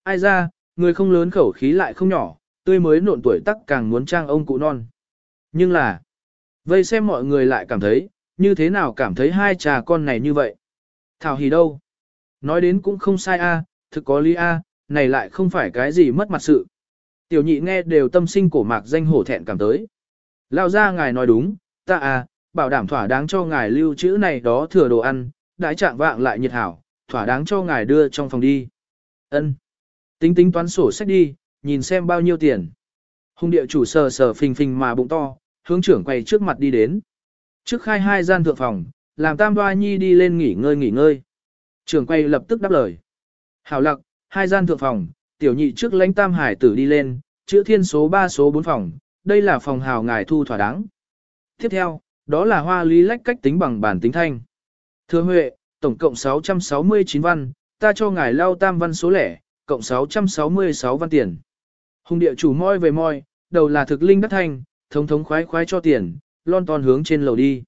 Ai ra, người không lớn khẩu khí lại không nhỏ, tươi mới nộn tuổi tắc càng muốn trang ông cụ non. Nhưng là, vây xem mọi người lại cảm thấy, như thế nào cảm thấy hai trà con này như vậy. Thảo hỉ đâu? Nói đến cũng không sai a, thực có lý a, này lại không phải cái gì mất mặt sự. Tiểu nhị nghe đều tâm sinh cổ mạc danh hổ thẹn cảm tới. Lao ra ngài nói đúng, ta à, bảo đảm thỏa đáng cho ngài lưu trữ này đó thừa đồ ăn, đãi trạng vạng lại nhiệt hảo, thỏa đáng cho ngài đưa trong phòng đi. Ân, Tính tính toán sổ sách đi, nhìn xem bao nhiêu tiền. Hùng địa chủ sờ sờ phình phình mà bụng to, hướng trưởng quay trước mặt đi đến. Trước khai hai gian thượng phòng, làm tam hoa nhi đi lên nghỉ ngơi nghỉ ngơi. Trưởng quay lập tức đáp lời. Hảo lặc, hai gian thượng phòng, tiểu nhị trước lãnh tam hải tử đi lên, chữ thiên số 3 số 4 phòng, đây là phòng hào ngài thu thỏa đáng. Tiếp theo, đó là hoa lý lách cách tính bằng bản tính thanh. Thưa Huệ, tổng cộng 669 văn, ta cho ngài lao tam văn số lẻ, cộng 666 văn tiền. Hùng địa chủ moi về moi, đầu là thực linh đắc thanh, thống thống khoái khoái cho tiền, lon ton hướng trên lầu đi.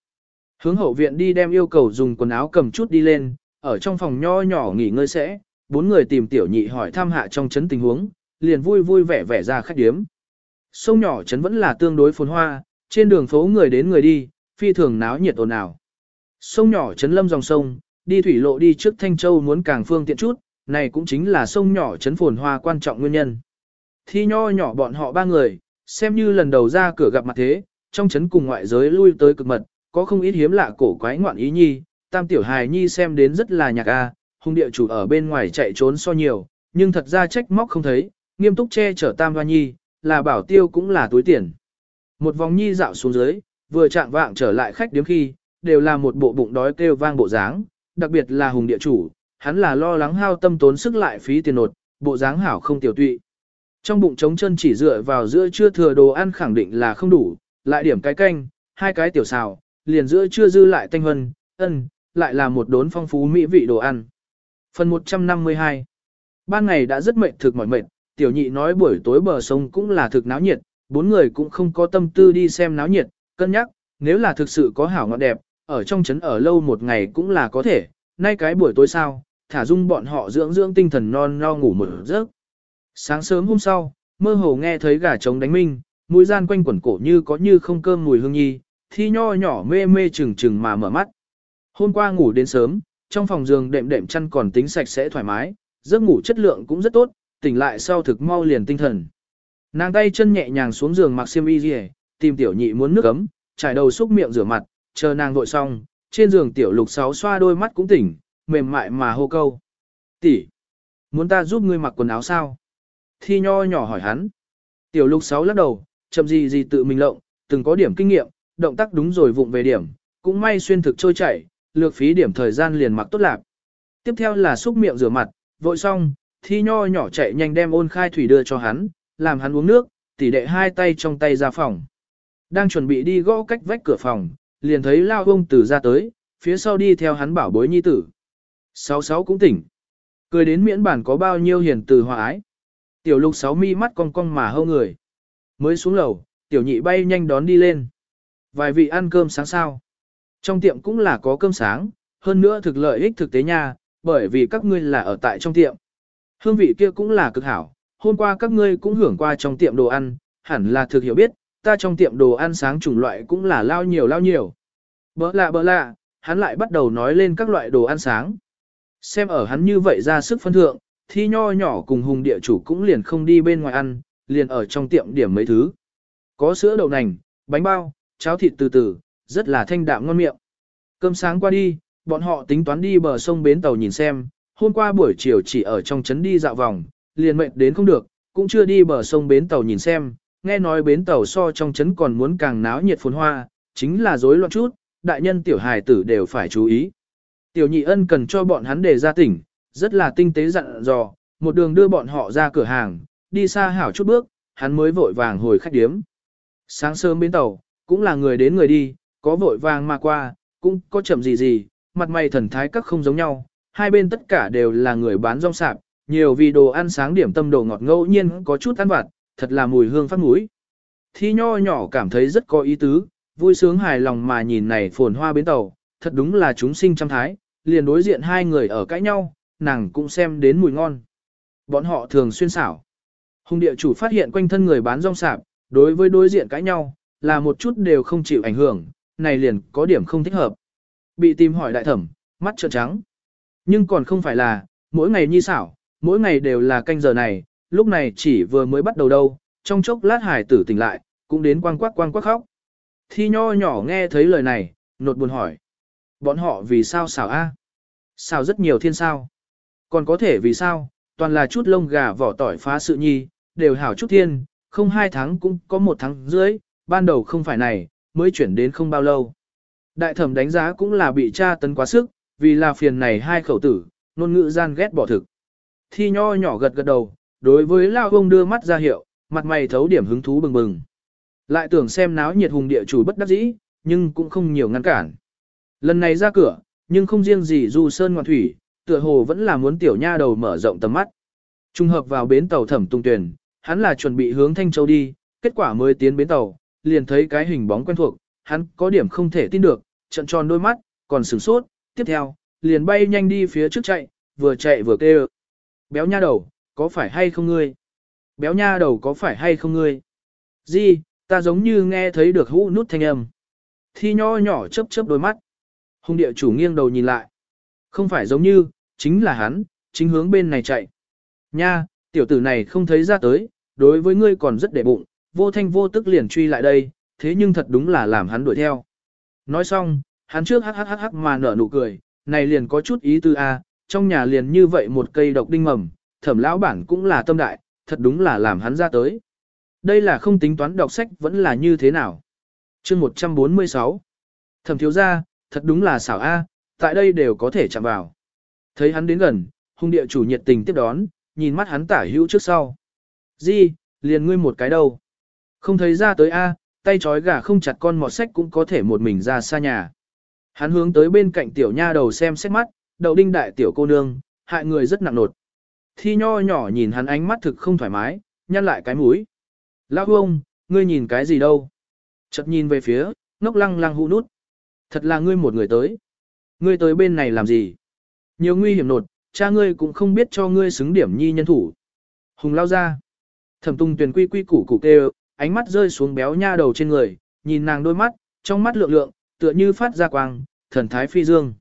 Hướng hậu viện đi đem yêu cầu dùng quần áo cầm chút đi lên, ở trong phòng nho nhỏ nghỉ ngơi sẽ, bốn người tìm tiểu nhị hỏi thăm hạ trong chấn tình huống, liền vui vui vẻ vẻ ra khách điếm. Sông nhỏ chấn vẫn là tương đối phồn hoa, trên đường phố người đến người đi, phi thường náo nhiệt ồn ào. Sông nhỏ chấn lâm dòng sông, đi thủy lộ đi trước Thanh Châu muốn càng phương tiện chút, này cũng chính là sông nhỏ chấn phồn hoa quan trọng nguyên nhân. Thi nho nhỏ bọn họ ba người, xem như lần đầu ra cửa gặp mặt thế, trong chấn cùng ngoại giới lui tới cực mật, có không ít hiếm lạ cổ quái ngoạn ý nhi, tam tiểu hài nhi xem đến rất là nhạc a, hung địa chủ ở bên ngoài chạy trốn so nhiều, nhưng thật ra trách móc không thấy, nghiêm túc che chở tam hoa nhi, là bảo tiêu cũng là túi tiền. Một vòng nhi dạo xuống dưới, vừa chạm vạng trở lại khách điếm khi, đều là một bộ bụng đói kêu vang bộ dáng, đặc biệt là hùng địa chủ, hắn là lo lắng hao tâm tốn sức lại phí tiền nột, bộ dáng hảo không tiểu tụy. Trong bụng trống chân chỉ dựa vào giữa chưa thừa đồ ăn khẳng định là không đủ, lại điểm cái canh, hai cái tiểu xào, liền giữa chưa dư lại tanh hân, ân, lại là một đốn phong phú mỹ vị đồ ăn. Phần 152 Ban ngày đã rất mệt thực mỏi mệt, tiểu nhị nói buổi tối bờ sông cũng là thực náo nhiệt, bốn người cũng không có tâm tư đi xem náo nhiệt, cân nhắc, nếu là thực sự có hảo ngọt đẹp, ở trong trấn ở lâu một ngày cũng là có thể, nay cái buổi tối sao, thả dung bọn họ dưỡng dưỡng tinh thần non no ngủ một giấc. Sáng sớm hôm sau, mơ hồ nghe thấy gà trống đánh minh, mũi gian quanh quẩn cổ như có như không cơm mùi hương nhi, thi nho nhỏ mê mê chừng chừng mà mở mắt. Hôm qua ngủ đến sớm, trong phòng giường đệm đệm chăn còn tính sạch sẽ thoải mái, giấc ngủ chất lượng cũng rất tốt, tỉnh lại sau thực mau liền tinh thần. Nàng tay chân nhẹ nhàng xuống giường mặc xiêm y rìa, tìm tiểu nhị muốn nước ấm, trải đầu xúc miệng rửa mặt, chờ nàng vội xong, trên giường tiểu lục sáu xoa đôi mắt cũng tỉnh, mềm mại mà hô câu. Tỷ, muốn ta giúp ngươi mặc quần áo sao? Thi nho nhỏ hỏi hắn. Tiểu lục sáu lắc đầu, chậm gì gì tự mình lộng, từng có điểm kinh nghiệm, động tác đúng rồi vụng về điểm, cũng may xuyên thực trôi chảy, lược phí điểm thời gian liền mặc tốt lạc. Tiếp theo là xúc miệng rửa mặt, vội xong, thi nho nhỏ chạy nhanh đem ôn khai thủy đưa cho hắn, làm hắn uống nước, tỉ đệ hai tay trong tay ra phòng. Đang chuẩn bị đi gõ cách vách cửa phòng, liền thấy lao ông tử ra tới, phía sau đi theo hắn bảo bối nhi tử. Sáu sáu cũng tỉnh. Cười đến miễn bản có bao nhiêu hiền từ hòa ái. Tiểu lục sáu mi mắt cong cong mà hâu người. Mới xuống lầu, tiểu nhị bay nhanh đón đi lên. Vài vị ăn cơm sáng sao. Trong tiệm cũng là có cơm sáng, hơn nữa thực lợi ích thực tế nha, bởi vì các ngươi là ở tại trong tiệm. Hương vị kia cũng là cực hảo, hôm qua các ngươi cũng hưởng qua trong tiệm đồ ăn, hẳn là thực hiểu biết, ta trong tiệm đồ ăn sáng chủng loại cũng là lao nhiều lao nhiều. Bỡ lạ bỡ lạ, hắn lại bắt đầu nói lên các loại đồ ăn sáng. Xem ở hắn như vậy ra sức phân thượng, thi nho nhỏ cùng hùng địa chủ cũng liền không đi bên ngoài ăn, liền ở trong tiệm điểm mấy thứ. Có sữa đậu nành, bánh bao, cháo thịt từ từ, rất là thanh đạm ngon miệng. Cơm sáng qua đi, bọn họ tính toán đi bờ sông bến tàu nhìn xem, hôm qua buổi chiều chỉ ở trong trấn đi dạo vòng, liền mệt đến không được, cũng chưa đi bờ sông bến tàu nhìn xem, nghe nói bến tàu so trong trấn còn muốn càng náo nhiệt phồn hoa, chính là rối loạn chút, đại nhân tiểu hài tử đều phải chú ý. Tiểu nhị ân cần cho bọn hắn để ra tỉnh, rất là tinh tế dặn dò, một đường đưa bọn họ ra cửa hàng, đi xa hảo chút bước, hắn mới vội vàng hồi khách điếm. Sáng sớm bên tàu, cũng là người đến người đi, có vội vàng mà qua, cũng có chậm gì gì, mặt mày thần thái các không giống nhau, hai bên tất cả đều là người bán rong sạp, nhiều vì đồ ăn sáng điểm tâm đồ ngọt ngẫu nhiên có chút ăn vặt, thật là mùi hương phát mũi. Thi nho nhỏ cảm thấy rất có ý tứ, vui sướng hài lòng mà nhìn này phồn hoa bến tàu, thật đúng là chúng sinh trăm thái, liền đối diện hai người ở cãi nhau, nàng cũng xem đến mùi ngon. Bọn họ thường xuyên xảo. Hùng địa chủ phát hiện quanh thân người bán rong sạp, đối với đối diện cãi nhau, là một chút đều không chịu ảnh hưởng, này liền có điểm không thích hợp. Bị tìm hỏi đại thẩm, mắt trợn trắng. Nhưng còn không phải là, mỗi ngày nhi xảo, mỗi ngày đều là canh giờ này, lúc này chỉ vừa mới bắt đầu đâu, trong chốc lát hải tử tỉnh lại, cũng đến quang quắc quang quắc khóc. Thi nho nhỏ nghe thấy lời này, nột buồn hỏi. Bọn họ vì sao xảo a? Xảo rất nhiều thiên sao. Còn có thể vì sao, toàn là chút lông gà vỏ tỏi phá sự nhi, đều hảo chút thiên, không hai tháng cũng có một tháng dưới, ban đầu không phải này, mới chuyển đến không bao lâu. Đại thẩm đánh giá cũng là bị cha tấn quá sức, vì là phiền này hai khẩu tử, nôn ngữ gian ghét bỏ thực. Thi nho nhỏ gật gật đầu, đối với lao ông đưa mắt ra hiệu, mặt mày thấu điểm hứng thú bừng bừng. Lại tưởng xem náo nhiệt hùng địa chủ bất đắc dĩ, nhưng cũng không nhiều ngăn cản. Lần này ra cửa, nhưng không riêng gì du sơn ngoạn thủy, tựa hồ vẫn là muốn tiểu nha đầu mở rộng tầm mắt. Trung hợp vào bến tàu thẩm tung tuyển, hắn là chuẩn bị hướng Thanh Châu đi, kết quả mới tiến bến tàu, liền thấy cái hình bóng quen thuộc, hắn có điểm không thể tin được, trận tròn đôi mắt, còn sửng sốt, tiếp theo, liền bay nhanh đi phía trước chạy, vừa chạy vừa kêu. Béo nha đầu, có phải hay không ngươi? Béo nha đầu có phải hay không ngươi? Gì, ta giống như nghe thấy được hũ nút thanh âm. Thi nho nhỏ chớp chớp đôi mắt. Hùng địa chủ nghiêng đầu nhìn lại. Không phải giống như, chính là hắn, chính hướng bên này chạy. Nha, tiểu tử này không thấy ra tới, đối với ngươi còn rất để bụng, vô thanh vô tức liền truy lại đây, thế nhưng thật đúng là làm hắn đuổi theo. Nói xong, hắn trước hắc hắc hắc hắc mà nở nụ cười, này liền có chút ý tư a, trong nhà liền như vậy một cây độc đinh mầm, thẩm lão bản cũng là tâm đại, thật đúng là làm hắn ra tới. Đây là không tính toán đọc sách vẫn là như thế nào. chương 146 Thẩm thiếu ra, thật đúng là xảo a, tại đây đều có thể chạm vào. Thấy hắn đến gần, hung địa chủ nhiệt tình tiếp đón, nhìn mắt hắn tả hữu trước sau. Di, liền ngươi một cái đâu. Không thấy ra tới a, tay trói gà không chặt con mọt sách cũng có thể một mình ra xa nhà. Hắn hướng tới bên cạnh tiểu nha đầu xem xét mắt, đầu đinh đại tiểu cô nương, hại người rất nặng nột. Thi nho nhỏ nhìn hắn ánh mắt thực không thoải mái, nhăn lại cái mũi. Lão ông, ngươi nhìn cái gì đâu? Chợt nhìn về phía, ngốc lăng lăng hụ nút. Thật là ngươi một người tới. Ngươi tới bên này làm gì? Nhiều nguy hiểm nột, cha ngươi cũng không biết cho ngươi xứng điểm nhi nhân thủ. Hùng lao ra. Thẩm tung Tuyền quy quy củ củ kêu, ánh mắt rơi xuống béo nha đầu trên người, nhìn nàng đôi mắt, trong mắt lượng lượng, tựa như phát ra quang, thần thái phi dương.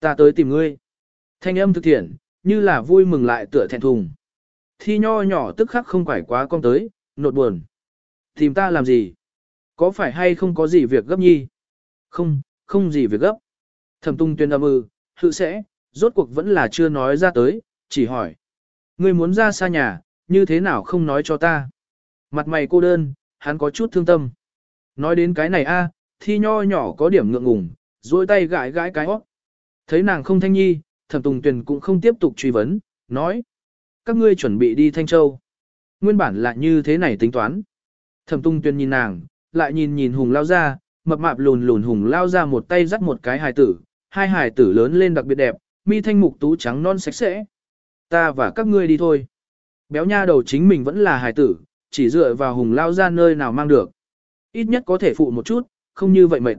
Ta tới tìm ngươi. Thanh âm thực thiện, như là vui mừng lại tựa thẹn thùng. Thi nho nhỏ tức khắc không quải quá con tới, nột buồn. Tìm ta làm gì? Có phải hay không có gì việc gấp nhi? Không, không gì việc gấp. Thẩm tung tuyên âm ư, hự sẽ, rốt cuộc vẫn là chưa nói ra tới, chỉ hỏi. Ngươi muốn ra xa nhà, như thế nào không nói cho ta? Mặt mày cô đơn, hắn có chút thương tâm. Nói đến cái này a, thi nho nhỏ có điểm ngượng ngùng, duỗi tay gãi gãi cái óc. Thấy nàng không thanh nhi, thẩm tùng tuyền cũng không tiếp tục truy vấn, nói. Các ngươi chuẩn bị đi Thanh Châu. Nguyên bản là như thế này tính toán. Thẩm tung tuyền nhìn nàng, lại nhìn nhìn hùng lao ra, mập mạp lùn lùn hùng lao ra một tay dắt một cái hài tử, hai hài tử lớn lên đặc biệt đẹp, mi thanh mục tú trắng non sạch sẽ. Ta và các ngươi đi thôi. Béo nha đầu chính mình vẫn là hài tử, chỉ dựa vào hùng lao ra nơi nào mang được. Ít nhất có thể phụ một chút, không như vậy mệt.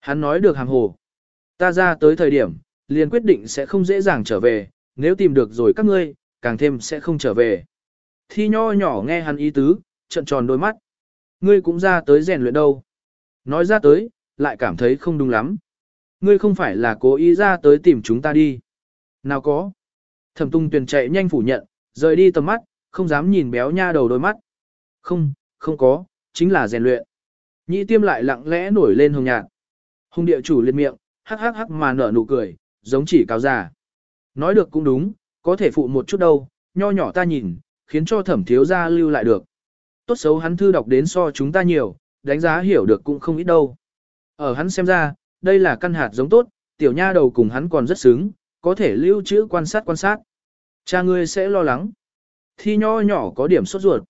Hắn nói được hàng hồ. Ta ra tới thời điểm, liền quyết định sẽ không dễ dàng trở về, nếu tìm được rồi các ngươi, càng thêm sẽ không trở về. Thi nho nhỏ nghe hắn ý tứ, trận tròn đôi mắt. Ngươi cũng ra tới rèn luyện đâu. Nói ra tới, lại cảm thấy không đúng lắm. Ngươi không phải là cố ý ra tới tìm chúng ta đi. Nào có. Thẩm tung tuyền chạy nhanh phủ nhận, rời đi tầm mắt, không dám nhìn béo nha đầu đôi mắt. Không, không có, chính là rèn luyện. Nhĩ tiêm lại lặng lẽ nổi lên hồng nhạt. Hùng địa chủ liệt miệng, hắc hắc hắc mà nở nụ cười, giống chỉ cáo già. Nói được cũng đúng, có thể phụ một chút đâu, nho nhỏ ta nhìn, khiến cho thẩm thiếu gia lưu lại được. Tốt xấu hắn thư đọc đến so chúng ta nhiều, đánh giá hiểu được cũng không ít đâu. Ở hắn xem ra, đây là căn hạt giống tốt, tiểu nha đầu cùng hắn còn rất sướng, có thể lưu trữ quan sát quan sát. Cha ngươi sẽ lo lắng. Thi nho nhỏ có điểm sốt ruột.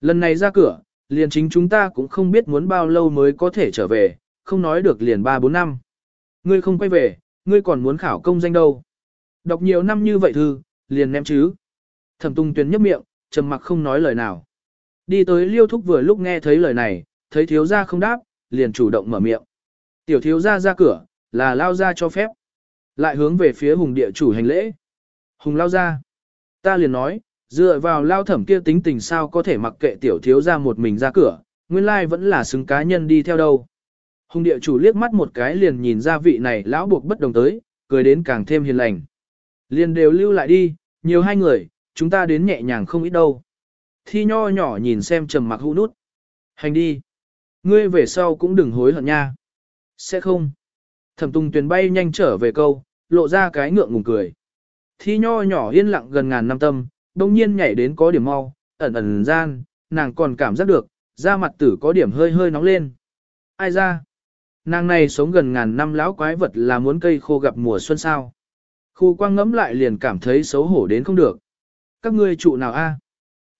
Lần này ra cửa, liền chính chúng ta cũng không biết muốn bao lâu mới có thể trở về, không nói được liền 3-4 năm. Ngươi không quay về, ngươi còn muốn khảo công danh đâu. Đọc nhiều năm như vậy thư, liền ném chứ. Thẩm tung tuyến nhấp miệng, trầm mặc không nói lời nào. Đi tới liêu thúc vừa lúc nghe thấy lời này, thấy thiếu gia không đáp, liền chủ động mở miệng. Tiểu thiếu gia ra cửa, là lao ra cho phép. Lại hướng về phía hùng địa chủ hành lễ. Hùng lao ra. Ta liền nói, dựa vào lao thẩm kia tính tình sao có thể mặc kệ tiểu thiếu gia một mình ra cửa, nguyên lai vẫn là xứng cá nhân đi theo đâu. Hùng địa chủ liếc mắt một cái liền nhìn ra vị này lão buộc bất đồng tới, cười đến càng thêm hiền lành. Liền đều lưu lại đi, nhiều hai người, chúng ta đến nhẹ nhàng không ít đâu. Thi nho nhỏ nhìn xem trầm mặc hũ nút. Hành đi. Ngươi về sau cũng đừng hối hận nha. Sẽ không. Thẩm Tùng Tuyền bay nhanh trở về câu, lộ ra cái ngượng ngùng cười. Thi nho nhỏ yên lặng gần ngàn năm tâm, đông nhiên nhảy đến có điểm mau, ẩn ẩn gian, nàng còn cảm giác được, da mặt tử có điểm hơi hơi nóng lên. Ai ra? Nàng này sống gần ngàn năm lão quái vật là muốn cây khô gặp mùa xuân sao. Khu quang ngẫm lại liền cảm thấy xấu hổ đến không được. Các ngươi trụ nào a?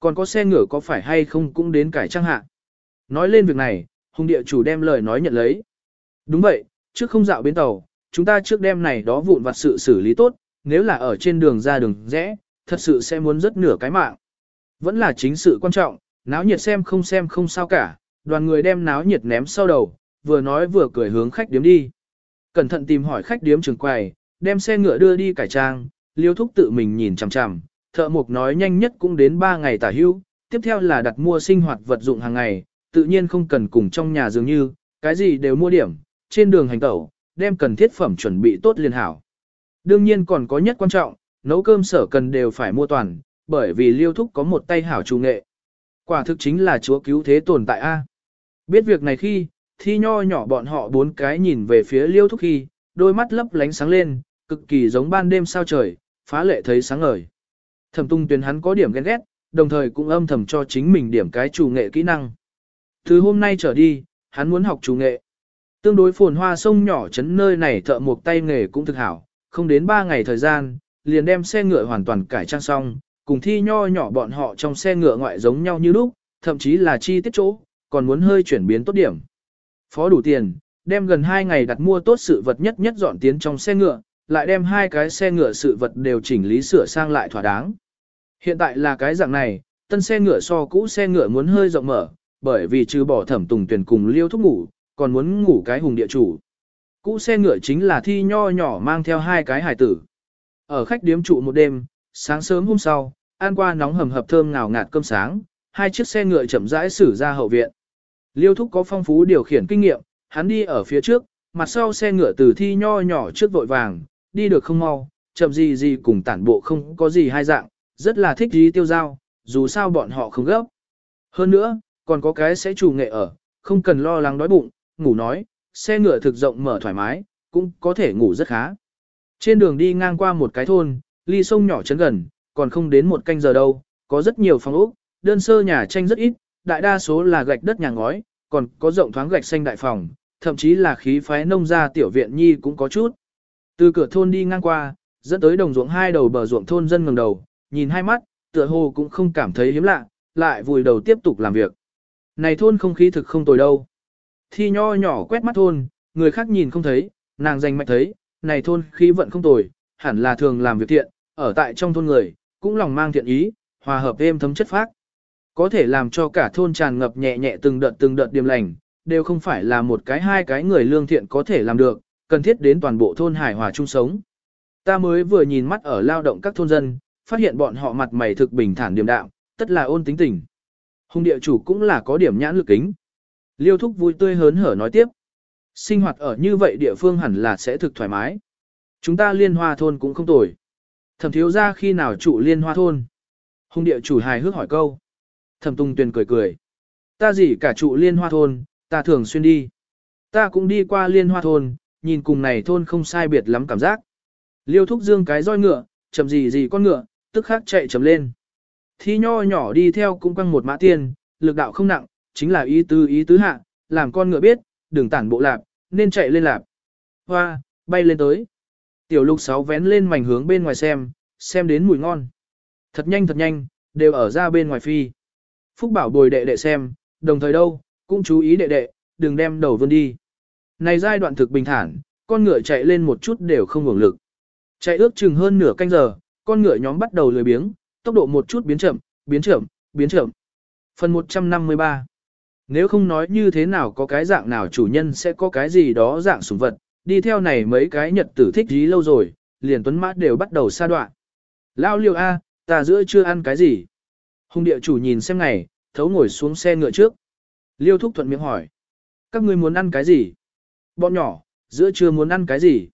Còn có xe ngựa có phải hay không cũng đến cải trang hạ. Nói lên việc này, hùng địa chủ đem lời nói nhận lấy. Đúng vậy, trước không dạo bến tàu, chúng ta trước đêm này đó vụn vặt sự xử lý tốt, nếu là ở trên đường ra đường rẽ, thật sự sẽ muốn rất nửa cái mạng. Vẫn là chính sự quan trọng, náo nhiệt xem không xem không sao cả, đoàn người đem náo nhiệt ném sau đầu, vừa nói vừa cười hướng khách điếm đi. Cẩn thận tìm hỏi khách điếm trường quầy, đem xe ngựa đưa đi cải trang, liêu thúc tự mình nhìn chằm chằm, thợ mộc nói nhanh nhất cũng đến 3 ngày tả hưu, tiếp theo là đặt mua sinh hoạt vật dụng hàng ngày, tự nhiên không cần cùng trong nhà dường như, cái gì đều mua điểm, trên đường hành tẩu, đem cần thiết phẩm chuẩn bị tốt liền hảo. Đương nhiên còn có nhất quan trọng, nấu cơm sở cần đều phải mua toàn, bởi vì liêu thúc có một tay hảo trù nghệ. Quả thực chính là chúa cứu thế tồn tại A. Biết việc này khi, thi nho nhỏ bọn họ bốn cái nhìn về phía liêu thúc khi, đôi mắt lấp lánh sáng lên, cực kỳ giống ban đêm sao trời, phá lệ thấy sáng ngời. Thẩm tung tuyến hắn có điểm ghen ghét, đồng thời cũng âm thầm cho chính mình điểm cái chủ nghệ kỹ năng. Từ hôm nay trở đi, hắn muốn học chủ nghệ. Tương đối phồn hoa sông nhỏ chấn nơi này thợ một tay nghề cũng thực hảo, không đến 3 ngày thời gian, liền đem xe ngựa hoàn toàn cải trang xong, cùng thi nho nhỏ bọn họ trong xe ngựa ngoại giống nhau như lúc, thậm chí là chi tiết chỗ, còn muốn hơi chuyển biến tốt điểm. Phó đủ tiền, đem gần 2 ngày đặt mua tốt sự vật nhất nhất dọn tiến trong xe ngựa, lại đem hai cái xe ngựa sự vật đều chỉnh lý sửa sang lại thỏa đáng. Hiện tại là cái dạng này, tân xe ngựa so cũ xe ngựa muốn hơi rộng mở, bởi vì trừ bỏ thẩm tùng tuyển cùng liêu thúc ngủ, còn muốn ngủ cái hùng địa chủ. Cũ xe ngựa chính là thi nho nhỏ mang theo hai cái hải tử. Ở khách điếm trụ một đêm, sáng sớm hôm sau, ăn qua nóng hầm hập thơm ngào ngạt cơm sáng, hai chiếc xe ngựa chậm rãi xử ra hậu viện. Liêu thúc có phong phú điều khiển kinh nghiệm, hắn đi ở phía trước, mặt sau xe ngựa từ thi nho nhỏ trước vội vàng, đi được không mau, chậm gì gì cùng tản bộ không có gì hai dạng, rất là thích gì tiêu giao, dù sao bọn họ không gấp. Hơn nữa, còn có cái sẽ chủ nghệ ở, không cần lo lắng đói bụng, ngủ nói, xe ngựa thực rộng mở thoải mái, cũng có thể ngủ rất khá. Trên đường đi ngang qua một cái thôn, ly sông nhỏ chấn gần, còn không đến một canh giờ đâu, có rất nhiều phòng ốc, đơn sơ nhà tranh rất ít, đại đa số là gạch đất nhà ngói, còn có rộng thoáng gạch xanh đại phòng, thậm chí là khí phái nông gia tiểu viện nhi cũng có chút. Từ cửa thôn đi ngang qua, dẫn tới đồng ruộng hai đầu bờ ruộng thôn dân ngẩng đầu, nhìn hai mắt, tựa hồ cũng không cảm thấy hiếm lạ, lại vùi đầu tiếp tục làm việc. Này thôn không khí thực không tồi đâu. Thi nho nhỏ quét mắt thôn, người khác nhìn không thấy, nàng danh mạch thấy, này thôn khí vận không tồi, hẳn là thường làm việc thiện, ở tại trong thôn người, cũng lòng mang thiện ý, hòa hợp êm thấm chất phác. Có thể làm cho cả thôn tràn ngập nhẹ nhẹ từng đợt từng đợt điềm lành, đều không phải là một cái hai cái người lương thiện có thể làm được, cần thiết đến toàn bộ thôn hải hòa chung sống. Ta mới vừa nhìn mắt ở lao động các thôn dân, phát hiện bọn họ mặt mày thực bình thản điềm đạm, tất là ôn tính tình. Hùng địa chủ cũng là có điểm nhãn lực kính. Liêu thúc vui tươi hớn hở nói tiếp. Sinh hoạt ở như vậy địa phương hẳn là sẽ thực thoải mái. Chúng ta liên hoa thôn cũng không tồi. Thẩm thiếu ra khi nào trụ liên hoa thôn? Hùng địa chủ hài hước hỏi câu. Thẩm tung tuyền cười cười. Ta gì cả trụ liên hoa thôn, Ta thường xuyên đi. Ta cũng đi qua liên hoa thôn, nhìn cùng này thôn không sai biệt lắm cảm giác. Liêu thúc dương cái roi ngựa, chậm gì gì con ngựa, tức khắc chạy chậm lên. Thi nho nhỏ đi theo cũng quăng một mã tiền, lực đạo không nặng, chính là ý tứ ý tứ hạ, làm con ngựa biết, đừng tản bộ lạp, nên chạy lên lạp. Hoa, bay lên tới. Tiểu lục sáu vén lên mảnh hướng bên ngoài xem, xem đến mùi ngon. Thật nhanh thật nhanh, đều ở ra bên ngoài phi. Phúc bảo bồi đệ đệ xem, đồng thời đâu, cũng chú ý đệ đệ, đừng đem đầu vươn đi. Này giai đoạn thực bình thản, con ngựa chạy lên một chút đều không hưởng lực. Chạy ước chừng hơn nửa canh giờ, con ngựa nhóm bắt đầu lười biếng, tốc độ một chút biến chậm, biến chậm, biến chậm. Phần 153 nếu không nói như thế nào có cái dạng nào chủ nhân sẽ có cái gì đó dạng sủng vật, đi theo này mấy cái nhật tử thích dí lâu rồi, liền tuấn mã đều bắt đầu xa đoạn. Lao liêu A, ta giữa chưa ăn cái gì? Hùng địa chủ nhìn xem ngày, thấu ngồi xuống xe ngựa trước. Liêu thúc thuận miệng hỏi. Các ngươi muốn ăn cái gì? Bọn nhỏ, giữa trưa muốn ăn cái gì?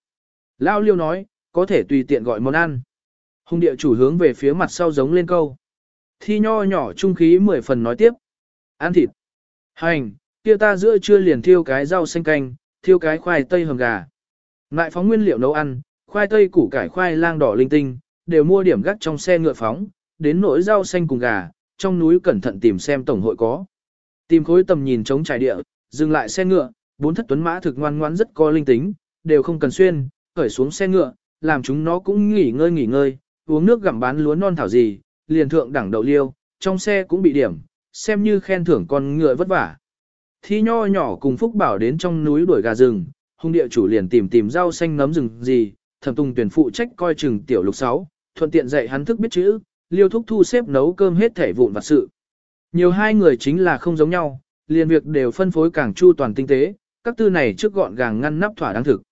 Lao liêu nói, có thể tùy tiện gọi món ăn. Hùng địa chủ hướng về phía mặt sau giống lên câu. Thi nho nhỏ trung khí mười phần nói tiếp. Ăn thịt. Hành, kia ta giữa trưa liền thiêu cái rau xanh canh, thiêu cái khoai tây hầm gà. Lại phóng nguyên liệu nấu ăn, khoai tây củ cải khoai lang đỏ linh tinh, đều mua điểm gắt trong xe ngựa phóng, đến nỗi rau xanh cùng gà, trong núi cẩn thận tìm xem tổng hội có. Tìm khối tầm nhìn trống trải địa, dừng lại xe ngựa, bốn thất tuấn mã thực ngoan ngoãn rất có linh tính, đều không cần xuyên, khởi xuống xe ngựa, làm chúng nó cũng nghỉ ngơi nghỉ ngơi, uống nước gặm bán lúa non thảo gì, liền thượng đẳng đậu liêu, trong xe cũng bị điểm, xem như khen thưởng con ngựa vất vả. Thi nho nhỏ cùng Phúc Bảo đến trong núi đuổi gà rừng, hung địa chủ liền tìm tìm rau xanh nấm rừng gì, thẩm tùng tuyển phụ trách coi chừng tiểu lục sáu, thuận tiện dạy hắn thức biết chữ, liêu thúc thu xếp nấu cơm hết thể vụn vặt sự. Nhiều hai người chính là không giống nhau, liền việc đều phân phối càng chu toàn tinh tế, các tư này trước gọn gàng ngăn nắp thỏa đáng thực.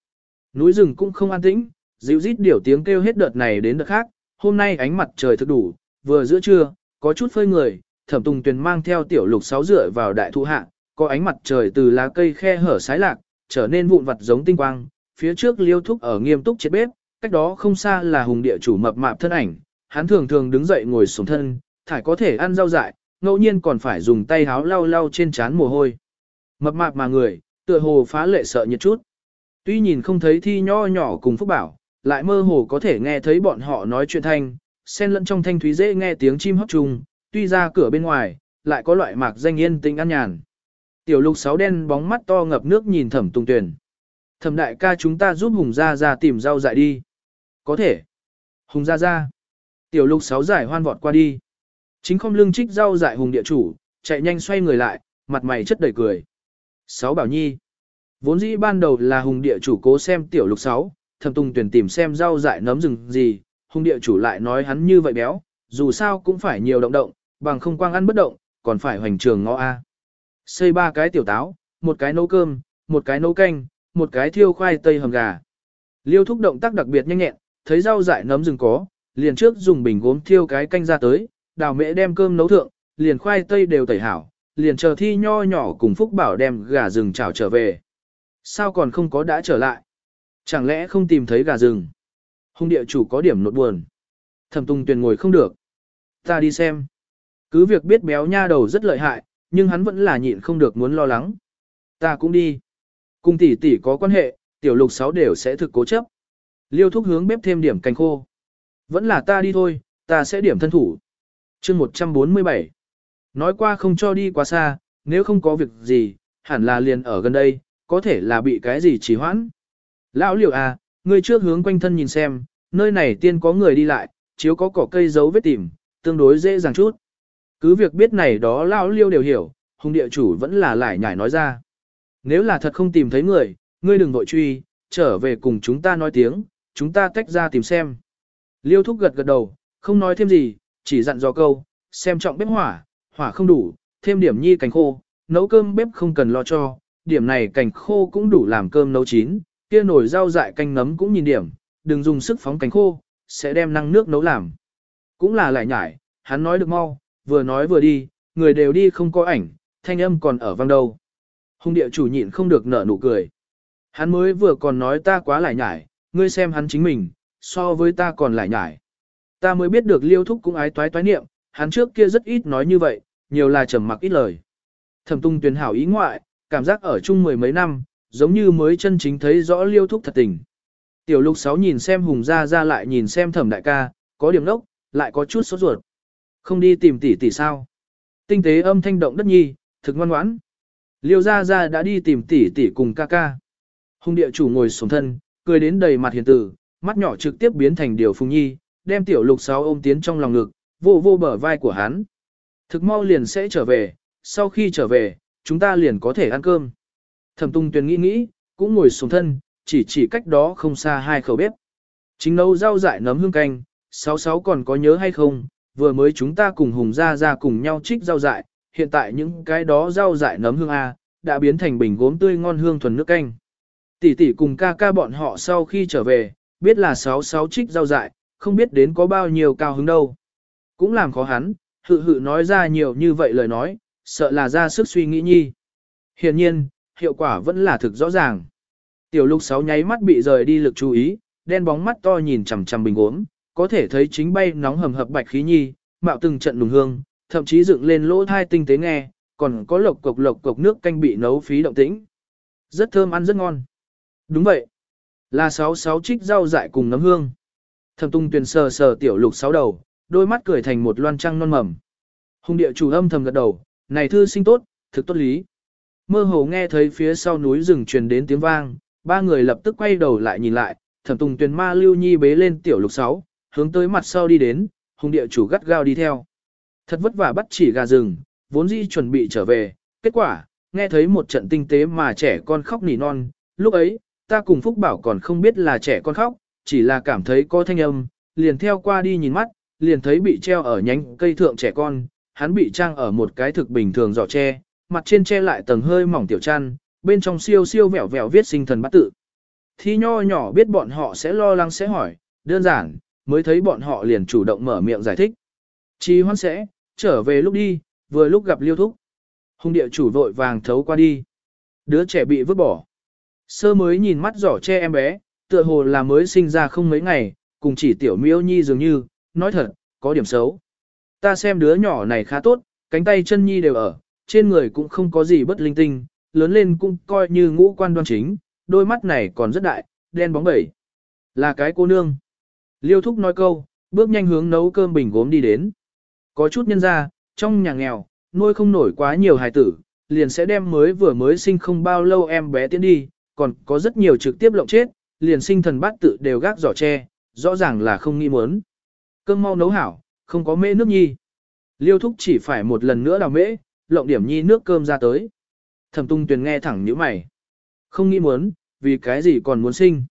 Núi rừng cũng không an tĩnh, dịu rít điểu tiếng kêu hết đợt này đến đợt khác, hôm nay ánh mặt trời thực đủ, vừa giữa trưa, có chút phơi người, thẩm tùng tuyền mang theo tiểu lục sáu rửa vào đại thụ hạ, có ánh mặt trời từ lá cây khe hở sái lạc, trở nên vụn vặt giống tinh quang, phía trước liêu thúc ở nghiêm túc chết bếp, cách đó không xa là hùng địa chủ mập mạp thân ảnh, hắn thường thường đứng dậy ngồi xuống thân, thải có thể ăn rau dại, ngẫu nhiên còn phải dùng tay háo lau lau trên trán mồ hôi. Mập mạp mà người, tựa hồ phá lệ sợ nhiệt chút. Tuy nhìn không thấy thi nho nhỏ cùng Phúc Bảo, lại mơ hồ có thể nghe thấy bọn họ nói chuyện thanh, xen lẫn trong thanh thúy dễ nghe tiếng chim hót trùng, tuy ra cửa bên ngoài, lại có loại mạc danh yên tĩnh an nhàn. Tiểu lục sáu đen bóng mắt to ngập nước nhìn thẩm tung tuyển. Thẩm đại ca chúng ta giúp Hùng Gia Gia tìm rau dại đi. Có thể. Hùng Gia Gia. Tiểu lục sáu giải hoan vọt qua đi. Chính không lưng trích rau dại Hùng địa chủ, chạy nhanh xoay người lại, mặt mày chất đầy cười. Sáu bảo nhi. Vốn dĩ ban đầu là Hùng địa chủ cố xem tiểu lục sáu, thẩm tung tuyển tìm xem rau dại nấm rừng gì, Hùng địa chủ lại nói hắn như vậy béo, dù sao cũng phải nhiều động động, bằng không quang ăn bất động, còn phải hoành trường ngõ A. Xây ba cái tiểu táo, một cái nấu cơm, một cái nấu canh, một cái thiêu khoai tây hầm gà. Liêu thúc động tác đặc biệt nhanh nhẹn, thấy rau dại nấm rừng có, liền trước dùng bình gốm thiêu cái canh ra tới, đào mẹ đem cơm nấu thượng, liền khoai tây đều tẩy hảo, liền chờ thi nho nhỏ cùng Phúc Bảo đem gà rừng chảo trở về. Sao còn không có đã trở lại? Chẳng lẽ không tìm thấy gà rừng? Hùng địa chủ có điểm nột buồn. Thẩm Tung Tuyền ngồi không được. Ta đi xem. Cứ việc biết béo nha đầu rất lợi hại, nhưng hắn vẫn là nhịn không được muốn lo lắng. Ta cũng đi. Cùng tỷ tỷ có quan hệ, tiểu lục sáu đều sẽ thực cố chấp. Liêu thúc hướng bếp thêm điểm canh khô. Vẫn là ta đi thôi, ta sẽ điểm thân thủ. chương 147. Nói qua không cho đi quá xa, nếu không có việc gì, hẳn là liền ở gần đây, có thể là bị cái gì trì hoãn. Lão liệu à, ngươi trước hướng quanh thân nhìn xem, nơi này tiên có người đi lại, chiếu có cỏ cây dấu vết tìm, tương đối dễ dàng chút. Cứ việc biết này đó lão liêu đều hiểu, hùng địa chủ vẫn là lại nhảy nói ra. Nếu là thật không tìm thấy người, ngươi đừng vội truy, trở về cùng chúng ta nói tiếng, chúng ta tách ra tìm xem. Liêu thúc gật gật đầu, không nói thêm gì, chỉ dặn dò câu, xem trọng bếp hỏa, hỏa không đủ, thêm điểm nhi cành khô, nấu cơm bếp không cần lo cho, điểm này cành khô cũng đủ làm cơm nấu chín, kia nồi rau dại canh nấm cũng nhìn điểm, đừng dùng sức phóng cành khô, sẽ đem năng nước nấu làm. Cũng là lại nhải, hắn nói được mau, vừa nói vừa đi, người đều đi không có ảnh, thanh âm còn ở vang đâu. Hùng địa chủ nhịn không được nở nụ cười. Hắn mới vừa còn nói ta quá lại nhải, ngươi xem hắn chính mình, so với ta còn lại nhải. Ta mới biết được liêu thúc cũng ái toái toái niệm, hắn trước kia rất ít nói như vậy, nhiều là trầm mặc ít lời. Thẩm tung tuyển hảo ý ngoại, cảm giác ở chung mười mấy năm, giống như mới chân chính thấy rõ liêu thúc thật tình. Tiểu lục sáu nhìn xem hùng ra ra lại nhìn xem thẩm đại ca, có điểm nốc, lại có chút sốt ruột. Không đi tìm tỷ tỷ sao. Tinh tế âm thanh động đất nhi, thực ngoan ngoãn. Liêu gia gia đã đi tìm tỷ tỷ cùng ca ca. Hùng địa chủ ngồi xuống thân, cười đến đầy mặt hiền tử, mắt nhỏ trực tiếp biến thành điều phùng nhi, đem tiểu lục sáu ôm tiến trong lòng ngực, vô vô bờ vai của hắn. Thực mau liền sẽ trở về, sau khi trở về, chúng ta liền có thể ăn cơm. Thẩm tung tuyền nghĩ nghĩ, cũng ngồi xuống thân, chỉ chỉ cách đó không xa hai khẩu bếp. Chính nấu rau dại nấm hương canh, sáu sáu còn có nhớ hay không, vừa mới chúng ta cùng hùng gia gia cùng nhau trích rau dại, hiện tại những cái đó rau dại nấm hương A, đã biến thành bình gốm tươi ngon hương thuần nước canh. Tỷ tỷ cùng ca ca bọn họ sau khi trở về, biết là sáu sáu trích rau dại, không biết đến có bao nhiêu cao hứng đâu. Cũng làm khó hắn, hự hự nói ra nhiều như vậy lời nói, sợ là ra sức suy nghĩ nhi. Hiện nhiên, hiệu quả vẫn là thực rõ ràng. Tiểu lục sáu nháy mắt bị rời đi lực chú ý, đen bóng mắt to nhìn chằm chằm bình uống, có thể thấy chính bay nóng hầm hập bạch khí nhi, mạo từng trận nùng hương, thậm chí dựng lên lỗ thai tinh tế nghe, còn có lộc cục lộc cục nước canh bị nấu phí động tĩnh. Rất thơm ăn rất ngon. Đúng vậy. Là sáu sáu trích rau dại cùng nấm hương. Thẩm tung tuyền sờ sờ tiểu lục sáu đầu, đôi mắt cười thành một loan trăng non mầm. Hùng địa chủ âm thầm gật đầu, này thư sinh tốt, thực tốt lý. Mơ hồ nghe thấy phía sau núi rừng truyền đến tiếng vang, ba người lập tức quay đầu lại nhìn lại, thẩm tùng tuyền ma lưu nhi bế lên tiểu lục sáu, hướng tới mặt sau đi đến, hùng địa chủ gắt gao đi theo. Thật vất vả bắt chỉ gà rừng, vốn dĩ chuẩn bị trở về, kết quả, nghe thấy một trận tinh tế mà trẻ con khóc nỉ non, lúc ấy, ta cùng Phúc Bảo còn không biết là trẻ con khóc, chỉ là cảm thấy có thanh âm, liền theo qua đi nhìn mắt, liền thấy bị treo ở nhánh cây thượng trẻ con, hắn bị trang ở một cái thực bình thường giỏ tre, mặt trên che lại tầng hơi mỏng tiểu chăn, bên trong siêu siêu vẹo vẹo viết sinh thần bắt tự. Thi nho nhỏ biết bọn họ sẽ lo lắng sẽ hỏi, đơn giản, mới thấy bọn họ liền chủ động mở miệng giải thích. Chi hoan sẽ, trở về lúc đi, vừa lúc gặp liêu thúc. Hùng địa chủ vội vàng thấu qua đi. Đứa trẻ bị vứt bỏ. Sơ mới nhìn mắt giỏ che em bé, tựa hồ là mới sinh ra không mấy ngày, cùng chỉ tiểu miêu nhi dường như, nói thật, có điểm xấu. Ta xem đứa nhỏ này khá tốt, cánh tay chân nhi đều ở, trên người cũng không có gì bất linh tinh, lớn lên cũng coi như ngũ quan đoan chính, đôi mắt này còn rất đại, đen bóng bẩy. Là cái cô nương. Liêu thúc nói câu, bước nhanh hướng nấu cơm bình gốm đi đến. Có chút nhân ra, trong nhà nghèo, nuôi không nổi quá nhiều hài tử, liền sẽ đem mới vừa mới sinh không bao lâu em bé tiến đi, còn có rất nhiều trực tiếp lộng chết, liền sinh thần bát tự đều gác giỏ tre, rõ ràng là không nghĩ muốn. Cơm mau nấu hảo, không có mễ nước nhi. Liêu thúc chỉ phải một lần nữa đào mễ, lộng điểm nhi nước cơm ra tới. Thẩm tung tuyền nghe thẳng như mày. Không nghĩ muốn, vì cái gì còn muốn sinh.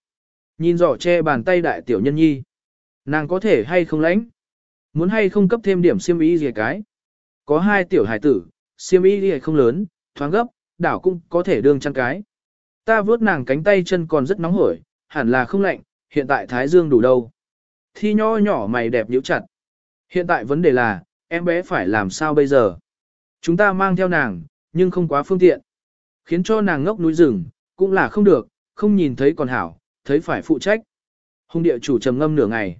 Nhìn giỏ che bàn tay đại tiểu nhân nhi. Nàng có thể hay không lãnh. Muốn hay không cấp thêm điểm siêm ý gì cái. Có hai tiểu hải tử, siêm ý gì không lớn, thoáng gấp, đảo cũng có thể đương chăn cái. Ta vớt nàng cánh tay chân còn rất nóng hổi, hẳn là không lạnh, hiện tại thái dương đủ đâu. Thi nho nhỏ mày đẹp nhíu chặt. Hiện tại vấn đề là, em bé phải làm sao bây giờ? Chúng ta mang theo nàng, nhưng không quá phương tiện. Khiến cho nàng ngốc núi rừng, cũng là không được, không nhìn thấy còn hảo, thấy phải phụ trách. Hùng địa chủ trầm ngâm nửa ngày.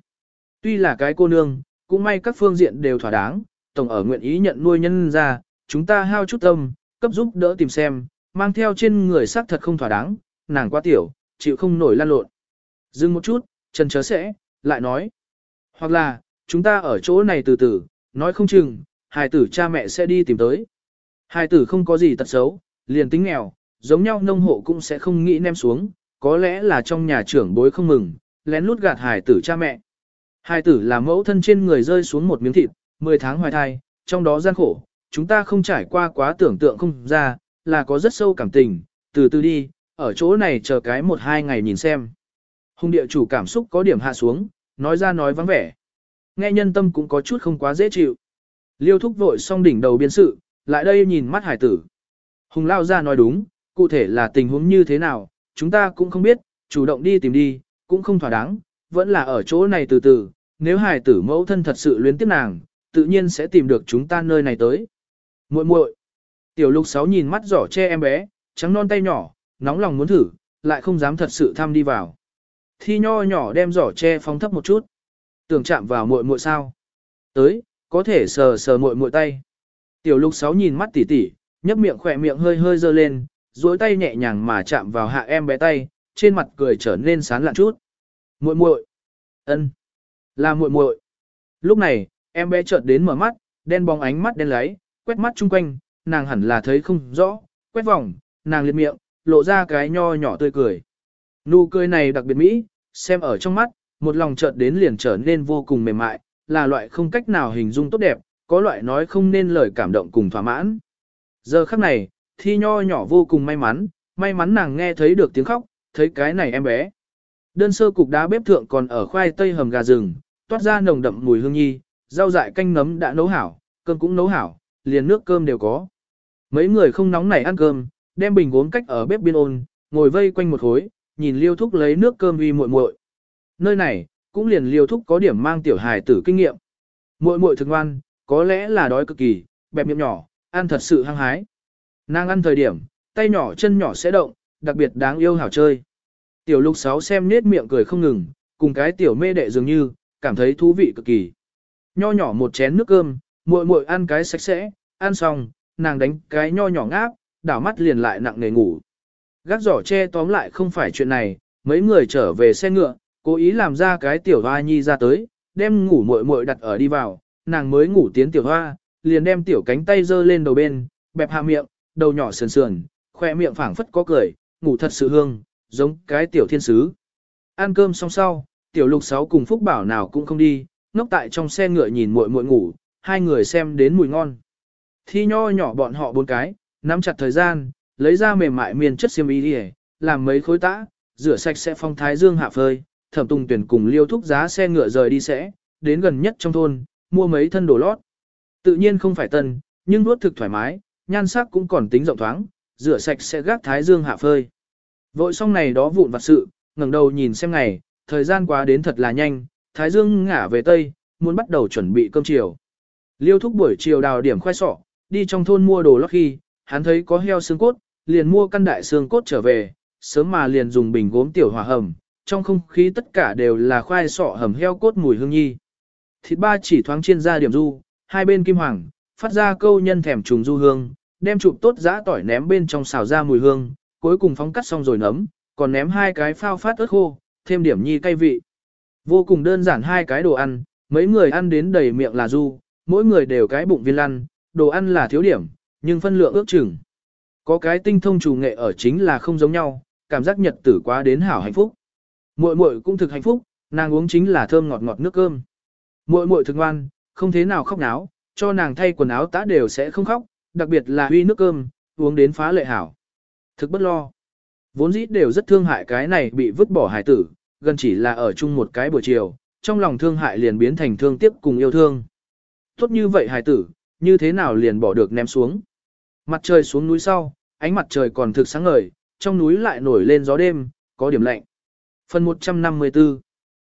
Tuy là cái cô nương, cũng may các phương diện đều thỏa đáng, tổng ở nguyện ý nhận nuôi nhân ra, chúng ta hao chút tâm, cấp giúp đỡ tìm xem, mang theo trên người xác thật không thỏa đáng, nàng quá tiểu, chịu không nổi lan lộn. Dừng một chút, trần chớ sẽ, lại nói. Hoặc là, chúng ta ở chỗ này từ từ, nói không chừng, hài tử cha mẹ sẽ đi tìm tới. Hài tử không có gì tật xấu, liền tính nghèo, giống nhau nông hộ cũng sẽ không nghĩ nem xuống, có lẽ là trong nhà trưởng bối không mừng, lén lút gạt hài tử cha mẹ. Hai tử là mẫu thân trên người rơi xuống một miếng thịt, 10 tháng hoài thai, trong đó gian khổ, chúng ta không trải qua quá tưởng tượng không ra, là có rất sâu cảm tình, từ từ đi, ở chỗ này chờ cái một hai ngày nhìn xem. Hùng địa chủ cảm xúc có điểm hạ xuống, nói ra nói vắng vẻ. Nghe nhân tâm cũng có chút không quá dễ chịu. Liêu thúc vội xong đỉnh đầu biên sự, lại đây nhìn mắt hải tử. Hùng lao ra nói đúng, cụ thể là tình huống như thế nào, chúng ta cũng không biết, chủ động đi tìm đi, cũng không thỏa đáng, vẫn là ở chỗ này từ từ, nếu hải tử mẫu thân thật sự luyến tiếc nàng, tự nhiên sẽ tìm được chúng ta nơi này tới. muội muội Tiểu lục sáu nhìn mắt giỏ che em bé, trắng non tay nhỏ, nóng lòng muốn thử, lại không dám thật sự thăm đi vào. Thi nho nhỏ đem giỏ che phóng thấp một chút. Tưởng chạm vào muội muội sao. Tới, có thể sờ sờ muội muội tay. Tiểu lục sáu nhìn mắt tỉ tỉ, nhấp miệng khỏe miệng hơi hơi dơ lên, duỗi tay nhẹ nhàng mà chạm vào hạ em bé tay, trên mặt cười trở nên sán lạn chút. Muội muội, ân, là muội muội. Lúc này, em bé chợt đến mở mắt, đen bóng ánh mắt đen lấy, quét mắt chung quanh, nàng hẳn là thấy không rõ, quét vòng, nàng liệt miệng, lộ ra cái nho nhỏ tươi cười. Nụ cười này đặc biệt mỹ, xem ở trong mắt, một lòng chợt đến liền trở nên vô cùng mềm mại, là loại không cách nào hình dung tốt đẹp, có loại nói không nên lời cảm động cùng thỏa mãn. Giờ khắc này, thi nho nhỏ vô cùng may mắn, may mắn nàng nghe thấy được tiếng khóc, thấy cái này em bé. Đơn sơ cục đá bếp thượng còn ở khoai tây hầm gà rừng, toát ra nồng đậm mùi hương nhi, rau dại canh nấm đã nấu hảo, cơm cũng nấu hảo, liền nước cơm đều có. Mấy người không nóng nảy ăn cơm, đem bình gốm cách ở bếp biên ôn, ngồi vây quanh một khối, nhìn liêu thúc lấy nước cơm uy muội muội. Nơi này, cũng liền liêu thúc có điểm mang tiểu hài tử kinh nghiệm. Muội muội thực ngoan, có lẽ là đói cực kỳ, bẹp miệng nhỏ, ăn thật sự hăng hái. Nàng ăn thời điểm, tay nhỏ chân nhỏ sẽ động, đặc biệt đáng yêu hảo chơi. Tiểu lục sáu xem nết miệng cười không ngừng, cùng cái tiểu mê đệ dường như, cảm thấy thú vị cực kỳ. Nho nhỏ một chén nước cơm, muội muội ăn cái sạch sẽ, ăn xong, nàng đánh cái nho nhỏ ngáp, đảo mắt liền lại nặng nề ngủ. Gác giỏ che tóm lại không phải chuyện này, mấy người trở về xe ngựa, cố ý làm ra cái tiểu hoa nhi ra tới, đem ngủ muội muội đặt ở đi vào, nàng mới ngủ tiến tiểu hoa, liền đem tiểu cánh tay giơ lên đầu bên, bẹp hạ miệng, đầu nhỏ sườn sườn, khoe miệng phảng phất có cười, ngủ thật sự hương, giống cái tiểu thiên sứ. Ăn cơm xong sau, tiểu lục sáu cùng Phúc Bảo nào cũng không đi, ngốc tại trong xe ngựa nhìn muội muội ngủ, hai người xem đến mùi ngon. Thi nho nhỏ bọn họ bốn cái, nắm chặt thời gian, lấy ra mềm mại miền chất xiêm y đi làm mấy khối tã, rửa sạch sẽ phong thái dương hạ phơi, thẩm tùng tuyển cùng liêu thúc giá xe ngựa rời đi sẽ, đến gần nhất trong thôn, mua mấy thân đồ lót. Tự nhiên không phải tân, nhưng nuốt thực thoải mái, nhan sắc cũng còn tính rộng thoáng, rửa sạch sẽ gác thái dương hạ phơi. Vội xong này đó vụn vặt sự, ngẩng đầu nhìn xem ngày, thời gian quá đến thật là nhanh, thái dương ngả về tây, muốn bắt đầu chuẩn bị cơm chiều. Liêu thúc buổi chiều đào điểm khoai sọ, đi trong thôn mua đồ lót khi, hắn thấy có heo xương cốt, liền mua căn đại xương cốt trở về, sớm mà liền dùng bình gốm tiểu hỏa hầm, trong không khí tất cả đều là khoai sọ hầm heo cốt mùi hương nhi. Thịt ba chỉ thoáng chiên ra điểm du, hai bên kim hoàng, phát ra câu nhân thèm trùng du hương, đem chụp tốt giã tỏi ném bên trong xào ra mùi hương, cuối cùng phóng cắt xong rồi nấm, còn ném hai cái phao phát ớt khô, thêm điểm nhi cay vị. Vô cùng đơn giản hai cái đồ ăn, mấy người ăn đến đầy miệng là du, mỗi người đều cái bụng viên lăn, đồ ăn là thiếu điểm, nhưng phân lượng ước chừng. Có cái tinh thông chủ nghệ ở chính là không giống nhau, cảm giác nhật tử quá đến hảo hạnh phúc. Muội muội cũng thực hạnh phúc, nàng uống chính là thơm ngọt ngọt nước cơm. Muội muội thực ngoan, không thế nào khóc náo, cho nàng thay quần áo tã đều sẽ không khóc, đặc biệt là uy nước cơm, uống đến phá lệ hảo. Thực bất lo. Vốn dĩ đều rất thương hại cái này bị vứt bỏ Hải tử, gần chỉ là ở chung một cái buổi chiều, trong lòng thương hại liền biến thành thương tiếc cùng yêu thương. Tốt như vậy Hải tử, như thế nào liền bỏ được ném xuống. Mặt trời xuống núi sau, ánh mặt trời còn thực sáng ngời, trong núi lại nổi lên gió đêm, có điểm lạnh. Phần 154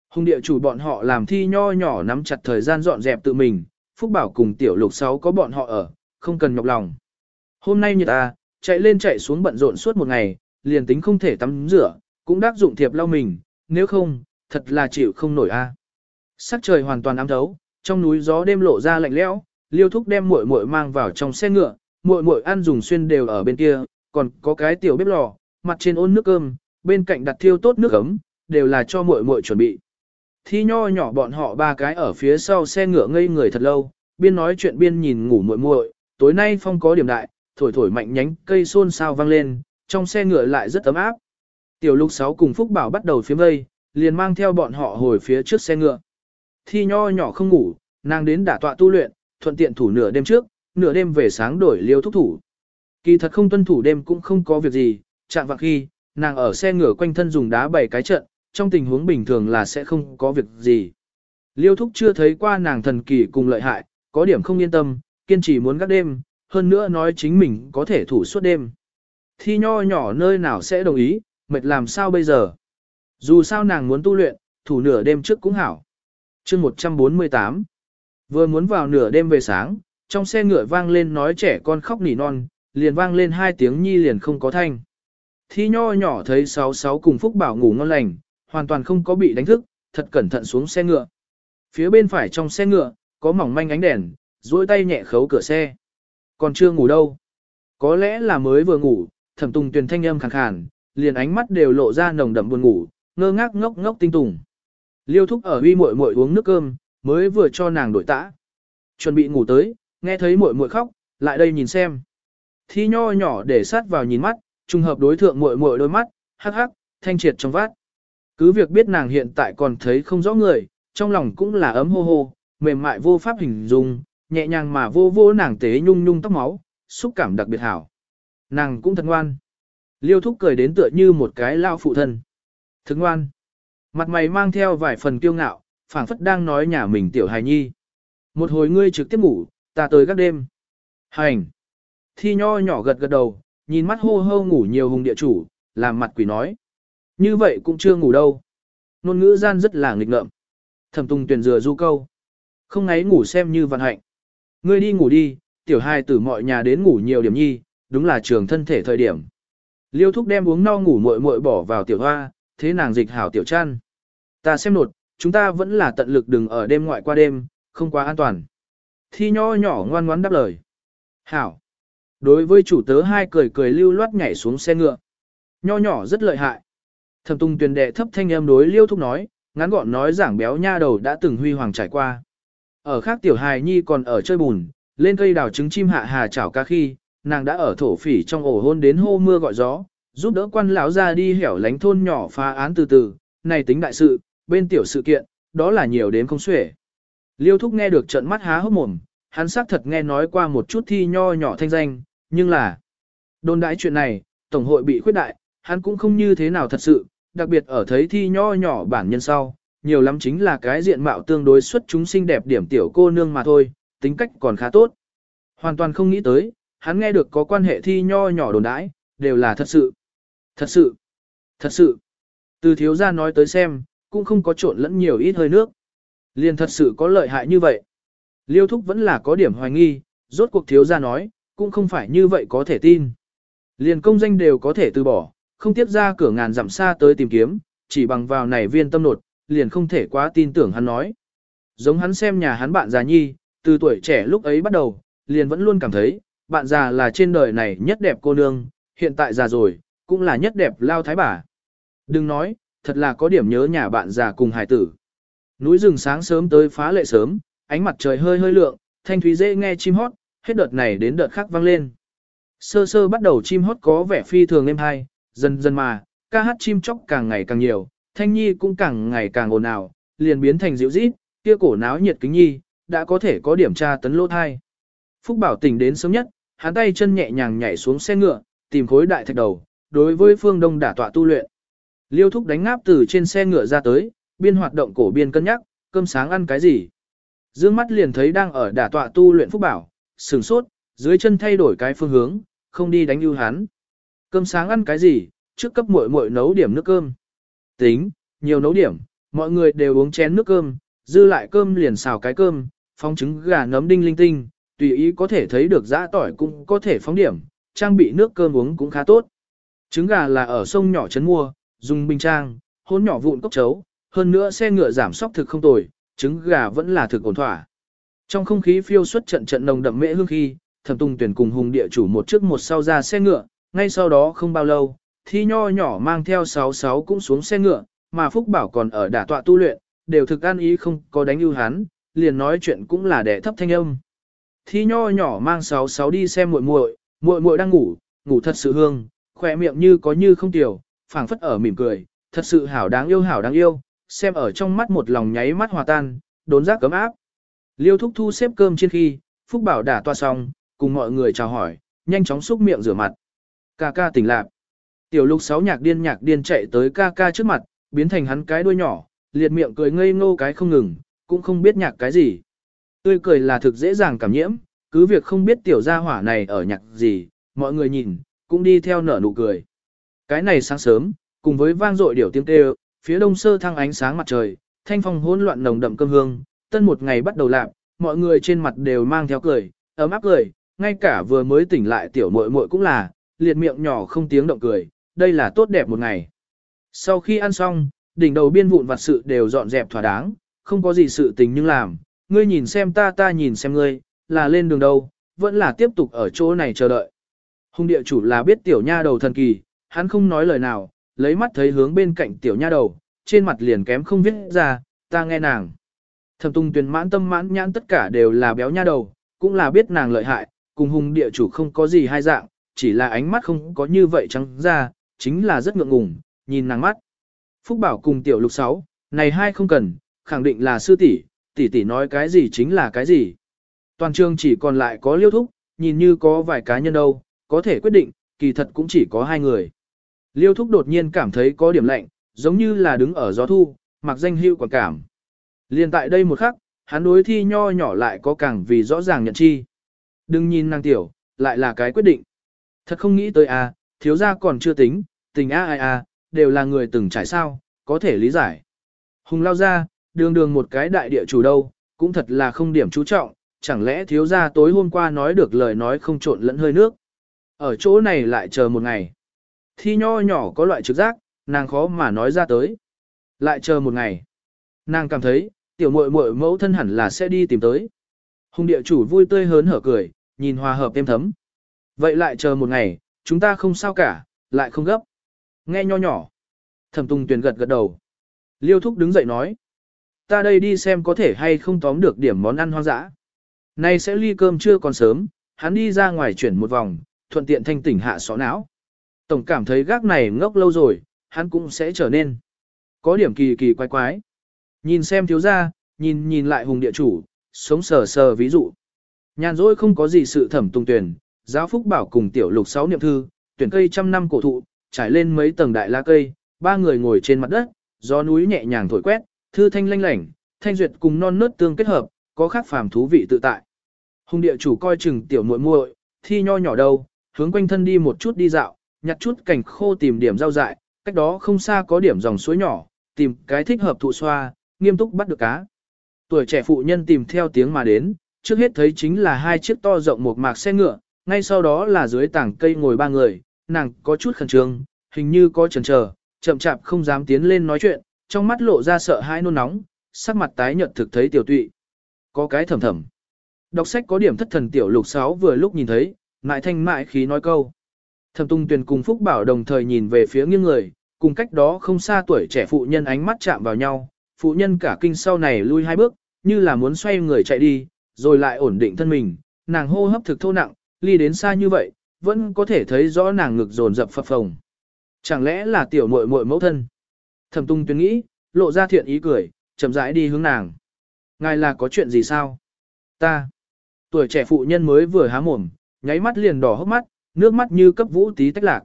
Hùng địa chủ bọn họ làm thi nho nhỏ nắm chặt thời gian dọn dẹp tự mình, Phúc Bảo cùng tiểu lục sáu có bọn họ ở, không cần nhọc lòng. Hôm nay như ta, chạy lên chạy xuống bận rộn suốt một ngày, liền tính không thể tắm rửa, cũng đắc dụng thiệp lau mình, nếu không, thật là chịu không nổi a. Sắc trời hoàn toàn ám thấu, trong núi gió đêm lộ ra lạnh lẽo, Liêu Thúc đem muội muội mang vào trong xe ngựa, muội muội ăn dùng xuyên đều ở bên kia, còn có cái tiểu bếp lò, mặt trên ôn nước cơm, bên cạnh đặt thiêu tốt nước ấm, đều là cho muội muội chuẩn bị. Thi nho nhỏ bọn họ ba cái ở phía sau xe ngựa ngây người thật lâu, biên nói chuyện biên nhìn ngủ muội muội, tối nay phong có điểm đại, thổi thổi mạnh nhánh cây xôn xao vang lên, trong xe ngựa lại rất ấm áp. Tiểu lục sáu cùng Phúc Bảo bắt đầu phía vây, liền mang theo bọn họ hồi phía trước xe ngựa. Thi nho nhỏ không ngủ, nàng đến đả tọa tu luyện, thuận tiện thủ nửa đêm trước, nửa đêm về sáng đổi liêu thúc thủ. Kỳ thật không tuân thủ đêm cũng không có việc gì, chạm vào khi, nàng ở xe ngựa quanh thân dùng đá bảy cái trận, trong tình huống bình thường là sẽ không có việc gì. Liêu thúc chưa thấy qua nàng thần kỳ cùng lợi hại, có điểm không yên tâm, kiên trì muốn gác đêm, hơn nữa nói chính mình có thể thủ suốt đêm. Thi nho nhỏ nơi nào sẽ đồng ý, mệt làm sao bây giờ. Dù sao nàng muốn tu luyện, thủ nửa đêm trước cũng hảo. chương 148 Vừa muốn vào nửa đêm về sáng, trong xe ngựa vang lên nói trẻ con khóc nỉ non, liền vang lên hai tiếng nhi liền không có thanh. Thi nho nhỏ thấy sáu sáu cùng Phúc Bảo ngủ ngon lành, hoàn toàn không có bị đánh thức, thật cẩn thận xuống xe ngựa. Phía bên phải trong xe ngựa, có mỏng manh ánh đèn, duỗi tay nhẹ khấu cửa xe. Còn chưa ngủ đâu. Có lẽ là mới vừa ngủ, thẩm tùng tuyền thanh âm khàn khàn, liền ánh mắt đều lộ ra nồng đậm buồn ngủ, ngơ ngác ngốc ngốc tinh tùng. Liêu thúc ở uy muội muội uống nước cơm, mới vừa cho nàng đổi tã. Chuẩn bị ngủ tới, nghe thấy muội muội khóc, lại đây nhìn xem. Thi nho nhỏ để sát vào nhìn mắt, trùng hợp đối thượng muội muội đôi mắt, hắc hắc, thanh triệt trong vát. Cứ việc biết nàng hiện tại còn thấy không rõ người, trong lòng cũng là ấm hô hô, mềm mại vô pháp hình dung, nhẹ nhàng mà vô vô nàng tế nhung nhung tóc máu, xúc cảm đặc biệt hảo. Nàng cũng thật ngoan. Liêu thúc cười đến tựa như một cái lao phụ thân. Thức ngoan. Mặt mày mang theo vài phần kiêu ngạo, phảng phất đang nói nhà mình tiểu hài nhi. Một hồi ngươi trực tiếp ngủ, ta tới các đêm. Hành. Thi nho nhỏ gật gật đầu, nhìn mắt hô hô ngủ nhiều hùng địa chủ, làm mặt quỷ nói. Như vậy cũng chưa ngủ đâu. Nôn ngữ gian rất là nghịch ngợm. Thẩm tung tuyển dừa du câu. Không ngáy ngủ xem như vạn hạnh. Ngươi đi ngủ đi, tiểu hai tử mọi nhà đến ngủ nhiều điểm nhi, đúng là trường thân thể thời điểm. Liêu thúc đem uống no ngủ muội muội bỏ vào tiểu hoa, thế nàng dịch hảo tiểu chăn. Ta xem nột, chúng ta vẫn là tận lực đừng ở đêm ngoại qua đêm, không quá an toàn. Thi nho nhỏ ngoan ngoãn đáp lời. Hảo. Đối với chủ tớ hai cười cười lưu loát nhảy xuống xe ngựa. Nho nhỏ rất lợi hại. Thẩm tung tuyền đệ thấp thanh âm đối liêu thúc nói, ngắn gọn nói giảng béo nha đầu đã từng huy hoàng trải qua. Ở khác tiểu hài nhi còn ở chơi bùn, lên cây đào trứng chim hạ hà chảo ca khi, nàng đã ở thổ phỉ trong ổ hôn đến hô mưa gọi gió, giúp đỡ quan lão ra đi hẻo lánh thôn nhỏ phá án từ từ, này tính đại sự, bên tiểu sự kiện, đó là nhiều đến không xuể. Liêu thúc nghe được trận mắt há hốc mồm, hắn xác thật nghe nói qua một chút thi nho nhỏ thanh danh, nhưng là đồn đãi chuyện này, tổng hội bị khuyết đại, hắn cũng không như thế nào thật sự, đặc biệt ở thấy thi nho nhỏ bản nhân sau, nhiều lắm chính là cái diện mạo tương đối xuất chúng xinh đẹp điểm tiểu cô nương mà thôi, tính cách còn khá tốt. Hoàn toàn không nghĩ tới, hắn nghe được có quan hệ thi nho nhỏ đồn đãi, đều là thật sự. Thật sự. Thật sự. Từ thiếu gia nói tới xem, cũng không có trộn lẫn nhiều ít hơi nước. Liền thật sự có lợi hại như vậy. Liêu thúc vẫn là có điểm hoài nghi, rốt cuộc thiếu gia nói, cũng không phải như vậy có thể tin. Liền công danh đều có thể từ bỏ, không tiếp ra cửa ngàn dặm xa tới tìm kiếm, chỉ bằng vào này viên tâm nột, liền không thể quá tin tưởng hắn nói. Giống hắn xem nhà hắn bạn già nhi, từ tuổi trẻ lúc ấy bắt đầu, liền vẫn luôn cảm thấy, bạn già là trên đời này nhất đẹp cô nương, hiện tại già rồi, cũng là nhất đẹp lao thái bà. Đừng nói, thật là có điểm nhớ nhà bạn già cùng hải tử. Núi rừng sáng sớm tới phá lệ sớm, ánh mặt trời hơi hơi lượng, thanh thúy dễ nghe chim hót, hết đợt này đến đợt khác vang lên. Sơ sơ bắt đầu chim hót có vẻ phi thường êm hay, dần dần mà, ca hát chim chóc càng ngày càng nhiều, thanh nhi cũng càng ngày càng ồn ào, liền biến thành dịu rít, kia cổ náo nhiệt kính nhi, đã có thể có điểm tra tấn lỗ thai. Phúc Bảo tỉnh đến sớm nhất, hắn tay chân nhẹ nhàng nhảy xuống xe ngựa, tìm khối đại thạch đầu, đối với phương đông đả tọa tu luyện. Liêu thúc đánh ngáp từ trên xe ngựa ra tới, biên hoạt động cổ biên cân nhắc, cơm sáng ăn cái gì. Dương mắt liền thấy đang ở đả tọa tu luyện Phúc Bảo, sửng sốt, dưới chân thay đổi cái phương hướng, không đi đánh ưu hắn. Cơm sáng ăn cái gì, trước cấp muội muội nấu điểm nước cơm. Tính, nhiều nấu điểm, mọi người đều uống chén nước cơm, dư lại cơm liền xào cái cơm, phong trứng gà nấm đinh linh tinh, tùy ý có thể thấy được giã tỏi cũng có thể phóng điểm, trang bị nước cơm uống cũng khá tốt. Trứng gà là ở sông nhỏ trấn mua, dùng bình trang, hôn nhỏ vụn cốc chấu, hơn nữa xe ngựa giảm sóc thực không tồi, trứng gà vẫn là thực ổn thỏa. Trong không khí phiêu xuất trận trận nồng đậm mễ hương khi, thẩm tùng tuyển cùng hùng địa chủ một trước một sau ra xe ngựa, ngay sau đó không bao lâu, thi nho nhỏ mang theo sáu sáu cũng xuống xe ngựa, mà Phúc Bảo còn ở đả tọa tu luyện, đều thực an ý không có đánh ưu hắn, liền nói chuyện cũng là để thấp thanh âm. Thi nho nhỏ mang sáu sáu đi xem muội muội, muội muội đang ngủ, ngủ thật sự hương, khỏe miệng như có như không tiểu, phảng phất ở mỉm cười, thật sự hảo đáng yêu hảo đáng yêu, xem ở trong mắt một lòng nháy mắt hòa tan, đốn giác cấm áp. Liêu thúc thu xếp cơm trên khi, Phúc Bảo đả toa xong, cùng mọi người chào hỏi, nhanh chóng xúc miệng rửa mặt. Ca ca tỉnh lạc. Tiểu lục sáu nhạc điên nhạc điên chạy tới ca ca trước mặt, biến thành hắn cái đuôi nhỏ, liệt miệng cười ngây ngô cái không ngừng, cũng không biết nhạc cái gì. Tươi cười là thực dễ dàng cảm nhiễm, cứ việc không biết tiểu gia hỏa này ở nhạc gì, mọi người nhìn, cũng đi theo nở nụ cười. Cái này sáng sớm, cùng với vang dội điểu tiếng kêu, phía đông sơ thăng ánh sáng mặt trời, thanh phong hỗn loạn nồng đậm cơm hương, tân một ngày bắt đầu lạc, mọi người trên mặt đều mang theo cười, ấm áp cười, ngay cả vừa mới tỉnh lại tiểu muội muội cũng là, liệt miệng nhỏ không tiếng động cười, đây là tốt đẹp một ngày. Sau khi ăn xong, đỉnh đầu biên vụn vặt sự đều dọn dẹp thỏa đáng, không có gì sự tình nhưng làm, ngươi nhìn xem ta ta nhìn xem ngươi, là lên đường đâu, vẫn là tiếp tục ở chỗ này chờ đợi. Hùng địa chủ là biết tiểu nha đầu thần kỳ, hắn không nói lời nào, lấy mắt thấy hướng bên cạnh tiểu nha đầu, trên mặt liền kém không viết ra, ta nghe nàng. Thẩm tung tuyển mãn tâm mãn nhãn tất cả đều là béo nha đầu, cũng là biết nàng lợi hại, cùng hùng địa chủ không có gì hai dạng, chỉ là ánh mắt không có như vậy trắng ra, chính là rất ngượng ngùng, nhìn nàng mắt. Phúc Bảo cùng tiểu lục sáu, này hai không cần, khẳng định là sư tỷ, tỷ tỷ nói cái gì chính là cái gì. Toàn trường chỉ còn lại có liêu thúc, nhìn như có vài cá nhân đâu, có thể quyết định, kỳ thật cũng chỉ có hai người. Liêu thúc đột nhiên cảm thấy có điểm lạnh, giống như là đứng ở gió thu, mặc danh hưu quả cảm. Liên tại đây một khắc, hắn đối thi nho nhỏ lại có càng vì rõ ràng nhận chi. Đừng nhìn nàng tiểu, lại là cái quyết định. Thật không nghĩ tới à, thiếu gia còn chưa tính, tình a ai a, đều là người từng trải sao, có thể lý giải. Hùng lao ra, đường đường một cái đại địa chủ đâu, cũng thật là không điểm chú trọng, chẳng lẽ thiếu gia tối hôm qua nói được lời nói không trộn lẫn hơi nước. Ở chỗ này lại chờ một ngày. Thi nho nhỏ có loại trực giác, nàng khó mà nói ra tới. Lại chờ một ngày. Nàng cảm thấy, tiểu muội muội mẫu thân hẳn là sẽ đi tìm tới. Hùng địa chủ vui tươi hớn hở cười, nhìn hòa hợp êm thấm. Vậy lại chờ một ngày, chúng ta không sao cả, lại không gấp. Nghe nho nhỏ. Thẩm Tùng Tuyền gật gật đầu. Liêu Thúc đứng dậy nói. Ta đây đi xem có thể hay không tóm được điểm món ăn hoang dã. Nay sẽ ly cơm chưa còn sớm, hắn đi ra ngoài chuyển một vòng, thuận tiện thanh tỉnh hạ sọ não. Tổng cảm thấy gác này ngốc lâu rồi, hắn cũng sẽ trở nên. Có điểm kỳ kỳ quái quái. Nhìn xem thiếu gia, nhìn nhìn lại hùng địa chủ, sống sờ sờ ví dụ. Nhàn rỗi không có gì sự thẩm tung tuyển, giáo phúc bảo cùng tiểu lục sáu niệm thư, tuyển cây trăm năm cổ thụ, trải lên mấy tầng đại lá cây, ba người ngồi trên mặt đất, gió núi nhẹ nhàng thổi quét, thư thanh lanh lảnh, thanh duyệt cùng non nớt tương kết hợp, có khác phàm thú vị tự tại. Hùng địa chủ coi chừng tiểu muội muội, thi nho nhỏ đâu, hướng quanh thân đi một chút đi dạo, nhặt chút cảnh khô tìm điểm rau dại, cách đó không xa có điểm dòng suối nhỏ, tìm cái thích hợp thụ xoa, nghiêm túc bắt được cá. Tuổi trẻ phụ nhân tìm theo tiếng mà đến, trước hết thấy chính là hai chiếc to rộng một mạc xe ngựa, ngay sau đó là dưới tảng cây ngồi ba người, nàng có chút khẩn trương, hình như có chần chờ, chậm chạp không dám tiến lên nói chuyện, trong mắt lộ ra sợ hãi nôn nóng, sắc mặt tái nhợt thực thấy tiểu tụy. Có cái thầm thầm. Đọc sách có điểm thất thần tiểu lục sáu vừa lúc nhìn thấy, mại thanh mại khí nói câu. Thẩm Tung Tuyền cùng Phúc Bảo đồng thời nhìn về phía nghiêng người, cùng cách đó không xa tuổi trẻ phụ nhân ánh mắt chạm vào nhau, phụ nhân cả kinh sau này lui hai bước, như là muốn xoay người chạy đi, rồi lại ổn định thân mình, nàng hô hấp thực thô nặng, ly đến xa như vậy, vẫn có thể thấy rõ nàng ngực dồn dập phập phồng. Chẳng lẽ là tiểu muội muội mẫu thân? Thẩm Tung tuyên nghĩ, lộ ra thiện ý cười, chậm rãi đi hướng nàng. Ngài là có chuyện gì sao? Ta. Tuổi trẻ phụ nhân mới vừa há mồm, nháy mắt liền đỏ hốc mắt, nước mắt như cấp vũ tí tách lạc.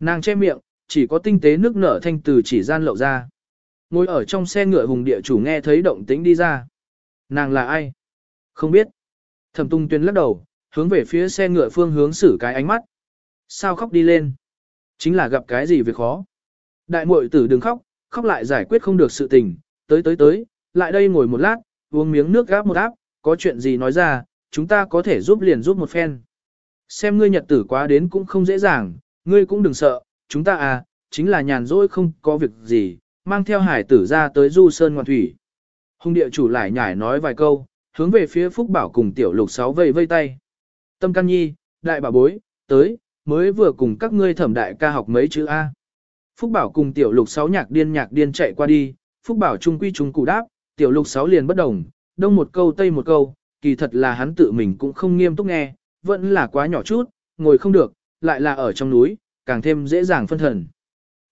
Nàng che miệng, chỉ có tinh tế nước nở thanh từ chỉ gian lậu ra. Ngồi ở trong xe ngựa hùng địa chủ nghe thấy động tĩnh đi ra. Nàng là ai? Không biết. Thẩm tung tuyên lắc đầu, hướng về phía xe ngựa phương hướng xử cái ánh mắt. Sao khóc đi lên? Chính là gặp cái gì việc khó? Đại muội tử đừng khóc, khóc lại giải quyết không được sự tình. Tới tới tới, lại đây ngồi một lát, uống miếng nước gáp một áp, có chuyện gì nói ra, chúng ta có thể giúp liền giúp một phen. Xem ngươi nhật tử quá đến cũng không dễ dàng, ngươi cũng đừng sợ, chúng ta à, chính là nhàn rỗi không có việc gì, mang theo hải tử ra tới du sơn ngoan thủy. Hùng địa chủ lại nhải nói vài câu, hướng về phía Phúc Bảo cùng tiểu lục sáu vây vây tay. Tâm căn nhi, đại bà bối, tới, mới vừa cùng các ngươi thẩm đại ca học mấy chữ A. Phúc Bảo cùng tiểu lục sáu nhạc điên nhạc điên chạy qua đi, Phúc Bảo trung quy trung cụ đáp, tiểu lục sáu liền bất đồng, đông một câu tây một câu, kỳ thật là hắn tự mình cũng không nghiêm túc nghe, vẫn là quá nhỏ chút, ngồi không được, lại là ở trong núi, càng thêm dễ dàng phân thần.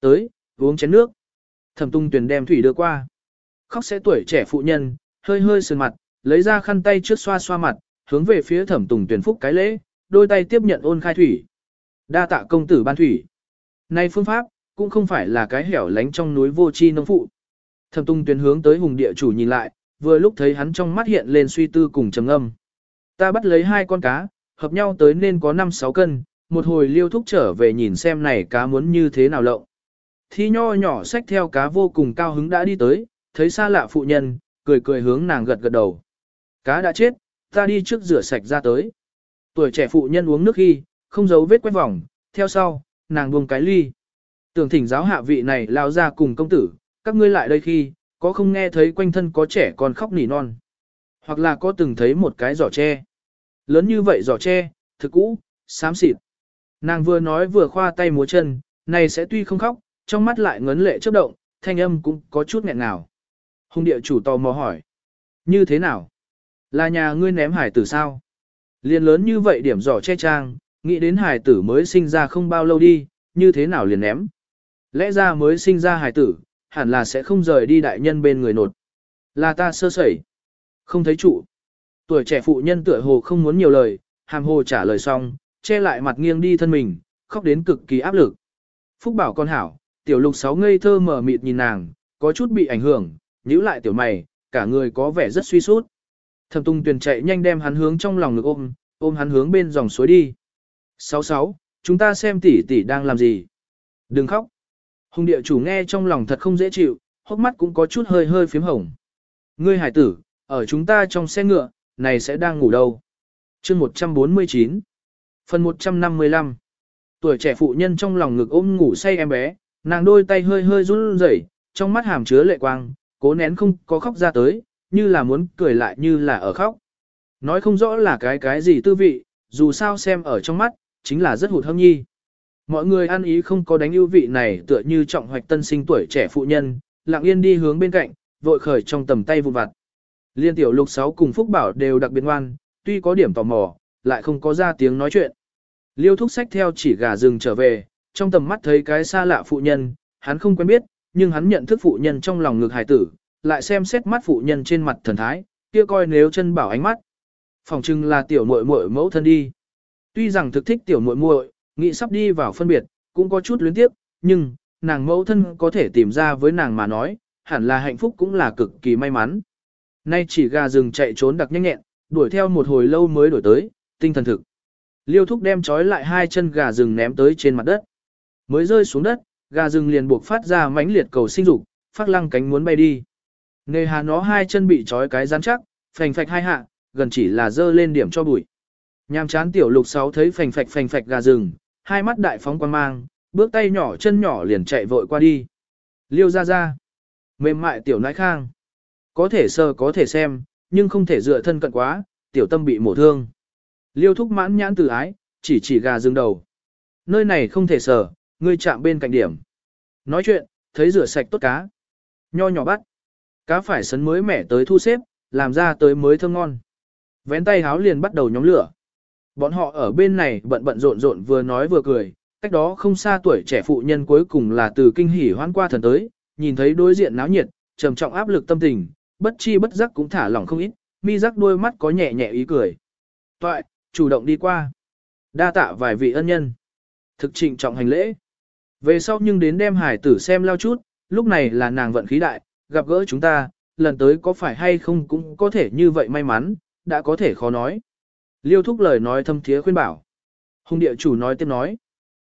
Tới, uống chén nước. Thẩm tung tuyển đem thủy đưa qua. Khóc sẽ tuổi trẻ phụ nhân, hơi hơi sườn mặt, lấy ra khăn tay trước xoa xoa mặt, hướng về phía thẩm tùng tuyển phúc cái lễ, đôi tay tiếp nhận ôn khai thủy. Đa tạ công tử ban thủy. Nay phương pháp, cũng không phải là cái hẻo lánh trong núi vô chi nông phụ. Thẩm tùng tuyển hướng tới hùng địa chủ nhìn lại, vừa lúc thấy hắn trong mắt hiện lên suy tư cùng trầm âm. Ta bắt lấy hai con cá, hợp nhau tới nên có 5-6 cân, một hồi liêu thúc trở về nhìn xem này cá muốn như thế nào lộng. Thi nho nhỏ xách theo cá vô cùng cao hứng đã đi tới, thấy xa lạ phụ nhân, cười cười hướng nàng gật gật đầu. Cá đã chết, ta đi trước rửa sạch ra tới. Tuổi trẻ phụ nhân uống nước khi, không giấu vết quét vòng, theo sau, nàng buông cái ly. Tưởng thỉnh giáo hạ vị này lao ra cùng công tử, các ngươi lại đây khi, có không nghe thấy quanh thân có trẻ còn khóc nỉ non. Hoặc là có từng thấy một cái giỏ tre. Lớn như vậy giỏ tre, thực cũ, xám xịt. Nàng vừa nói vừa khoa tay múa chân, này sẽ tuy không khóc, trong mắt lại ngấn lệ chớp động, thanh âm cũng có chút nghẹn ngào. Hùng địa chủ tò mò hỏi. Như thế nào? Là nhà ngươi ném hải tử sao? Liền lớn như vậy điểm giỏ che trang, nghĩ đến hải tử mới sinh ra không bao lâu đi, như thế nào liền ném? Lẽ ra mới sinh ra hải tử, hẳn là sẽ không rời đi đại nhân bên người nột. Là ta sơ sẩy. Không thấy trụ. Tuổi trẻ phụ nhân tựa hồ không muốn nhiều lời, hàm hồ trả lời xong, che lại mặt nghiêng đi thân mình, khóc đến cực kỳ áp lực. Phúc bảo con hảo, tiểu lục sáu ngây thơ mở mịt nhìn nàng, có chút bị ảnh hưởng, nhíu lại tiểu mày, cả người có vẻ rất suy sút. Thẩm Tung Tuyền chạy nhanh đem hắn hướng trong lòng ngực ôm, ôm hắn hướng bên dòng suối đi. Sáu sáu, chúng ta xem tỷ tỷ đang làm gì. Đừng khóc. Hùng địa chủ nghe trong lòng thật không dễ chịu, hốc mắt cũng có chút hơi hơi phím hồng. Ngươi hải tử, ở chúng ta trong xe ngựa, này sẽ đang ngủ đâu. chương 149 Phần 155 Tuổi trẻ phụ nhân trong lòng ngực ôm ngủ say em bé, nàng đôi tay hơi hơi run rẩy, trong mắt hàm chứa lệ quang, cố nén không có khóc ra tới, như là muốn cười lại như là ở khóc. Nói không rõ là cái cái gì tư vị, dù sao xem ở trong mắt, chính là rất hụt hâm nhi. Mọi người ăn ý không có đánh ưu vị này tựa như trọng hoạch tân sinh tuổi trẻ phụ nhân, lặng yên đi hướng bên cạnh, vội khởi trong tầm tay vụn vặt. Liên tiểu lục sáu cùng Phúc Bảo đều đặc biệt ngoan, tuy có điểm tò mò, lại không có ra tiếng nói chuyện. Liêu thúc sách theo chỉ gà rừng trở về, trong tầm mắt thấy cái xa lạ phụ nhân, hắn không quen biết, nhưng hắn nhận thức phụ nhân trong lòng ngực hài tử, lại xem xét mắt phụ nhân trên mặt thần thái, kia coi nếu chân bảo ánh mắt. Phòng trưng là tiểu muội muội mẫu thân đi. Tuy rằng thực thích tiểu muội muội, nghĩ sắp đi vào phân biệt, cũng có chút luyến tiếp, nhưng, nàng mẫu thân có thể tìm ra với nàng mà nói, hẳn là hạnh phúc cũng là cực kỳ may mắn. Nay chỉ gà rừng chạy trốn đặc nhanh nhẹn, đuổi theo một hồi lâu mới đuổi tới, tinh thần thực. Liêu thúc đem trói lại hai chân gà rừng ném tới trên mặt đất. Mới rơi xuống đất, gà rừng liền buộc phát ra mãnh liệt cầu sinh dục, phát lăng cánh muốn bay đi. Nề hà nó hai chân bị trói cái rắn chắc, phành phạch hai hạ, gần chỉ là dơ lên điểm cho bụi. Nhàm chán tiểu lục sáu thấy phành phạch phành phạch gà rừng, hai mắt đại phóng quan mang, bước tay nhỏ chân nhỏ liền chạy vội qua đi. Liêu ra ra. Mềm mại tiểu nãi khang. Có thể sờ có thể xem, nhưng không thể dựa thân cận quá, tiểu tâm bị mổ thương. Liêu thúc mãn nhãn từ ái, chỉ chỉ gà rừng đầu. Nơi này không thể sờ, ngươi chạm bên cạnh điểm. Nói chuyện, thấy rửa sạch tốt cá. Nho nhỏ bắt. Cá phải sấn mới mẻ tới thu xếp, làm ra tới mới thơm ngon. Vén tay háo liền bắt đầu nhóm lửa. Bọn họ ở bên này bận bận rộn rộn vừa nói vừa cười, cách đó không xa tuổi trẻ phụ nhân cuối cùng là từ kinh hỉ hoan qua thần tới, nhìn thấy đối diện náo nhiệt, trầm trọng áp lực tâm tình, bất chi bất giác cũng thả lỏng không ít, mi giác đôi mắt có nhẹ nhẹ ý cười. Toại, chủ động đi qua. Đa tạ vài vị ân nhân. Thực trịnh trọng hành lễ. Về sau nhưng đến đem hải tử xem lao chút, lúc này là nàng vận khí đại, gặp gỡ chúng ta, lần tới có phải hay không cũng có thể như vậy may mắn, đã có thể khó nói. Liêu thúc lời nói thâm thiế khuyên bảo. Hùng địa chủ nói tiếp nói.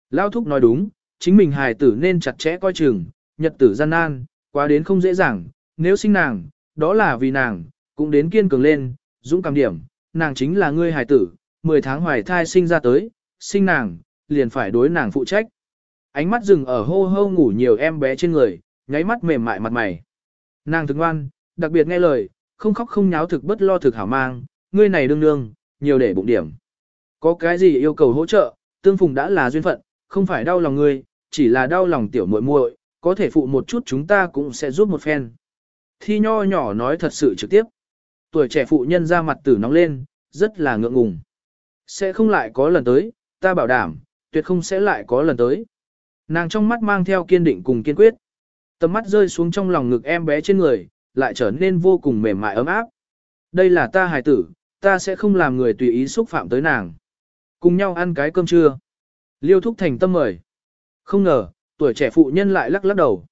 Lao thúc nói đúng, chính mình hài tử nên chặt chẽ coi chừng, nhật tử gian nan, quá đến không dễ dàng, nếu sinh nàng, đó là vì nàng, cũng đến kiên cường lên, dũng cảm điểm, nàng chính là ngươi hài tử, 10 tháng hoài thai sinh ra tới, sinh nàng, liền phải đối nàng phụ trách. Ánh mắt dừng ở hô hô ngủ nhiều em bé trên người, nháy mắt mềm mại mặt mày. Nàng thức ngoan, đặc biệt nghe lời, không khóc không nháo thực bất lo thực hảo mang, ngươi này đương đương, nhiều để bụng điểm. Có cái gì yêu cầu hỗ trợ, tương phùng đã là duyên phận, không phải đau lòng ngươi, chỉ là đau lòng tiểu muội muội, có thể phụ một chút chúng ta cũng sẽ giúp một phen. Thi nho nhỏ nói thật sự trực tiếp. Tuổi trẻ phụ nhân ra mặt tử nóng lên, rất là ngượng ngùng. Sẽ không lại có lần tới, ta bảo đảm, tuyệt không sẽ lại có lần tới. Nàng trong mắt mang theo kiên định cùng kiên quyết. Tầm mắt rơi xuống trong lòng ngực em bé trên người, lại trở nên vô cùng mềm mại ấm áp. Đây là ta hài tử, ta sẽ không làm người tùy ý xúc phạm tới nàng. Cùng nhau ăn cái cơm trưa. Liêu thúc thành tâm mời. Không ngờ, tuổi trẻ phụ nhân lại lắc lắc đầu.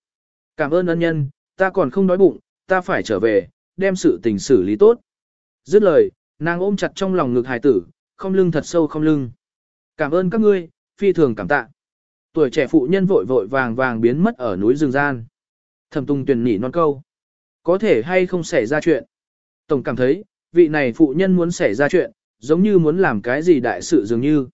Cảm ơn ân nhân, ta còn không đói bụng, ta phải trở về, đem sự tình xử lý tốt. Dứt lời, nàng ôm chặt trong lòng ngực hài tử, không lưng thật sâu không lưng. Cảm ơn các ngươi, phi thường cảm tạ. Tuổi trẻ phụ nhân vội vội vàng vàng biến mất ở núi rừng gian. Thẩm Tung tuyển nỉ non câu. Có thể hay không xảy ra chuyện. Tổng cảm thấy, vị này phụ nhân muốn xảy ra chuyện, giống như muốn làm cái gì đại sự dường như.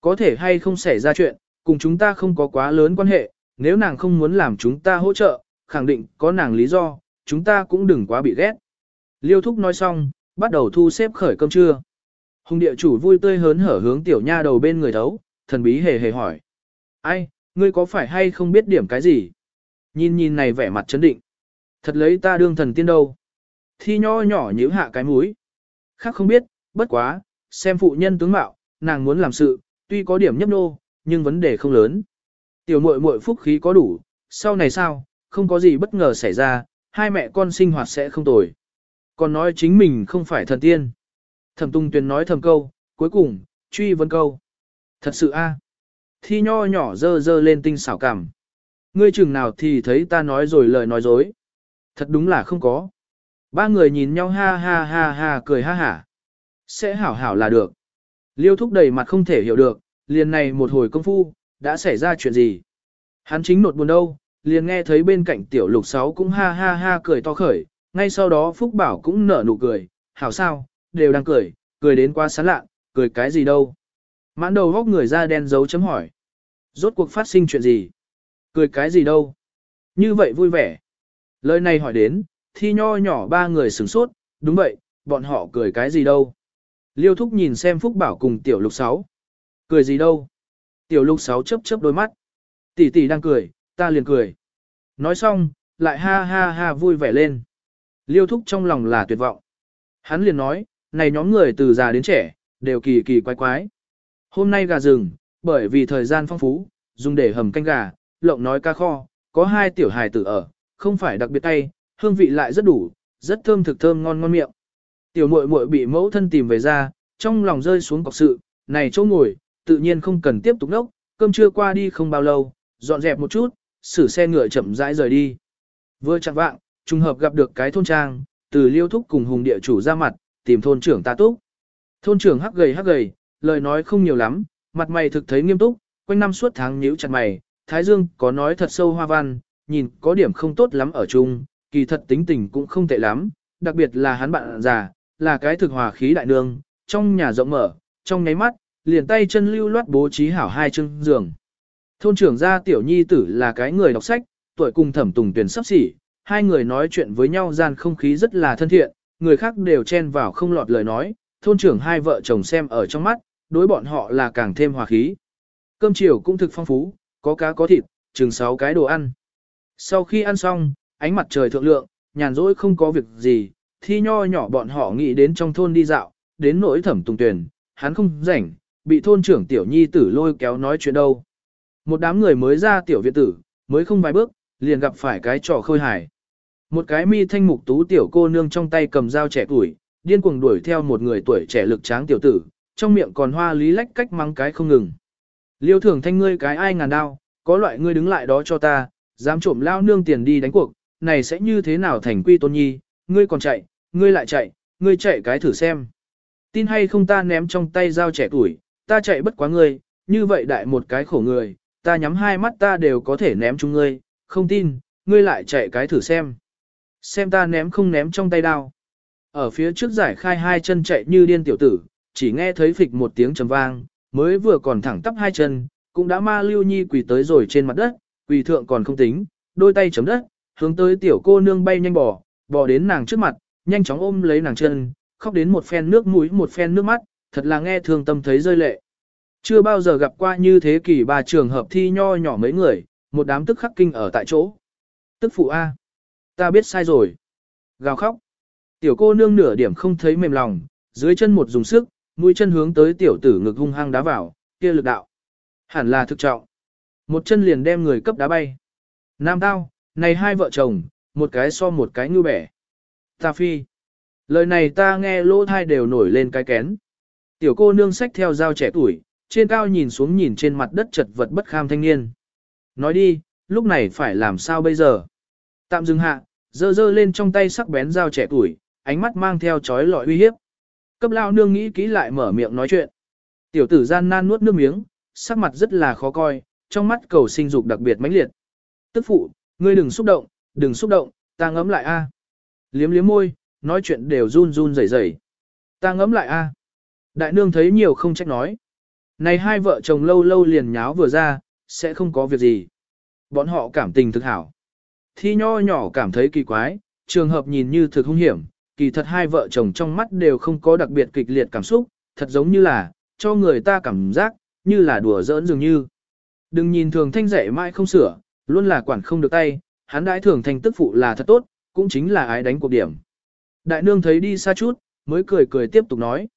Có thể hay không xảy ra chuyện, cùng chúng ta không có quá lớn quan hệ, nếu nàng không muốn làm chúng ta hỗ trợ, khẳng định có nàng lý do, chúng ta cũng đừng quá bị ghét. Liêu Thúc nói xong, bắt đầu thu xếp khởi cơm trưa. Hùng địa chủ vui tươi hớn hở hướng tiểu nha đầu bên người thấu, thần bí hề hề hỏi. Ai, ngươi có phải hay không biết điểm cái gì? Nhìn nhìn này vẻ mặt chấn định. Thật lấy ta đương thần tiên đâu. Thi nho nhỏ nhíu hạ cái mũi. Khác không biết, bất quá, xem phụ nhân tướng mạo, nàng muốn làm sự, tuy có điểm nhấp nô, nhưng vấn đề không lớn. Tiểu muội muội phúc khí có đủ, sau này sao, không có gì bất ngờ xảy ra, hai mẹ con sinh hoạt sẽ không tồi. Còn nói chính mình không phải thần tiên. Thẩm tung tuyền nói thầm câu, cuối cùng, truy vấn câu. Thật sự a Thi nho nhỏ dơ dơ lên tinh xảo cảm. Ngươi chừng nào thì thấy ta nói rồi lời nói dối. Thật đúng là không có. Ba người nhìn nhau ha ha ha ha cười ha hả. Sẽ hảo hảo là được. Liêu thúc đầy mặt không thể hiểu được, liền này một hồi công phu, đã xảy ra chuyện gì. Hắn chính nột buồn đâu, liền nghe thấy bên cạnh tiểu lục sáu cũng ha ha ha cười to khởi, ngay sau đó Phúc Bảo cũng nở nụ cười, hảo sao, đều đang cười, cười đến quá sán lạ, cười cái gì đâu. Mãn đầu góc người ra đen dấu chấm hỏi. Rốt cuộc phát sinh chuyện gì? Cười cái gì đâu? Như vậy vui vẻ. Lời này hỏi đến, thi nho nhỏ ba người sửng sốt, đúng vậy, bọn họ cười cái gì đâu? Liêu thúc nhìn xem Phúc Bảo cùng tiểu lục sáu. Cười gì đâu? Tiểu lục sáu chớp chớp đôi mắt. Tỷ tỷ đang cười, ta liền cười. Nói xong, lại ha ha ha vui vẻ lên. Liêu thúc trong lòng là tuyệt vọng. Hắn liền nói, này nhóm người từ già đến trẻ, đều kỳ kỳ quái quái. Hôm nay gà rừng, bởi vì thời gian phong phú, dùng để hầm canh gà, lộng nói ca kho, có hai tiểu hài tử ở, không phải đặc biệt tay, hương vị lại rất đủ, rất thơm thực thơm ngon ngon miệng. Tiểu muội muội bị mẫu thân tìm về ra, trong lòng rơi xuống cọc sự, này chỗ ngồi, tự nhiên không cần tiếp tục đốc, cơm trưa qua đi không bao lâu, dọn dẹp một chút, xử xe ngựa chậm rãi rời đi. Vừa chẳng vạng, trùng hợp gặp được cái thôn trang, từ liêu thúc cùng hùng địa chủ ra mặt, tìm thôn trưởng ta túc. Thôn trưởng hắc gầy hắc gầy, lời nói không nhiều lắm, mặt mày thực thấy nghiêm túc, quanh năm suốt tháng nhíu chặt mày, thái dương có nói thật sâu hoa văn, nhìn có điểm không tốt lắm ở chung, kỳ thật tính tình cũng không tệ lắm, đặc biệt là hắn bạn già, là cái thực hòa khí đại nương, trong nhà rộng mở, trong nháy mắt, liền tay chân lưu loát bố trí hảo hai chân giường. Thôn trưởng gia tiểu nhi tử là cái người đọc sách, tuổi cùng thẩm tùng tuyển sắp xỉ, hai người nói chuyện với nhau gian không khí rất là thân thiện, người khác đều chen vào không lọt lời nói, thôn trưởng hai vợ chồng xem ở trong mắt, đối bọn họ là càng thêm hòa khí. Cơm chiều cũng thực phong phú, có cá có thịt, chừng sáu cái đồ ăn. Sau khi ăn xong, ánh mặt trời thượng lượng, nhàn rỗi không có việc gì, thi nho nhỏ bọn họ nghĩ đến trong thôn đi dạo, đến nỗi thẩm tùng tuyển, hắn không rảnh, bị thôn trưởng tiểu nhi tử lôi kéo nói chuyện đâu. Một đám người mới ra tiểu viện tử, mới không vài bước, liền gặp phải cái trò khôi hài. Một cái mi thanh mục tú tiểu cô nương trong tay cầm dao trẻ tuổi, điên cuồng đuổi theo một người tuổi trẻ lực tráng tiểu tử, trong miệng còn hoa lý lách cách mắng cái không ngừng. Liêu thường thanh ngươi cái ai ngàn đao, có loại ngươi đứng lại đó cho ta, dám trộm lao nương tiền đi đánh cuộc, này sẽ như thế nào thành quy tôn nhi, ngươi còn chạy, ngươi lại chạy, ngươi chạy cái thử xem. Tin hay không ta ném trong tay dao trẻ tuổi, ta chạy bất quá ngươi, như vậy đại một cái khổ người, ta nhắm hai mắt ta đều có thể ném chúng ngươi, không tin, ngươi lại chạy cái thử xem. Xem ta ném không ném trong tay đao. Ở phía trước giải khai hai chân chạy như điên tiểu tử, chỉ nghe thấy phịch một tiếng trầm vang, mới vừa còn thẳng tắp hai chân, cũng đã ma lưu nhi quỳ tới rồi trên mặt đất, quỳ thượng còn không tính, đôi tay chấm đất, hướng tới tiểu cô nương bay nhanh bò, bò đến nàng trước mặt, nhanh chóng ôm lấy nàng chân, khóc đến một phen nước mũi một phen nước mắt, thật là nghe thương tâm thấy rơi lệ. Chưa bao giờ gặp qua như thế kỷ bà trường hợp thi nho nhỏ mấy người, một đám tức khắc kinh ở tại chỗ. Tức phụ A. Ta biết sai rồi. Gào khóc. Tiểu cô nương nửa điểm không thấy mềm lòng, dưới chân một dùng sức, mũi chân hướng tới tiểu tử ngực hung hăng đá vào, kia lực đạo. Hẳn là thực trọng. Một chân liền đem người cấp đá bay. Nam tao, này hai vợ chồng, một cái so một cái ngư bẻ. Ta phi. Lời này ta nghe lỗ thai đều nổi lên cái kén. Tiểu cô nương sách theo dao trẻ tuổi, trên cao nhìn xuống nhìn trên mặt đất chật vật bất kham thanh niên. Nói đi, lúc này phải làm sao bây giờ? Tạm dừng hạ, dơ dơ lên trong tay sắc bén dao trẻ tuổi, ánh mắt mang theo chói lọi uy hiếp. Cấp lao nương nghĩ kỹ lại mở miệng nói chuyện. Tiểu tử gian nan nuốt nước miếng, sắc mặt rất là khó coi, trong mắt cầu sinh dục đặc biệt mãnh liệt. Tức phụ, ngươi đừng xúc động, đừng xúc động, ta ngấm lại a. Liếm liếm môi, nói chuyện đều run run rẩy rẩy. Ta ngấm lại a. Đại nương thấy nhiều không trách nói. Này hai vợ chồng lâu lâu liền nháo vừa ra, sẽ không có việc gì. Bọn họ cảm tình thực hảo. Thi nho nhỏ cảm thấy kỳ quái, trường hợp nhìn như thực hung hiểm, kỳ thật hai vợ chồng trong mắt đều không có đặc biệt kịch liệt cảm xúc, thật giống như là, cho người ta cảm giác, như là đùa giỡn dường như. Đừng nhìn thường thanh dạy mãi không sửa, luôn là quản không được tay, hắn đãi thường thanh tức phụ là thật tốt, cũng chính là ái đánh cuộc điểm. Đại nương thấy đi xa chút, mới cười cười tiếp tục nói.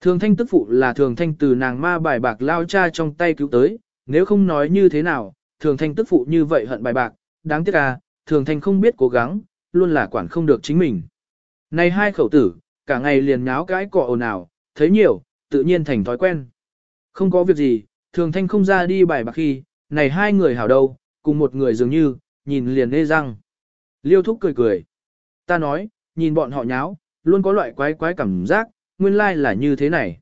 Thường thanh tức phụ là thường thanh từ nàng ma bài bạc lao cha trong tay cứu tới, nếu không nói như thế nào, thường thanh tức phụ như vậy hận bài bạc, đáng tiếc à, thường thanh không biết cố gắng, luôn là quản không được chính mình. Này hai khẩu tử, cả ngày liền nháo cái cọ ồn ào, thấy nhiều, tự nhiên thành thói quen. Không có việc gì, thường thanh không ra đi bài bạc khi, này hai người hảo đâu, cùng một người dường như, nhìn liền nê răng. Liêu thúc cười cười. Ta nói, nhìn bọn họ nháo, luôn có loại quái quái cảm giác, nguyên lai like là như thế này.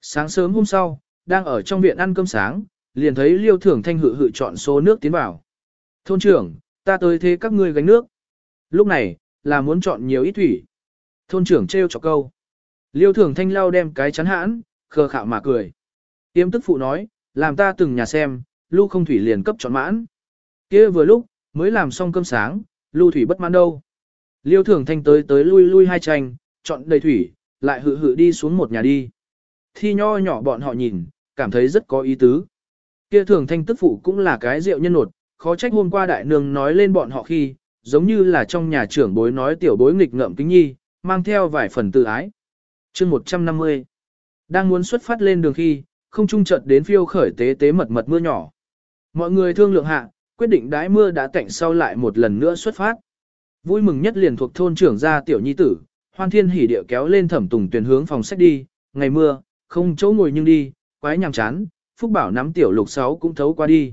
Sáng sớm hôm sau, đang ở trong viện ăn cơm sáng, liền thấy liêu thường thanh hự hự chọn số nước tiến vào. Thôn trưởng, ta tới thế các ngươi gánh nước. Lúc này, là muốn chọn nhiều ít thủy. Thôn trưởng treo cho câu. Liêu thường thanh lao đem cái chắn hãn, khờ khạo mà cười. Tiêm tức phụ nói, làm ta từng nhà xem, lưu không thủy liền cấp chọn mãn. kia vừa lúc, mới làm xong cơm sáng, lưu thủy bất mãn đâu. Liêu thường thanh tới tới lui lui hai tranh, chọn đầy thủy, lại hự hự đi xuống một nhà đi. Thi nho nhỏ bọn họ nhìn, cảm thấy rất có ý tứ. Kia thường thanh tức phụ cũng là cái rượu nhân nột, khó trách hôm qua đại nương nói lên bọn họ khi, giống như là trong nhà trưởng bối nói tiểu bối nghịch ngợm kính nhi, mang theo vài phần tự ái. chương 150 Đang muốn xuất phát lên đường khi, không trung chợt đến phiêu khởi tế tế mật mật mưa nhỏ. Mọi người thương lượng hạ, quyết định đái mưa đã tạnh sau lại một lần nữa xuất phát. Vui mừng nhất liền thuộc thôn trưởng gia tiểu nhi tử, hoan thiên hỉ địa kéo lên thẩm tùng tuyển hướng phòng sách đi, ngày mưa, không chỗ ngồi nhưng đi, quái nhàm chán, phúc bảo nắm tiểu lục sáu cũng thấu qua đi.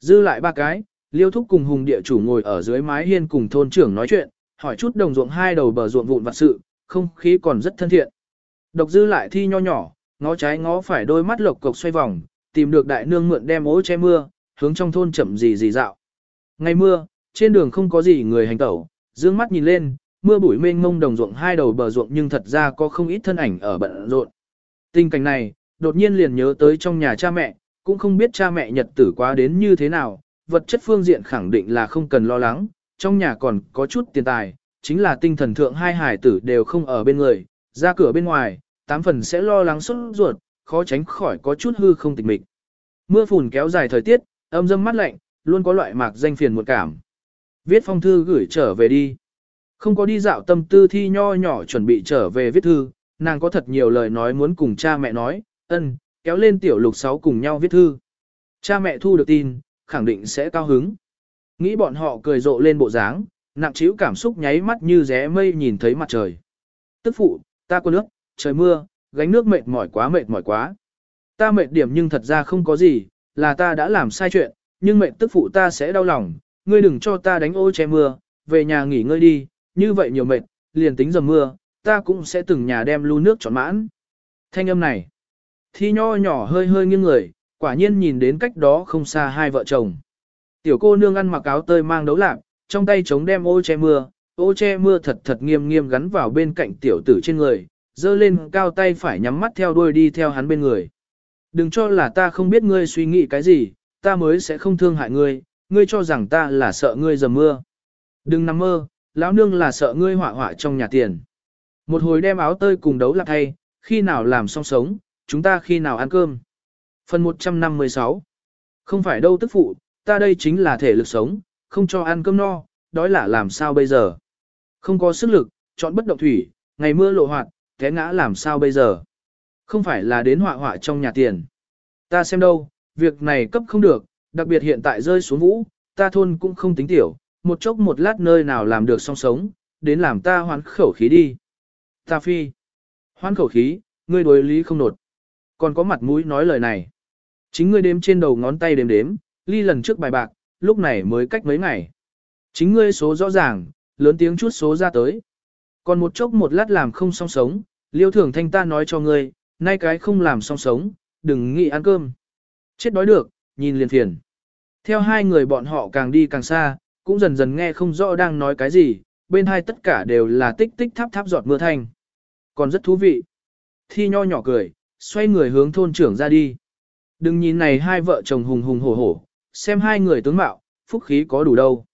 Dư lại ba cái, liêu thúc cùng hùng địa chủ ngồi ở dưới mái hiên cùng thôn trưởng nói chuyện, hỏi chút đồng ruộng hai đầu bờ ruộng vụn vặt sự, không khí còn rất thân thiện. Độc dư lại thi nho nhỏ, ngó trái ngó phải đôi mắt lộc cộc xoay vòng, tìm được đại nương mượn đem ố che mưa, hướng trong thôn chậm gì gì dạo. Ngày mưa, trên đường không có gì người hành tẩu, dương mắt nhìn lên, mưa bụi mênh mông đồng ruộng hai đầu bờ ruộng nhưng thật ra có không ít thân ảnh ở bận rộn. Tình cảnh này, đột nhiên liền nhớ tới trong nhà cha mẹ, cũng không biết cha mẹ nhật tử quá đến như thế nào, vật chất phương diện khẳng định là không cần lo lắng, trong nhà còn có chút tiền tài, chính là tinh thần thượng hai hải tử đều không ở bên người, ra cửa bên ngoài, tám phần sẽ lo lắng xuất ruột, khó tránh khỏi có chút hư không tịch mịch. Mưa phùn kéo dài thời tiết, âm dâm mát lạnh, luôn có loại mạc danh phiền muộn cảm. Viết phong thư gửi trở về đi. Không có đi dạo tâm tư thi nho nhỏ chuẩn bị trở về viết thư, nàng có thật nhiều lời nói muốn cùng cha mẹ nói, ân, kéo lên tiểu lục sáu cùng nhau viết thư. Cha mẹ thu được tin, khẳng định sẽ cao hứng. Nghĩ bọn họ cười rộ lên bộ dáng, nặng trĩu cảm xúc nháy mắt như ré mây nhìn thấy mặt trời. Tức phụ, ta có nước, trời mưa, gánh nước mệt mỏi quá mệt mỏi quá. Ta mệt điểm nhưng thật ra không có gì, là ta đã làm sai chuyện, nhưng mệt tức phụ ta sẽ đau lòng, ngươi đừng cho ta đánh ô che mưa, về nhà nghỉ ngơi đi, như vậy nhiều mệt, liền tính dầm mưa, ta cũng sẽ từng nhà đem lưu nước trọn mãn. Thanh âm này, thi nho nhỏ hơi hơi nghiêng người, quả nhiên nhìn đến cách đó không xa hai vợ chồng. Tiểu cô nương ăn mặc áo tơi mang đấu lạc, trong tay chống đem ô che mưa, ô che mưa thật thật nghiêm nghiêm gắn vào bên cạnh tiểu tử trên người, dơ lên cao tay phải nhắm mắt theo đuôi đi theo hắn bên người. Đừng cho là ta không biết ngươi suy nghĩ cái gì, ta mới sẽ không thương hại ngươi, ngươi cho rằng ta là sợ ngươi dầm mưa. Đừng nằm mơ, lão nương là sợ ngươi họa họa trong nhà tiền. Một hồi đem áo tơi cùng đấu lạc thay, khi nào làm xong sống, chúng ta khi nào ăn cơm. Phần 156 Không phải đâu tức phụ, ta đây chính là thể lực sống, không cho ăn cơm no, đói là làm sao bây giờ. Không có sức lực, chọn bất động thủy, ngày mưa lộ hoạt, té ngã làm sao bây giờ. Không phải là đến họa họa trong nhà tiền. Ta xem đâu, việc này cấp không được, đặc biệt hiện tại rơi xuống vũ, ta thôn cũng không tính tiểu, một chốc một lát nơi nào làm được song sống, đến làm ta hoán khẩu khí đi. Ta phi, hoán khẩu khí, ngươi đối lý không nột. Còn có mặt mũi nói lời này. Chính ngươi đếm trên đầu ngón tay đếm đếm, ly lần trước bài bạc, lúc này mới cách mấy ngày. Chính ngươi số rõ ràng, lớn tiếng chút số ra tới. Còn một chốc một lát làm không song sống, liêu thường thanh ta nói cho ngươi, nay cái không làm song sống, đừng nghĩ ăn cơm. Chết đói được, nhìn liền phiền. Theo hai người bọn họ càng đi càng xa, cũng dần dần nghe không rõ đang nói cái gì, bên hai tất cả đều là tích tích tháp tháp giọt mưa thanh. Còn rất thú vị. Thi nho nhỏ cười, xoay người hướng thôn trưởng ra đi. Đừng nhìn này hai vợ chồng hùng hùng hổ hổ, xem hai người tướng mạo, phúc khí có đủ đâu.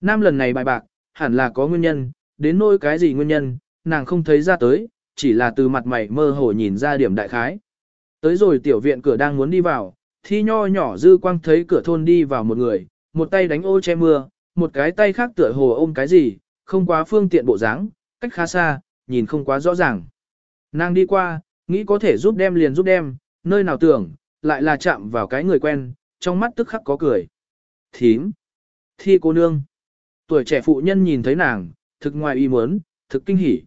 Nam lần này bài bạc, hẳn là có nguyên nhân, đến nỗi cái gì nguyên nhân, nàng không thấy ra tới, chỉ là từ mặt mày mơ hồ nhìn ra điểm đại khái. Tới rồi tiểu viện cửa đang muốn đi vào, thi nho nhỏ dư quang thấy cửa thôn đi vào một người, một tay đánh ô che mưa, một cái tay khác tựa hồ ôm cái gì, không quá phương tiện bộ dáng, cách khá xa, nhìn không quá rõ ràng. Nàng đi qua, nghĩ có thể giúp đem liền giúp đem, nơi nào tưởng, lại là chạm vào cái người quen, trong mắt tức khắc có cười. Thím. Thi cô nương. Tuổi trẻ phụ nhân nhìn thấy nàng, thực ngoài ý muốn, thực kinh hỉ.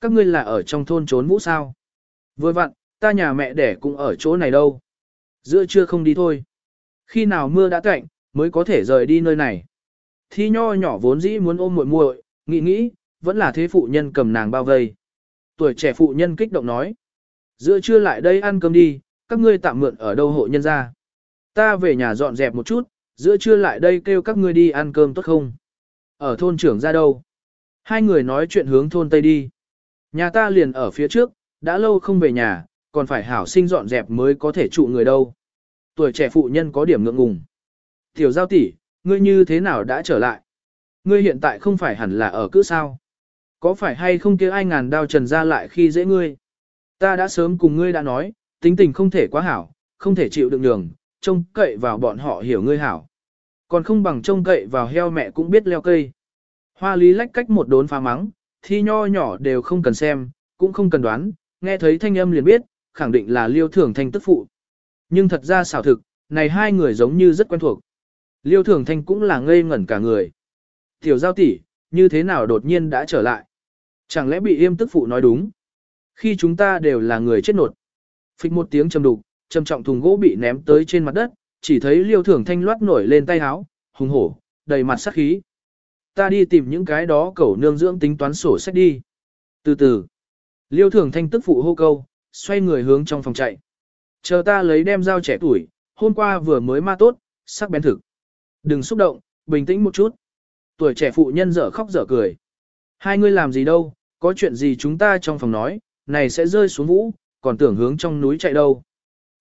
Các ngươi là ở trong thôn trốn vũ sao? Vừa vặn, ta nhà mẹ đẻ cũng ở chỗ này đâu. Giữa trưa không đi thôi. Khi nào mưa đã cạnh, mới có thể rời đi nơi này. Thi nho nhỏ vốn dĩ muốn ôm muội muội, nghĩ nghĩ, vẫn là thế phụ nhân cầm nàng bao vây. Tuổi trẻ phụ nhân kích động nói. Giữa trưa lại đây ăn cơm đi, các ngươi tạm mượn ở đâu hộ nhân ra. Ta về nhà dọn dẹp một chút, giữa trưa lại đây kêu các ngươi đi ăn cơm tốt không? Ở thôn trưởng ra đâu? Hai người nói chuyện hướng thôn Tây đi. Nhà ta liền ở phía trước, đã lâu không về nhà, còn phải hảo sinh dọn dẹp mới có thể trụ người đâu. Tuổi trẻ phụ nhân có điểm ngượng ngùng. Tiểu giao tỷ, ngươi như thế nào đã trở lại? Ngươi hiện tại không phải hẳn là ở cữ sao? Có phải hay không kia ai ngàn đao trần ra lại khi dễ ngươi? Ta đã sớm cùng ngươi đã nói, tính tình không thể quá hảo, không thể chịu đựng đường, trông cậy vào bọn họ hiểu ngươi hảo. Còn không bằng trông cậy vào heo mẹ cũng biết leo cây. Hoa lý lách cách một đốn phá mắng, thi nho nhỏ đều không cần xem, cũng không cần đoán, nghe thấy thanh âm liền biết, khẳng định là liêu thường thanh tức phụ. Nhưng thật ra xảo thực, này hai người giống như rất quen thuộc. Liêu thường thanh cũng là ngây ngẩn cả người. Tiểu giao tỷ, như thế nào đột nhiên đã trở lại? Chẳng lẽ bị yêm tức phụ nói đúng? Khi chúng ta đều là người chết nột. phịch một tiếng trầm đục, trầm trọng thùng gỗ bị ném tới trên mặt đất, chỉ thấy liêu thường thanh loát nổi lên tay háo, hùng hổ, đầy mặt sắc khí. Ta đi tìm những cái đó cẩu nương dưỡng tính toán sổ sách đi. Từ từ, liêu thường thanh tức phụ hô câu, xoay người hướng trong phòng chạy. Chờ ta lấy đem dao trẻ tuổi, hôm qua vừa mới ma tốt, sắc bén thực. Đừng xúc động, bình tĩnh một chút. Tuổi trẻ phụ nhân dở khóc dở cười. Hai người làm gì đâu, có chuyện gì chúng ta trong phòng nói, này sẽ rơi xuống vũ, còn tưởng hướng trong núi chạy đâu.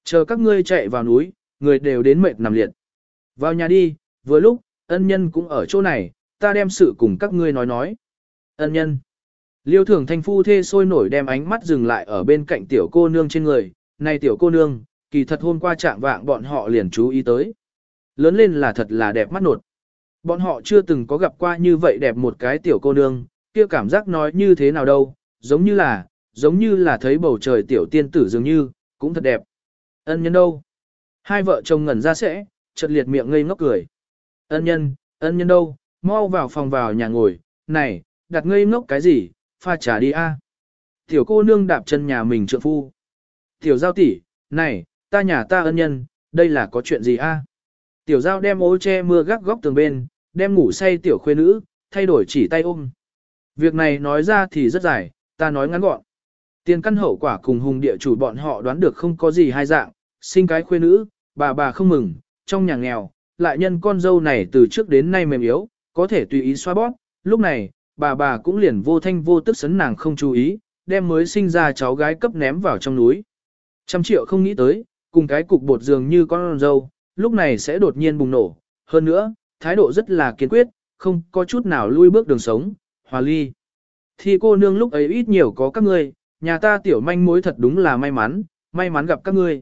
Chờ các ngươi chạy vào núi, người đều đến mệt nằm liệt. Vào nhà đi, vừa lúc, ân nhân cũng ở chỗ này, ta đem sự cùng các ngươi nói nói. Ân nhân. Liêu thường thanh phu thê sôi nổi đem ánh mắt dừng lại ở bên cạnh tiểu cô nương trên người. Này tiểu cô nương, kỳ thật hôm qua trạng vạng bọn họ liền chú ý tới. Lớn lên là thật là đẹp mắt nột. Bọn họ chưa từng có gặp qua như vậy đẹp một cái tiểu cô nương, kia cảm giác nói như thế nào đâu, giống như là, giống như là thấy bầu trời tiểu tiên tử dường như, cũng thật đẹp. Ân nhân đâu? Hai vợ chồng ngẩn ra sẽ, chợt liệt miệng ngây ngốc cười. Ân nhân, ân nhân đâu, mau vào phòng vào nhà ngồi, này, đặt ngây ngốc cái gì, pha trà đi a. Tiểu cô nương đạp chân nhà mình trượng phu. Tiểu giao tỷ, này, ta nhà ta ân nhân, đây là có chuyện gì a? Tiểu giao đem ô che mưa gác góc tường bên, đem ngủ say tiểu khuê nữ, thay đổi chỉ tay ôm. Việc này nói ra thì rất dài, ta nói ngắn gọn. Tiền căn hậu quả cùng hùng địa chủ bọn họ đoán được không có gì hai dạng, sinh cái khuê nữ, bà bà không mừng, trong nhà nghèo, lại nhân con dâu này từ trước đến nay mềm yếu, có thể tùy ý xoa bóp, lúc này, bà bà cũng liền vô thanh vô tức sấn nàng không chú ý, đem mới sinh ra cháu gái cấp ném vào trong núi. Trăm triệu không nghĩ tới, cùng cái cục bột dường như con dâu, lúc này sẽ đột nhiên bùng nổ, hơn nữa, thái độ rất là kiên quyết, không có chút nào lui bước đường sống, hòa ly. Thì cô nương lúc ấy ít nhiều có các ngươi, nhà ta tiểu manh mối thật đúng là may mắn, may mắn gặp các ngươi.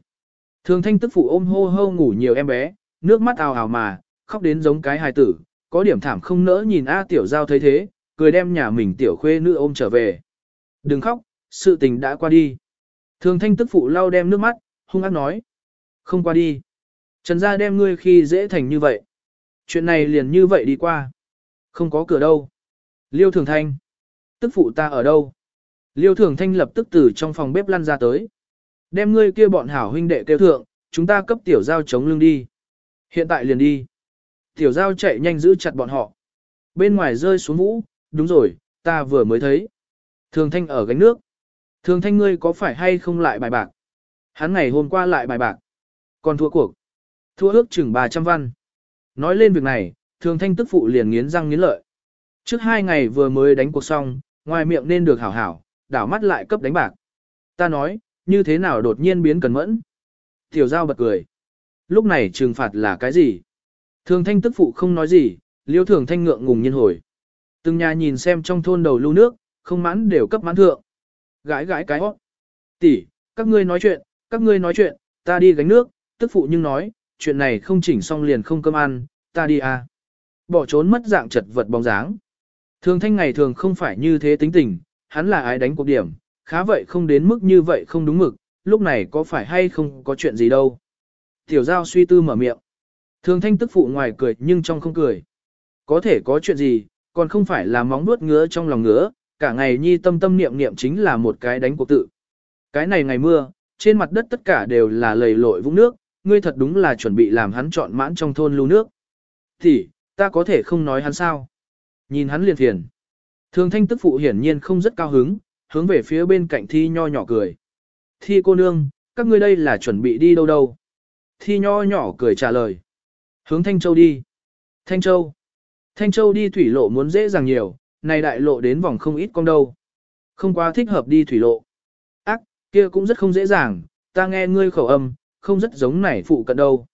Thường thanh tức phụ ôm hô hô ngủ nhiều em bé, nước mắt ào ào mà, khóc đến giống cái hài tử, có điểm thảm không nỡ nhìn A tiểu giao thấy thế, cười đem nhà mình tiểu khuê nữ ôm trở về. Đừng khóc, sự tình đã qua đi. Thường thanh tức phụ lau đem nước mắt, hung ác nói. Không qua đi. Trần gia đem ngươi khi dễ thành như vậy. Chuyện này liền như vậy đi qua. Không có cửa đâu. Liêu thường thanh. Tức phụ ta ở đâu? Liêu thường thanh lập tức từ trong phòng bếp lăn ra tới. Đem ngươi kia bọn hảo huynh đệ kêu thượng, chúng ta cấp tiểu giao chống lưng đi. Hiện tại liền đi. Tiểu giao chạy nhanh giữ chặt bọn họ. Bên ngoài rơi xuống vũ, đúng rồi, ta vừa mới thấy. Thường thanh ở gánh nước. Thường thanh ngươi có phải hay không lại bài bạc? Hắn ngày hôm qua lại bài bạc. Còn thua cuộc. Thua ước chừng 300 văn. Nói lên việc này, thường thanh tức phụ liền nghiến răng nghiến lợi. Trước hai ngày vừa mới đánh cuộc xong, ngoài miệng nên được hảo hảo, đảo mắt lại cấp đánh bạc. Ta nói, như thế nào đột nhiên biến cần mẫn? Tiểu giao bật cười. Lúc này trừng phạt là cái gì? Thường thanh tức phụ không nói gì, liêu thường thanh ngượng ngùng nhiên hồi. Từng nhà nhìn xem trong thôn đầu lưu nước, không mãn đều cấp mãn thượng. Gãi gãi cái hót. Tỷ, các ngươi nói chuyện, các ngươi nói chuyện, ta đi gánh nước, tức phụ nhưng nói, chuyện này không chỉnh xong liền không cơm ăn, ta đi à. Bỏ trốn mất dạng chật vật bóng dáng. Thường thanh ngày thường không phải như thế tính tình, hắn là ai đánh cuộc điểm, khá vậy không đến mức như vậy không đúng mực, lúc này có phải hay không có chuyện gì đâu. Tiểu giao suy tư mở miệng. Thường thanh tức phụ ngoài cười nhưng trong không cười. Có thể có chuyện gì, còn không phải là móng nuốt ngứa trong lòng ngứa, cả ngày nhi tâm tâm niệm niệm chính là một cái đánh cuộc tự. Cái này ngày mưa, trên mặt đất tất cả đều là lầy lội vũng nước, ngươi thật đúng là chuẩn bị làm hắn chọn mãn trong thôn lưu nước. Thì, ta có thể không nói hắn sao. Nhìn hắn liền thiền Thường thanh tức phụ hiển nhiên không rất cao hứng, hướng về phía bên cạnh thi nho nhỏ cười. Thi cô nương, các ngươi đây là chuẩn bị đi đâu đâu? Thi nho nhỏ cười trả lời. Hướng Thanh Châu đi. Thanh Châu. Thanh Châu đi thủy lộ muốn dễ dàng nhiều, này đại lộ đến vòng không ít con đâu. Không quá thích hợp đi thủy lộ. Ác, kia cũng rất không dễ dàng, ta nghe ngươi khẩu âm, không rất giống này phụ cận đâu.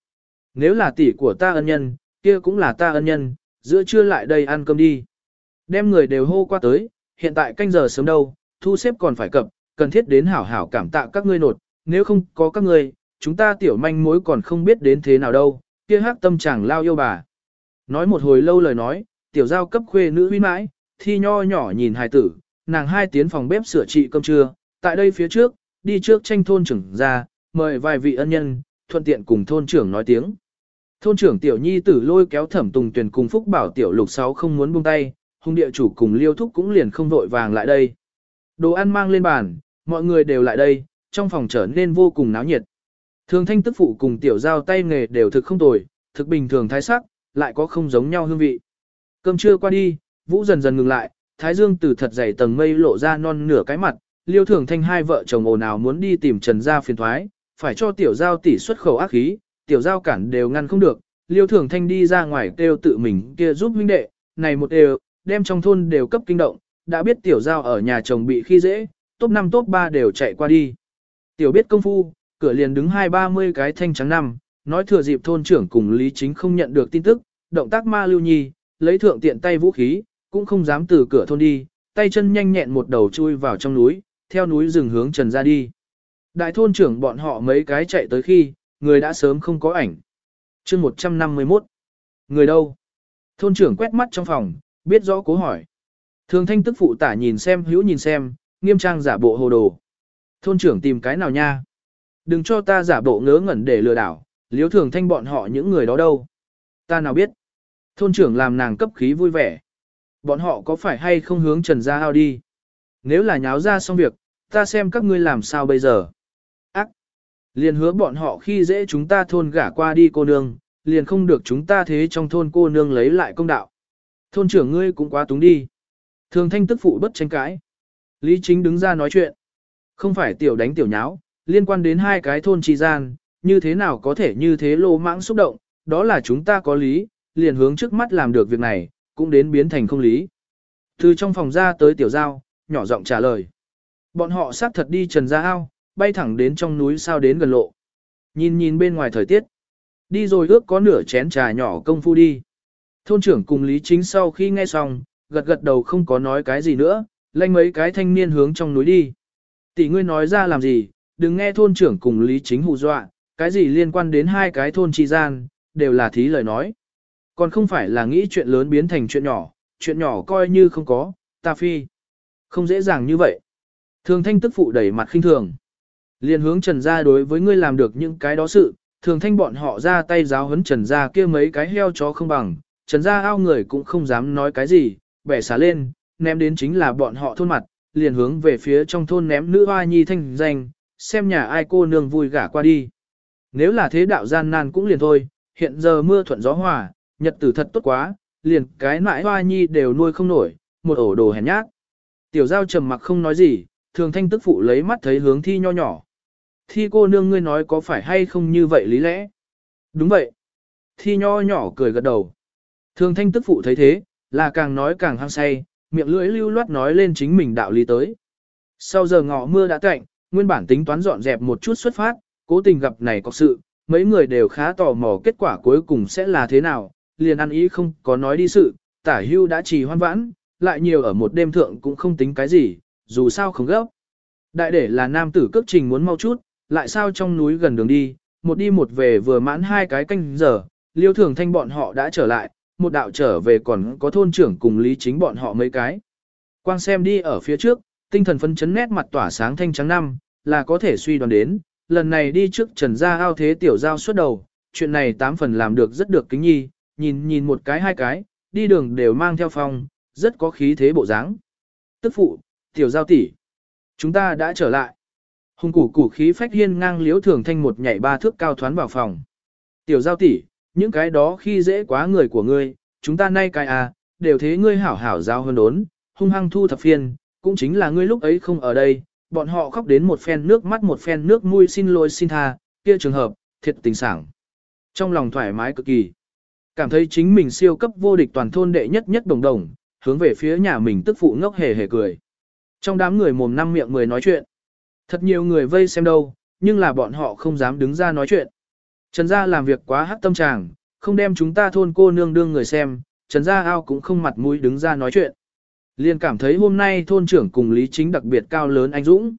Nếu là tỷ của ta ân nhân, kia cũng là ta ân nhân, giữa trưa lại đây ăn cơm đi. Đem người đều hô qua tới, hiện tại canh giờ sớm đâu, thu xếp còn phải cập, cần thiết đến hảo hảo cảm tạ các ngươi nột, nếu không có các ngươi, chúng ta tiểu manh mối còn không biết đến thế nào đâu, kia hát tâm chàng lao yêu bà. Nói một hồi lâu lời nói, tiểu giao cấp khuê nữ huy mãi, thi nho nhỏ nhìn hài tử, nàng hai tiến phòng bếp sửa trị cơm trưa, tại đây phía trước, đi trước tranh thôn trưởng ra, mời vài vị ân nhân, thuận tiện cùng thôn trưởng nói tiếng. Thôn trưởng tiểu nhi tử lôi kéo thẩm tùng tuyển cùng phúc bảo tiểu lục sáu không muốn buông tay, hung địa chủ cùng liêu thúc cũng liền không vội vàng lại đây. Đồ ăn mang lên bàn, mọi người đều lại đây, trong phòng trở nên vô cùng náo nhiệt. Thường thanh tức phụ cùng tiểu giao tay nghề đều thực không tồi, thực bình thường thái sắc, lại có không giống nhau hương vị. Cơm trưa qua đi, vũ dần dần ngừng lại, thái dương từ thật dày tầng mây lộ ra non nửa cái mặt, liêu thường thanh hai vợ chồng ồn ào muốn đi tìm trần gia phiền thoái, phải cho tiểu giao tỷ xuất khẩu ác khí, tiểu giao cản đều ngăn không được, liêu thường thanh đi ra ngoài kêu tự mình kia giúp huynh đệ, này một đều, đem trong thôn đều cấp kinh động, đã biết tiểu giao ở nhà chồng bị khi dễ, top 5 top 3 đều chạy qua đi. Tiểu biết công phu, cửa liền đứng hai ba mươi cái thanh trắng năm, nói thừa dịp thôn trưởng cùng Lý Chính không nhận được tin tức, động tác ma lưu nhi, lấy thượng tiện tay vũ khí, cũng không dám từ cửa thôn đi, tay chân nhanh nhẹn một đầu chui vào trong núi, theo núi rừng hướng trần ra đi. Đại thôn trưởng bọn họ mấy cái chạy tới khi, người đã sớm không có ảnh. chương 151. Người đâu? Thôn trưởng quét mắt trong phòng, biết rõ cố hỏi. Thường thanh tức phụ tả nhìn xem hữu nhìn xem, nghiêm trang giả bộ hồ đồ. Thôn trưởng tìm cái nào nha? Đừng cho ta giả bộ ngớ ngẩn để lừa đảo, liếu thường thanh bọn họ những người đó đâu. Ta nào biết. Thôn trưởng làm nàng cấp khí vui vẻ. Bọn họ có phải hay không hướng trần ra ao đi? Nếu là nháo ra xong việc, ta xem các ngươi làm sao bây giờ. Ác! Liền hứa bọn họ khi dễ chúng ta thôn gả qua đi cô nương, liền không được chúng ta thế trong thôn cô nương lấy lại công đạo. Thôn trưởng ngươi cũng quá túng đi. Thường thanh tức phụ bất tranh cãi. Lý chính đứng ra nói chuyện. Không phải tiểu đánh tiểu nháo, liên quan đến hai cái thôn trì gian, như thế nào có thể như thế lô mãng xúc động, đó là chúng ta có lý, liền hướng trước mắt làm được việc này, cũng đến biến thành không lý. Từ trong phòng ra tới tiểu giao, nhỏ giọng trả lời. Bọn họ sát thật đi trần ra ao, bay thẳng đến trong núi sao đến gần lộ. Nhìn nhìn bên ngoài thời tiết. Đi rồi ước có nửa chén trà nhỏ công phu đi. Thôn trưởng cùng Lý Chính sau khi nghe xong, gật gật đầu không có nói cái gì nữa, lanh mấy cái thanh niên hướng trong núi đi. Tỷ ngươi nói ra làm gì, đừng nghe thôn trưởng cùng Lý Chính hù dọa, cái gì liên quan đến hai cái thôn tri gian, đều là thí lời nói. Còn không phải là nghĩ chuyện lớn biến thành chuyện nhỏ, chuyện nhỏ coi như không có, ta phi. Không dễ dàng như vậy. Thường thanh tức phụ đẩy mặt khinh thường. Liên hướng trần gia đối với ngươi làm được những cái đó sự, thường thanh bọn họ ra tay giáo huấn trần gia kia mấy cái heo chó không bằng, trần gia ao người cũng không dám nói cái gì, bẻ xả lên, ném đến chính là bọn họ thôn mặt, liền hướng về phía trong thôn ném nữ hoa nhi thanh danh, xem nhà ai cô nương vui gả qua đi. Nếu là thế đạo gian nan cũng liền thôi, hiện giờ mưa thuận gió hòa, nhật tử thật tốt quá, liền cái mãi hoa nhi đều nuôi không nổi, một ổ đồ hèn nhát. Tiểu giao trầm mặc không nói gì, thường thanh tức phụ lấy mắt thấy hướng thi nho nhỏ. Thi cô nương ngươi nói có phải hay không như vậy lý lẽ? Đúng vậy. Thi nho nhỏ cười gật đầu. Thường thanh tức phụ thấy thế, là càng nói càng hăng say, miệng lưỡi lưu loát nói lên chính mình đạo lý tới. Sau giờ ngọ mưa đã tạnh, nguyên bản tính toán dọn dẹp một chút xuất phát, cố tình gặp này có sự, mấy người đều khá tò mò kết quả cuối cùng sẽ là thế nào, liền ăn ý không có nói đi sự, tả hưu đã trì hoan vãn, lại nhiều ở một đêm thượng cũng không tính cái gì, dù sao không gấp. Đại để là nam tử cước trình muốn mau chút, lại sao trong núi gần đường đi, một đi một về vừa mãn hai cái canh giờ, liêu thường thanh bọn họ đã trở lại, một đạo trở về còn có thôn trưởng cùng lý chính bọn họ mấy cái. Quang xem đi ở phía trước, tinh thần phấn chấn nét mặt tỏa sáng thanh trắng năm, là có thể suy đoán đến, lần này đi trước trần gia ao thế tiểu giao xuất đầu, chuyện này tám phần làm được rất được kính nhi, nhìn nhìn một cái hai cái, đi đường đều mang theo phong, rất có khí thế bộ dáng. Tức phụ, tiểu giao tỷ, chúng ta đã trở lại. Hùng củ củ khí phách hiên ngang liếu thường thanh một nhảy ba thước cao thoán vào phòng. Tiểu giao tỷ, những cái đó khi dễ quá người của ngươi, chúng ta nay cái à, đều thế ngươi hảo hảo giao hơn đốn, hung hăng thu thập phiên, cũng chính là ngươi lúc ấy không ở đây, bọn họ khóc đến một phen nước mắt một phen nước mũi xin lỗi xin tha, kia trường hợp, thiệt tình sảng. Trong lòng thoải mái cực kỳ, cảm thấy chính mình siêu cấp vô địch toàn thôn đệ nhất nhất đồng đồng, hướng về phía nhà mình tức phụ ngốc hề hề cười. Trong đám người mồm năm miệng mười nói chuyện, thật nhiều người vây xem đâu, nhưng là bọn họ không dám đứng ra nói chuyện. Trần gia làm việc quá hắc tâm tràng, không đem chúng ta thôn cô nương đương người xem, Trần gia ao cũng không mặt mũi đứng ra nói chuyện. Liền cảm thấy hôm nay thôn trưởng cùng Lý Chính đặc biệt cao lớn anh Dũng.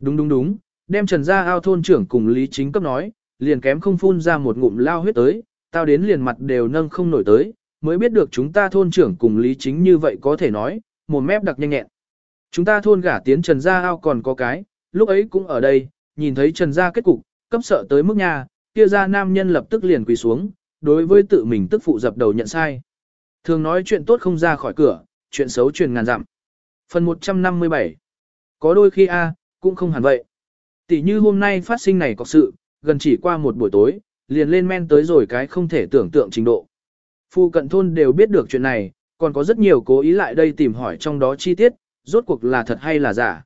Đúng đúng đúng, đem Trần gia ao thôn trưởng cùng Lý Chính cấp nói, liền kém không phun ra một ngụm lao huyết tới, tao đến liền mặt đều nâng không nổi tới, mới biết được chúng ta thôn trưởng cùng Lý Chính như vậy có thể nói, một mép đặc nhanh nhẹn. Chúng ta thôn gả tiến Trần gia ao còn có cái, lúc ấy cũng ở đây, nhìn thấy Trần gia kết cục, cấp sợ tới mức nhà, kia ra nam nhân lập tức liền quỳ xuống, đối với tự mình tức phụ dập đầu nhận sai. Thường nói chuyện tốt không ra khỏi cửa, chuyện xấu truyền ngàn dặm. Phần 157 Có đôi khi a cũng không hẳn vậy. Tỷ như hôm nay phát sinh này có sự, gần chỉ qua một buổi tối, liền lên men tới rồi cái không thể tưởng tượng trình độ. Phu cận thôn đều biết được chuyện này, còn có rất nhiều cố ý lại đây tìm hỏi trong đó chi tiết, rốt cuộc là thật hay là giả.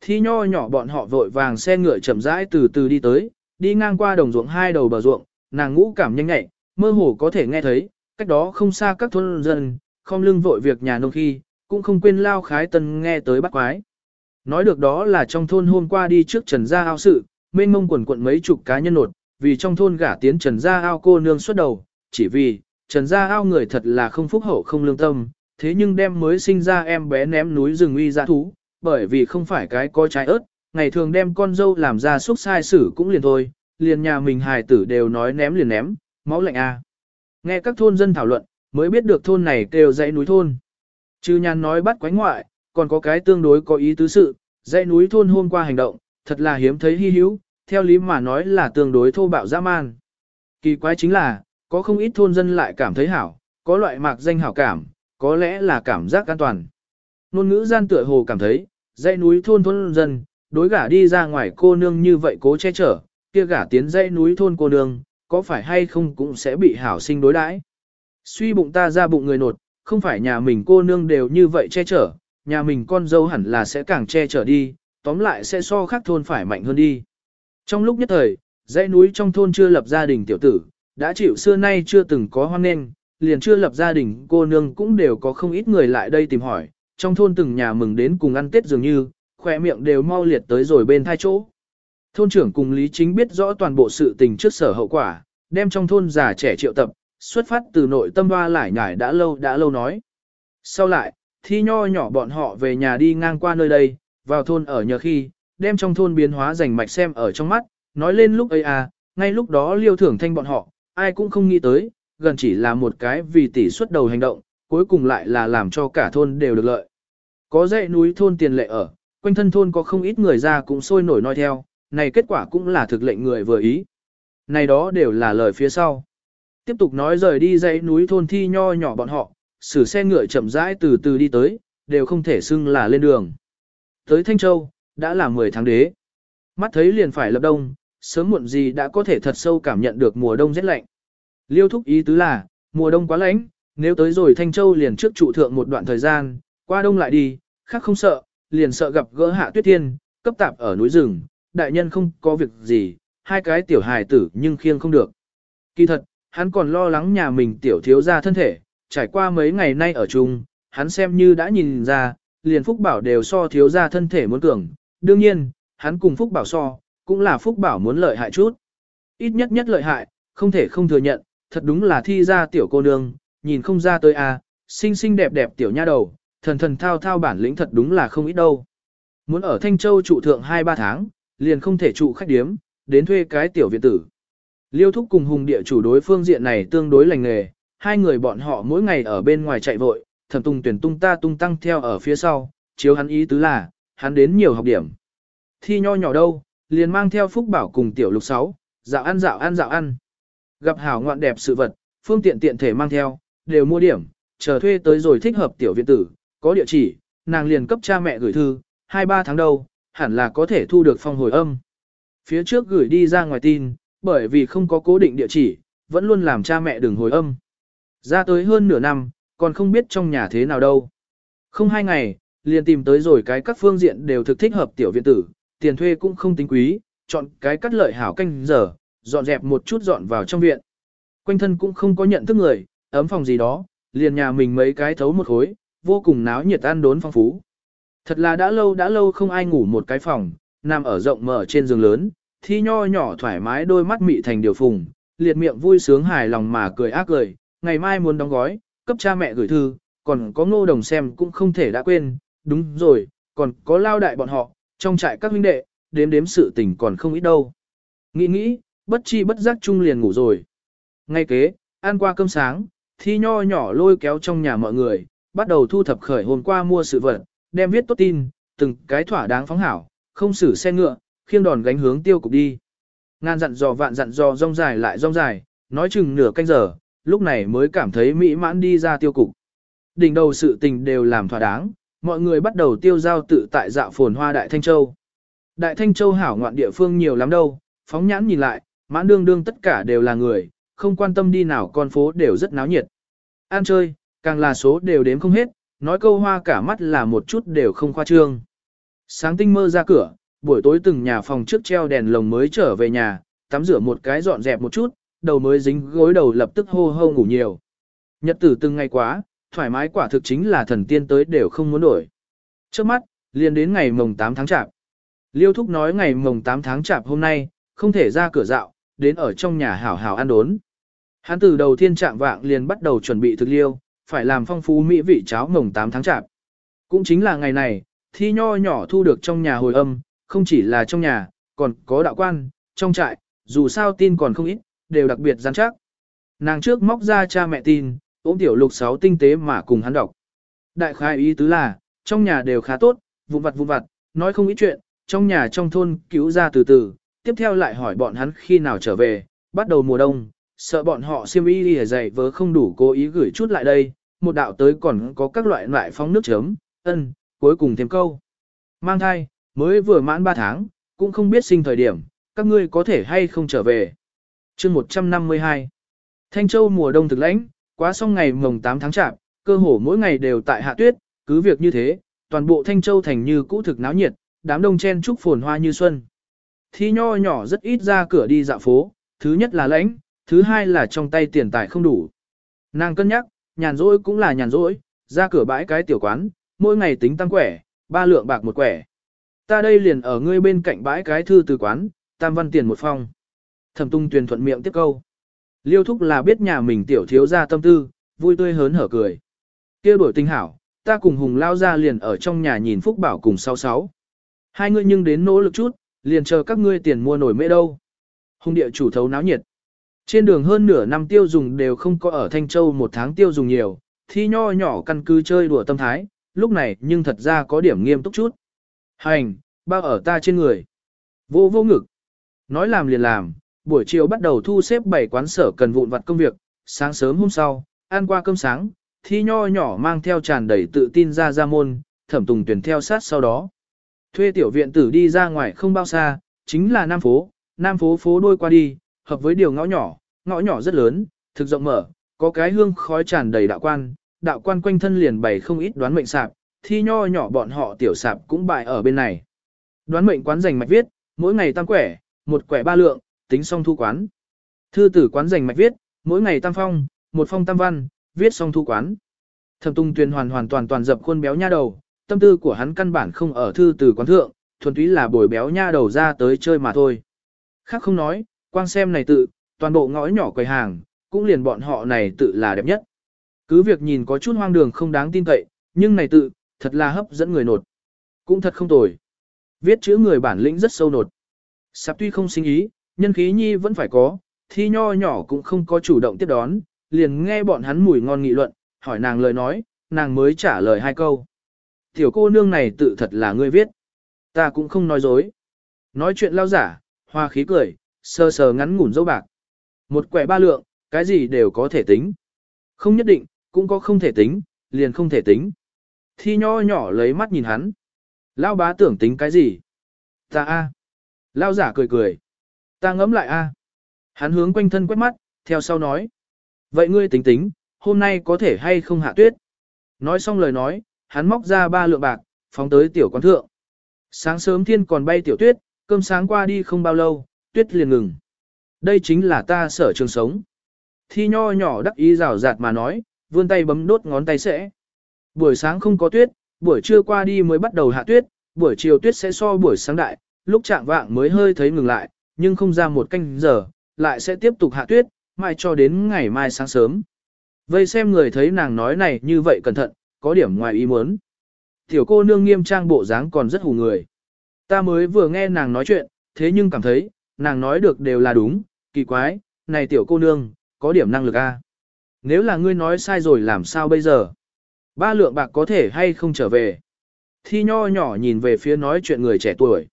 Thi nho nhỏ bọn họ vội vàng xe ngựa chậm rãi từ từ đi tới, đi ngang qua đồng ruộng hai đầu bờ ruộng, nàng ngũ cảm nhanh nhẹ, mơ hồ có thể nghe thấy, cách đó không xa các thôn dân, không lưng vội việc nhà nông khi, cũng không quên lao khái tân nghe tới bắt quái. Nói được đó là trong thôn hôm qua đi trước trần gia ao sự, mênh mông quần quận mấy chục cá nhân nột, vì trong thôn gả tiến trần gia ao cô nương xuất đầu, chỉ vì, trần gia ao người thật là không phúc hậu không lương tâm, thế nhưng đem mới sinh ra em bé ném núi rừng uy ra thú, bởi vì không phải cái có trái ớt, ngày thường đem con dâu làm ra xúc sai xử cũng liền thôi, liền nhà mình hài tử đều nói ném liền ném, máu lạnh a. Nghe các thôn dân thảo luận, mới biết được thôn này kêu dãy núi thôn. Chư nhàn nói bắt quánh ngoại, còn có cái tương đối có ý tứ sự, dãy núi thôn hôm qua hành động, thật là hiếm thấy hy hữu, theo lý mà nói là tương đối thô bạo dã man. Kỳ quái chính là, có không ít thôn dân lại cảm thấy hảo, có loại mạc danh hảo cảm, có lẽ là cảm giác an toàn. Nôn ngữ gian tựa hồ cảm thấy, dãy núi thôn thôn dân, đối gả đi ra ngoài cô nương như vậy cố che chở, kia gả tiến dãy núi thôn cô nương, có phải hay không cũng sẽ bị hảo sinh đối đãi. Suy bụng ta ra bụng người nột, không phải nhà mình cô nương đều như vậy che chở, nhà mình con dâu hẳn là sẽ càng che chở đi, tóm lại sẽ so khác thôn phải mạnh hơn đi. Trong lúc nhất thời, dãy núi trong thôn chưa lập gia đình tiểu tử, đã chịu xưa nay chưa từng có hoan nghênh, liền chưa lập gia đình cô nương cũng đều có không ít người lại đây tìm hỏi, trong thôn từng nhà mừng đến cùng ăn tết dường như, khỏe miệng đều mau liệt tới rồi bên thai chỗ. Thôn trưởng cùng Lý Chính biết rõ toàn bộ sự tình trước sở hậu quả, đem trong thôn già trẻ triệu tập, xuất phát từ nội tâm hoa lại nhải đã lâu đã lâu nói. Sau lại, thi nho nhỏ bọn họ về nhà đi ngang qua nơi đây, vào thôn ở nhờ khi, đem trong thôn biến hóa rành mạch xem ở trong mắt, nói lên lúc ấy à, ngay lúc đó liêu thưởng thanh bọn họ, ai cũng không nghĩ tới, gần chỉ là một cái vì tỷ suất đầu hành động, cuối cùng lại là làm cho cả thôn đều được lợi. Có dãy núi thôn tiền lệ ở, quanh thân thôn có không ít người ra cũng sôi nổi nói theo, này kết quả cũng là thực lệnh người vừa ý. Này đó đều là lời phía sau. Tiếp tục nói rời đi dãy núi thôn thi nho nhỏ bọn họ, xử xe ngựa chậm rãi từ từ đi tới, đều không thể xưng là lên đường. Tới Thanh Châu, đã là 10 tháng đế. Mắt thấy liền phải lập đông, sớm muộn gì đã có thể thật sâu cảm nhận được mùa đông rét lạnh. Liêu thúc ý tứ là, mùa đông quá lạnh, nếu tới rồi Thanh Châu liền trước trụ thượng một đoạn thời gian, qua đông lại đi, khác không sợ, liền sợ gặp gỡ hạ tuyết thiên, cấp tạp ở núi rừng, đại nhân không có việc gì, hai cái tiểu hài tử nhưng khiêng không được. Kỳ thật, hắn còn lo lắng nhà mình tiểu thiếu ra thân thể, trải qua mấy ngày nay ở chung, hắn xem như đã nhìn ra, liền Phúc Bảo đều so thiếu ra thân thể muốn cường. Đương nhiên, hắn cùng Phúc Bảo so, cũng là Phúc Bảo muốn lợi hại chút. Ít nhất nhất lợi hại, không thể không thừa nhận, thật đúng là thi ra tiểu cô nương, nhìn không ra tới a, à, xinh xinh đẹp đẹp tiểu nha đầu, thần thần thao thao bản lĩnh thật đúng là không ít đâu. Muốn ở Thanh Châu trụ thượng 2-3 tháng, liền không thể trụ khách điếm, đến thuê cái tiểu viện tử. Liêu thúc cùng hùng địa chủ đối phương diện này tương đối lành nghề, hai người bọn họ mỗi ngày ở bên ngoài chạy vội, thẩm tung tuyển tung ta tung tăng theo ở phía sau, chiếu hắn ý tứ là, hắn đến nhiều học điểm. Thi nho nhỏ đâu, liền mang theo phúc bảo cùng tiểu lục sáu, dạo ăn dạo ăn dạo ăn. Gặp hảo ngoạn đẹp sự vật, phương tiện tiện thể mang theo, đều mua điểm, chờ thuê tới rồi thích hợp tiểu viện tử, có địa chỉ, nàng liền cấp cha mẹ gửi thư, 2-3 tháng đầu, hẳn là có thể thu được phong hồi âm. Phía trước gửi đi ra ngoài tin, bởi vì không có cố định địa chỉ, vẫn luôn làm cha mẹ đừng hồi âm. Ra tới hơn nửa năm, còn không biết trong nhà thế nào đâu. Không hai ngày, liền tìm tới rồi cái các phương diện đều thực thích hợp tiểu viện tử, tiền thuê cũng không tính quý, chọn cái cắt lợi hảo canh giờ, dọn dẹp một chút dọn vào trong viện. Quanh thân cũng không có nhận thức người, ấm phòng gì đó, liền nhà mình mấy cái thấu một khối, vô cùng náo nhiệt ăn đốn phong phú. Thật là đã lâu đã lâu không ai ngủ một cái phòng, nằm ở rộng mở trên giường lớn, thi nho nhỏ thoải mái đôi mắt mị thành điều phùng, liệt miệng vui sướng hài lòng mà cười ác cười, ngày mai muốn đóng gói, cấp cha mẹ gửi thư, còn có ngô đồng xem cũng không thể đã quên, đúng rồi, còn có lao đại bọn họ, trong trại các huynh đệ, đếm đếm sự tình còn không ít đâu. Nghĩ nghĩ, bất chi bất giác chung liền ngủ rồi. Ngay kế, ăn qua cơm sáng, thi nho nhỏ lôi kéo trong nhà mọi người, bắt đầu thu thập khởi hôm qua mua sự vật, đem viết tốt tin, từng cái thỏa đáng phóng hảo, không xử xe ngựa, khiêng đòn gánh hướng tiêu cục đi. Ngan dặn dò vạn dặn dò rong dài lại rong dài, nói chừng nửa canh giờ, lúc này mới cảm thấy mỹ mãn đi ra tiêu cục. Đỉnh đầu sự tình đều làm thỏa đáng, mọi người bắt đầu tiêu giao tự tại dạo phồn hoa Đại Thanh Châu. Đại Thanh Châu hảo ngoạn địa phương nhiều lắm đâu, phóng nhãn nhìn lại, mãn đương đương tất cả đều là người, không quan tâm đi nào con phố đều rất náo nhiệt. Ăn chơi, càng là số đều đếm không hết, nói câu hoa cả mắt là một chút đều không khoa trương. Sáng tinh mơ ra cửa, buổi tối từng nhà phòng trước treo đèn lồng mới trở về nhà, tắm rửa một cái dọn dẹp một chút, đầu mới dính gối đầu lập tức hô hô ngủ nhiều. Nhật tử từng ngày quá, thoải mái quả thực chính là thần tiên tới đều không muốn đổi. Trước mắt, liền đến ngày mồng 8 tháng chạp. Liêu Thúc nói ngày mồng 8 tháng chạp hôm nay, không thể ra cửa dạo, đến ở trong nhà hảo hảo ăn đốn. Hắn từ đầu thiên trạng vạng liền bắt đầu chuẩn bị thực liêu, phải làm phong phú mỹ vị cháo mồng 8 tháng chạp. Cũng chính là ngày này, thi nho nhỏ thu được trong nhà hồi âm, không chỉ là trong nhà, còn có đạo quan, trong trại, dù sao tin còn không ít, đều đặc biệt gian chắc. Nàng trước móc ra cha mẹ tin, ôm tiểu lục sáu tinh tế mà cùng hắn đọc. Đại khai ý tứ là, trong nhà đều khá tốt, vụn vặt vụn vặt, nói không ít chuyện, trong nhà trong thôn cứu ra từ từ, tiếp theo lại hỏi bọn hắn khi nào trở về, bắt đầu mùa đông, sợ bọn họ xiêm y đi dày vớ không đủ cố ý gửi chút lại đây, một đạo tới còn có các loại loại phong nước chấm, ân, cuối cùng thêm câu. Mang thai, mới vừa mãn 3 tháng, cũng không biết sinh thời điểm, các ngươi có thể hay không trở về. chương 152 Thanh Châu mùa đông thực lãnh, quá xong ngày mồng 8 tháng chạp, cơ hồ mỗi ngày đều tại hạ tuyết, cứ việc như thế, toàn bộ Thanh Châu thành như cũ thực náo nhiệt, đám đông chen trúc phồn hoa như xuân. Thi nho nhỏ rất ít ra cửa đi dạo phố, thứ nhất là lãnh, thứ hai là trong tay tiền tài không đủ. Nàng cân nhắc, nhàn rỗi cũng là nhàn rỗi, ra cửa bãi cái tiểu quán, mỗi ngày tính tăng quẻ, ba lượng bạc một quẻ. Ta đây liền ở ngươi bên cạnh bãi cái thư từ quán, tam văn tiền một phong. Thẩm tung tuyền thuận miệng tiếp câu. Liêu thúc là biết nhà mình tiểu thiếu ra tâm tư, vui tươi hớn hở cười. kêu đổi tinh hảo, ta cùng hùng lao ra liền ở trong nhà nhìn phúc bảo cùng sáu sáu. Hai ngươi nhưng đến nỗ lực chút, liền chờ các ngươi tiền mua nổi mễ đâu. Hùng địa chủ thấu náo nhiệt. Trên đường hơn nửa năm tiêu dùng đều không có ở Thanh Châu một tháng tiêu dùng nhiều, thi nho nhỏ căn cứ chơi đùa tâm thái, lúc này nhưng thật ra có điểm nghiêm túc chút. Hành, bao ở ta trên người. Vô vô ngực. Nói làm liền làm, buổi chiều bắt đầu thu xếp bảy quán sở cần vụn vặt công việc, sáng sớm hôm sau, ăn qua cơm sáng, thi nho nhỏ mang theo tràn đầy tự tin ra ra môn, thẩm tùng tuyển theo sát sau đó. Thuê tiểu viện tử đi ra ngoài không bao xa, chính là Nam Phố, Nam Phố phố đôi qua đi, hợp với điều ngõ nhỏ, ngõ nhỏ rất lớn, thực rộng mở, có cái hương khói tràn đầy đạo quan, đạo quan quanh thân liền bày không ít đoán mệnh sạp, thi nho nhỏ bọn họ tiểu sạp cũng bại ở bên này. Đoán mệnh quán dành mạch viết, mỗi ngày tam quẻ, một quẻ ba lượng, tính xong thu quán. Thư tử quán dành mạch viết, mỗi ngày tam phong, một phong tam văn, viết xong thu quán. Thẩm Tung Tuyền hoàn hoàn toàn toàn dập khuôn béo nha đầu, tâm tư của hắn căn bản không ở thư tử quán thượng, thuần túy là bồi béo nha đầu ra tới chơi mà thôi. Khác không nói, quang xem này tự, toàn bộ ngõ nhỏ quầy hàng, cũng liền bọn họ này tự là đẹp nhất. Cứ việc nhìn có chút hoang đường không đáng tin cậy, nhưng này tự, thật là hấp dẫn người nột. Cũng thật không tồi. Viết chữ người bản lĩnh rất sâu nột. Sạp tuy không sinh ý, nhân khí nhi vẫn phải có, thi nho nhỏ cũng không có chủ động tiếp đón, liền nghe bọn hắn mùi ngon nghị luận, hỏi nàng lời nói, nàng mới trả lời hai câu. Tiểu cô nương này tự thật là ngươi viết. Ta cũng không nói dối. Nói chuyện lao giả, hoa khí cười, sờ sờ ngắn ngủn dấu bạc. Một quẻ ba lượng, cái gì đều có thể tính. Không nhất định, cũng có không thể tính, liền không thể tính. Thi nho nhỏ lấy mắt nhìn hắn. Lao bá tưởng tính cái gì? Ta a. Lao giả cười cười. Ta ngẫm lại a. Hắn hướng quanh thân quét mắt, theo sau nói. Vậy ngươi tính tính, hôm nay có thể hay không hạ tuyết? Nói xong lời nói, hắn móc ra ba lượng bạc, phóng tới tiểu quán thượng. Sáng sớm thiên còn bay tiểu tuyết, cơm sáng qua đi không bao lâu, tuyết liền ngừng. Đây chính là ta sở trường sống. Thi nho nhỏ đắc ý rào rạt mà nói, vươn tay bấm đốt ngón tay sẽ. Buổi sáng không có tuyết, buổi trưa qua đi mới bắt đầu hạ tuyết, buổi chiều tuyết sẽ so buổi sáng đại, lúc trạng vạng mới hơi thấy ngừng lại, nhưng không ra một canh giờ, lại sẽ tiếp tục hạ tuyết, mai cho đến ngày mai sáng sớm. Vây xem người thấy nàng nói này như vậy cẩn thận, có điểm ngoài ý muốn. Tiểu cô nương nghiêm trang bộ dáng còn rất hù người. Ta mới vừa nghe nàng nói chuyện, thế nhưng cảm thấy, nàng nói được đều là đúng, kỳ quái, này tiểu cô nương, có điểm năng lực a. Nếu là ngươi nói sai rồi làm sao bây giờ? Ba lượng bạc có thể hay không trở về? Thi nho nhỏ nhìn về phía nói chuyện người trẻ tuổi.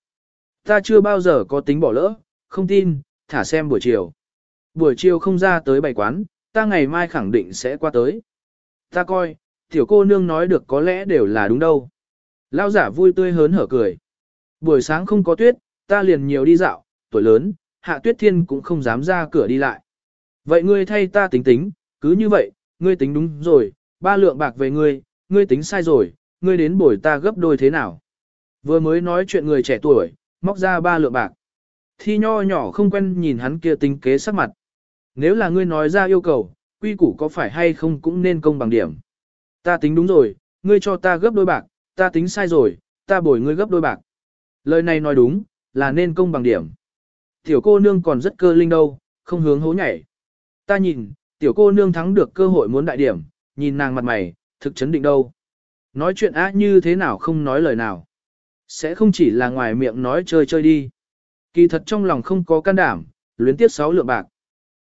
Ta chưa bao giờ có tính bỏ lỡ, không tin, thả xem buổi chiều. Buổi chiều không ra tới bày quán, ta ngày mai khẳng định sẽ qua tới. Ta coi, tiểu cô nương nói được có lẽ đều là đúng đâu. Lao giả vui tươi hớn hở cười. Buổi sáng không có tuyết, ta liền nhiều đi dạo, tuổi lớn, hạ tuyết thiên cũng không dám ra cửa đi lại. Vậy ngươi thay ta tính tính, cứ như vậy, ngươi tính đúng rồi, ba lượng bạc về ngươi, ngươi tính sai rồi, ngươi đến bồi ta gấp đôi thế nào. Vừa mới nói chuyện người trẻ tuổi, móc ra ba lượng bạc. Thi nho nhỏ không quen nhìn hắn kia tính kế sắc mặt. Nếu là ngươi nói ra yêu cầu, quy củ có phải hay không cũng nên công bằng điểm. Ta tính đúng rồi, ngươi cho ta gấp đôi bạc, ta tính sai rồi, ta bồi ngươi gấp đôi bạc. Lời này nói đúng, là nên công bằng điểm. Tiểu cô nương còn rất cơ linh đâu, không hướng hố nhảy. Ta nhìn, tiểu cô nương thắng được cơ hội muốn đại điểm, nhìn nàng mặt mày, thực chấn định đâu. Nói chuyện á như thế nào không nói lời nào. Sẽ không chỉ là ngoài miệng nói chơi chơi đi. Kỳ thật trong lòng không có can đảm, luyến tiếp sáu lượng bạc.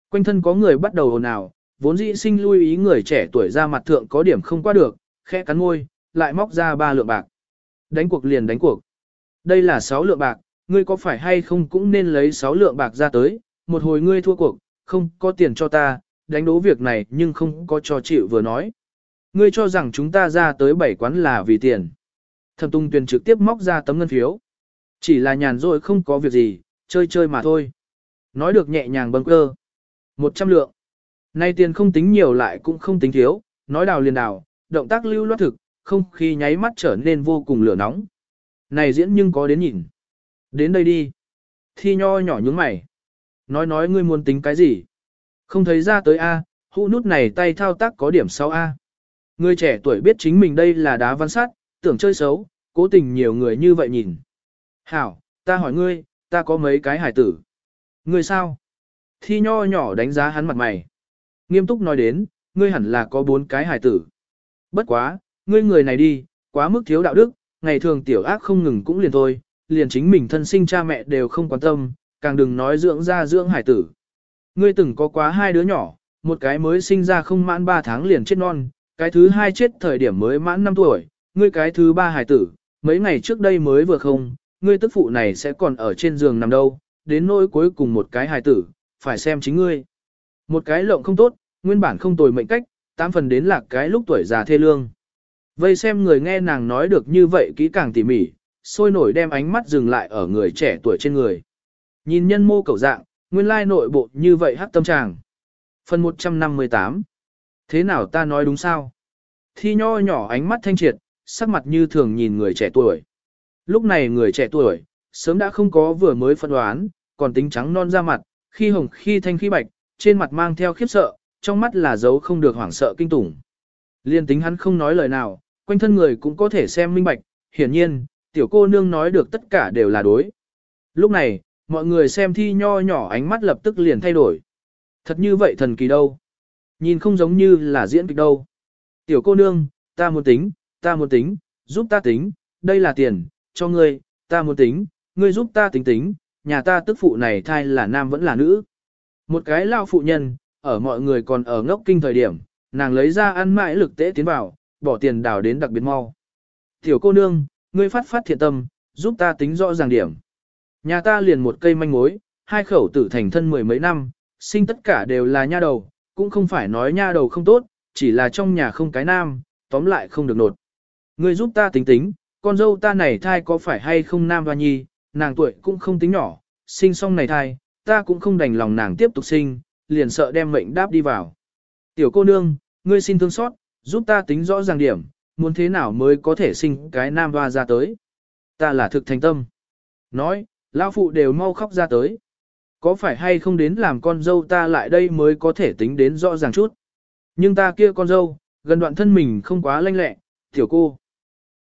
Quanh thân có người bắt đầu ồn ào, vốn dĩ sinh lui ý người trẻ tuổi ra mặt thượng có điểm không qua được, khẽ cắn môi, lại móc ra ba lượng bạc. Đánh cuộc liền đánh cuộc. Đây là sáu lượng bạc, ngươi có phải hay không cũng nên lấy sáu lượng bạc ra tới, một hồi ngươi thua cuộc, không có tiền cho ta, đánh đố việc này nhưng không có cho chịu vừa nói. Ngươi cho rằng chúng ta ra tới bảy quán là vì tiền. Thẩm Tung Tuyền trực tiếp móc ra tấm ngân phiếu. Chỉ là nhàn rỗi không có việc gì, chơi chơi mà thôi. Nói được nhẹ nhàng bâng cơ. Một trăm lượng. Nay tiền không tính nhiều lại cũng không tính thiếu, nói đào liền đào, động tác lưu loát thực, không khí nháy mắt trở nên vô cùng lửa nóng. Này diễn nhưng có đến nhìn. Đến đây đi. Thi nho nhỏ nhướng mày. Nói nói ngươi muốn tính cái gì? Không thấy ra tới A, hũ nút này tay thao tác có điểm 6A. Người trẻ tuổi biết chính mình đây là đá văn sát, tưởng chơi xấu, cố tình nhiều người như vậy nhìn. Hảo, ta hỏi ngươi, ta có mấy cái hải tử. Ngươi sao? Thi nho nhỏ đánh giá hắn mặt mày. Nghiêm túc nói đến, ngươi hẳn là có bốn cái hải tử. Bất quá, ngươi người này đi, quá mức thiếu đạo đức, ngày thường tiểu ác không ngừng cũng liền thôi, liền chính mình thân sinh cha mẹ đều không quan tâm, càng đừng nói dưỡng ra dưỡng hải tử. Ngươi từng có quá hai đứa nhỏ, một cái mới sinh ra không mãn 3 tháng liền chết non, cái thứ hai chết thời điểm mới mãn 5 tuổi, ngươi cái thứ ba hải tử, mấy ngày trước đây mới vừa không, ngươi tức phụ này sẽ còn ở trên giường nằm đâu, đến nỗi cuối cùng một cái hải tử, phải xem chính ngươi. Một cái lộng không tốt, nguyên bản không tồi mệnh cách, tám phần đến là cái lúc tuổi già thê lương. Vây xem người nghe nàng nói được như vậy kỹ càng tỉ mỉ, sôi nổi đem ánh mắt dừng lại ở người trẻ tuổi trên người. Nhìn nhân mô cầu dạng, nguyên lai nội bộ như vậy hắc tâm tràng. Phần 158 Thế nào ta nói đúng sao? Thi nho nhỏ ánh mắt thanh triệt, sắc mặt như thường nhìn người trẻ tuổi. Lúc này người trẻ tuổi, sớm đã không có vừa mới phân đoán, còn tính trắng non ra mặt, khi hồng khi thanh khi bạch, trên mặt mang theo khiếp sợ, trong mắt là dấu không được hoảng sợ kinh tủng. Liên tính hắn không nói lời nào, quanh thân người cũng có thể xem minh bạch, hiển nhiên, tiểu cô nương nói được tất cả đều là đối. Lúc này, mọi người xem thi nho nhỏ ánh mắt lập tức liền thay đổi. Thật như vậy thần kỳ đâu. Nhìn không giống như là diễn kịch đâu. Tiểu cô nương, ta muốn tính, ta muốn tính, giúp ta tính, đây là tiền, cho ngươi, ta muốn tính, ngươi giúp ta tính tính, nhà ta tức phụ này thai là nam vẫn là nữ. Một cái lao phụ nhân, ở mọi người còn ở ngốc kinh thời điểm, nàng lấy ra ăn mãi lực tế tiến vào, bỏ tiền đào đến đặc biệt mau. Tiểu cô nương, ngươi phát phát thiện tâm, giúp ta tính rõ ràng điểm. Nhà ta liền một cây manh mối, hai khẩu tử thành thân mười mấy năm, sinh tất cả đều là nha đầu, cũng không phải nói nha đầu không tốt, chỉ là trong nhà không cái nam, tóm lại không được nột. Ngươi giúp ta tính tính, con dâu ta này thai có phải hay không nam và nhi, nàng tuổi cũng không tính nhỏ, sinh xong này thai, ta cũng không đành lòng nàng tiếp tục sinh, liền sợ đem mệnh đáp đi vào. Tiểu cô nương, ngươi xin thương xót, giúp ta tính rõ ràng điểm, muốn thế nào mới có thể sinh cái nam hoa ra tới. Ta là thực thành tâm. Nói, lão phụ đều mau khóc ra tới. Có phải hay không đến làm con dâu ta lại đây mới có thể tính đến rõ ràng chút. Nhưng ta kia con dâu, gần đoạn thân mình không quá lanh lẹ, tiểu cô.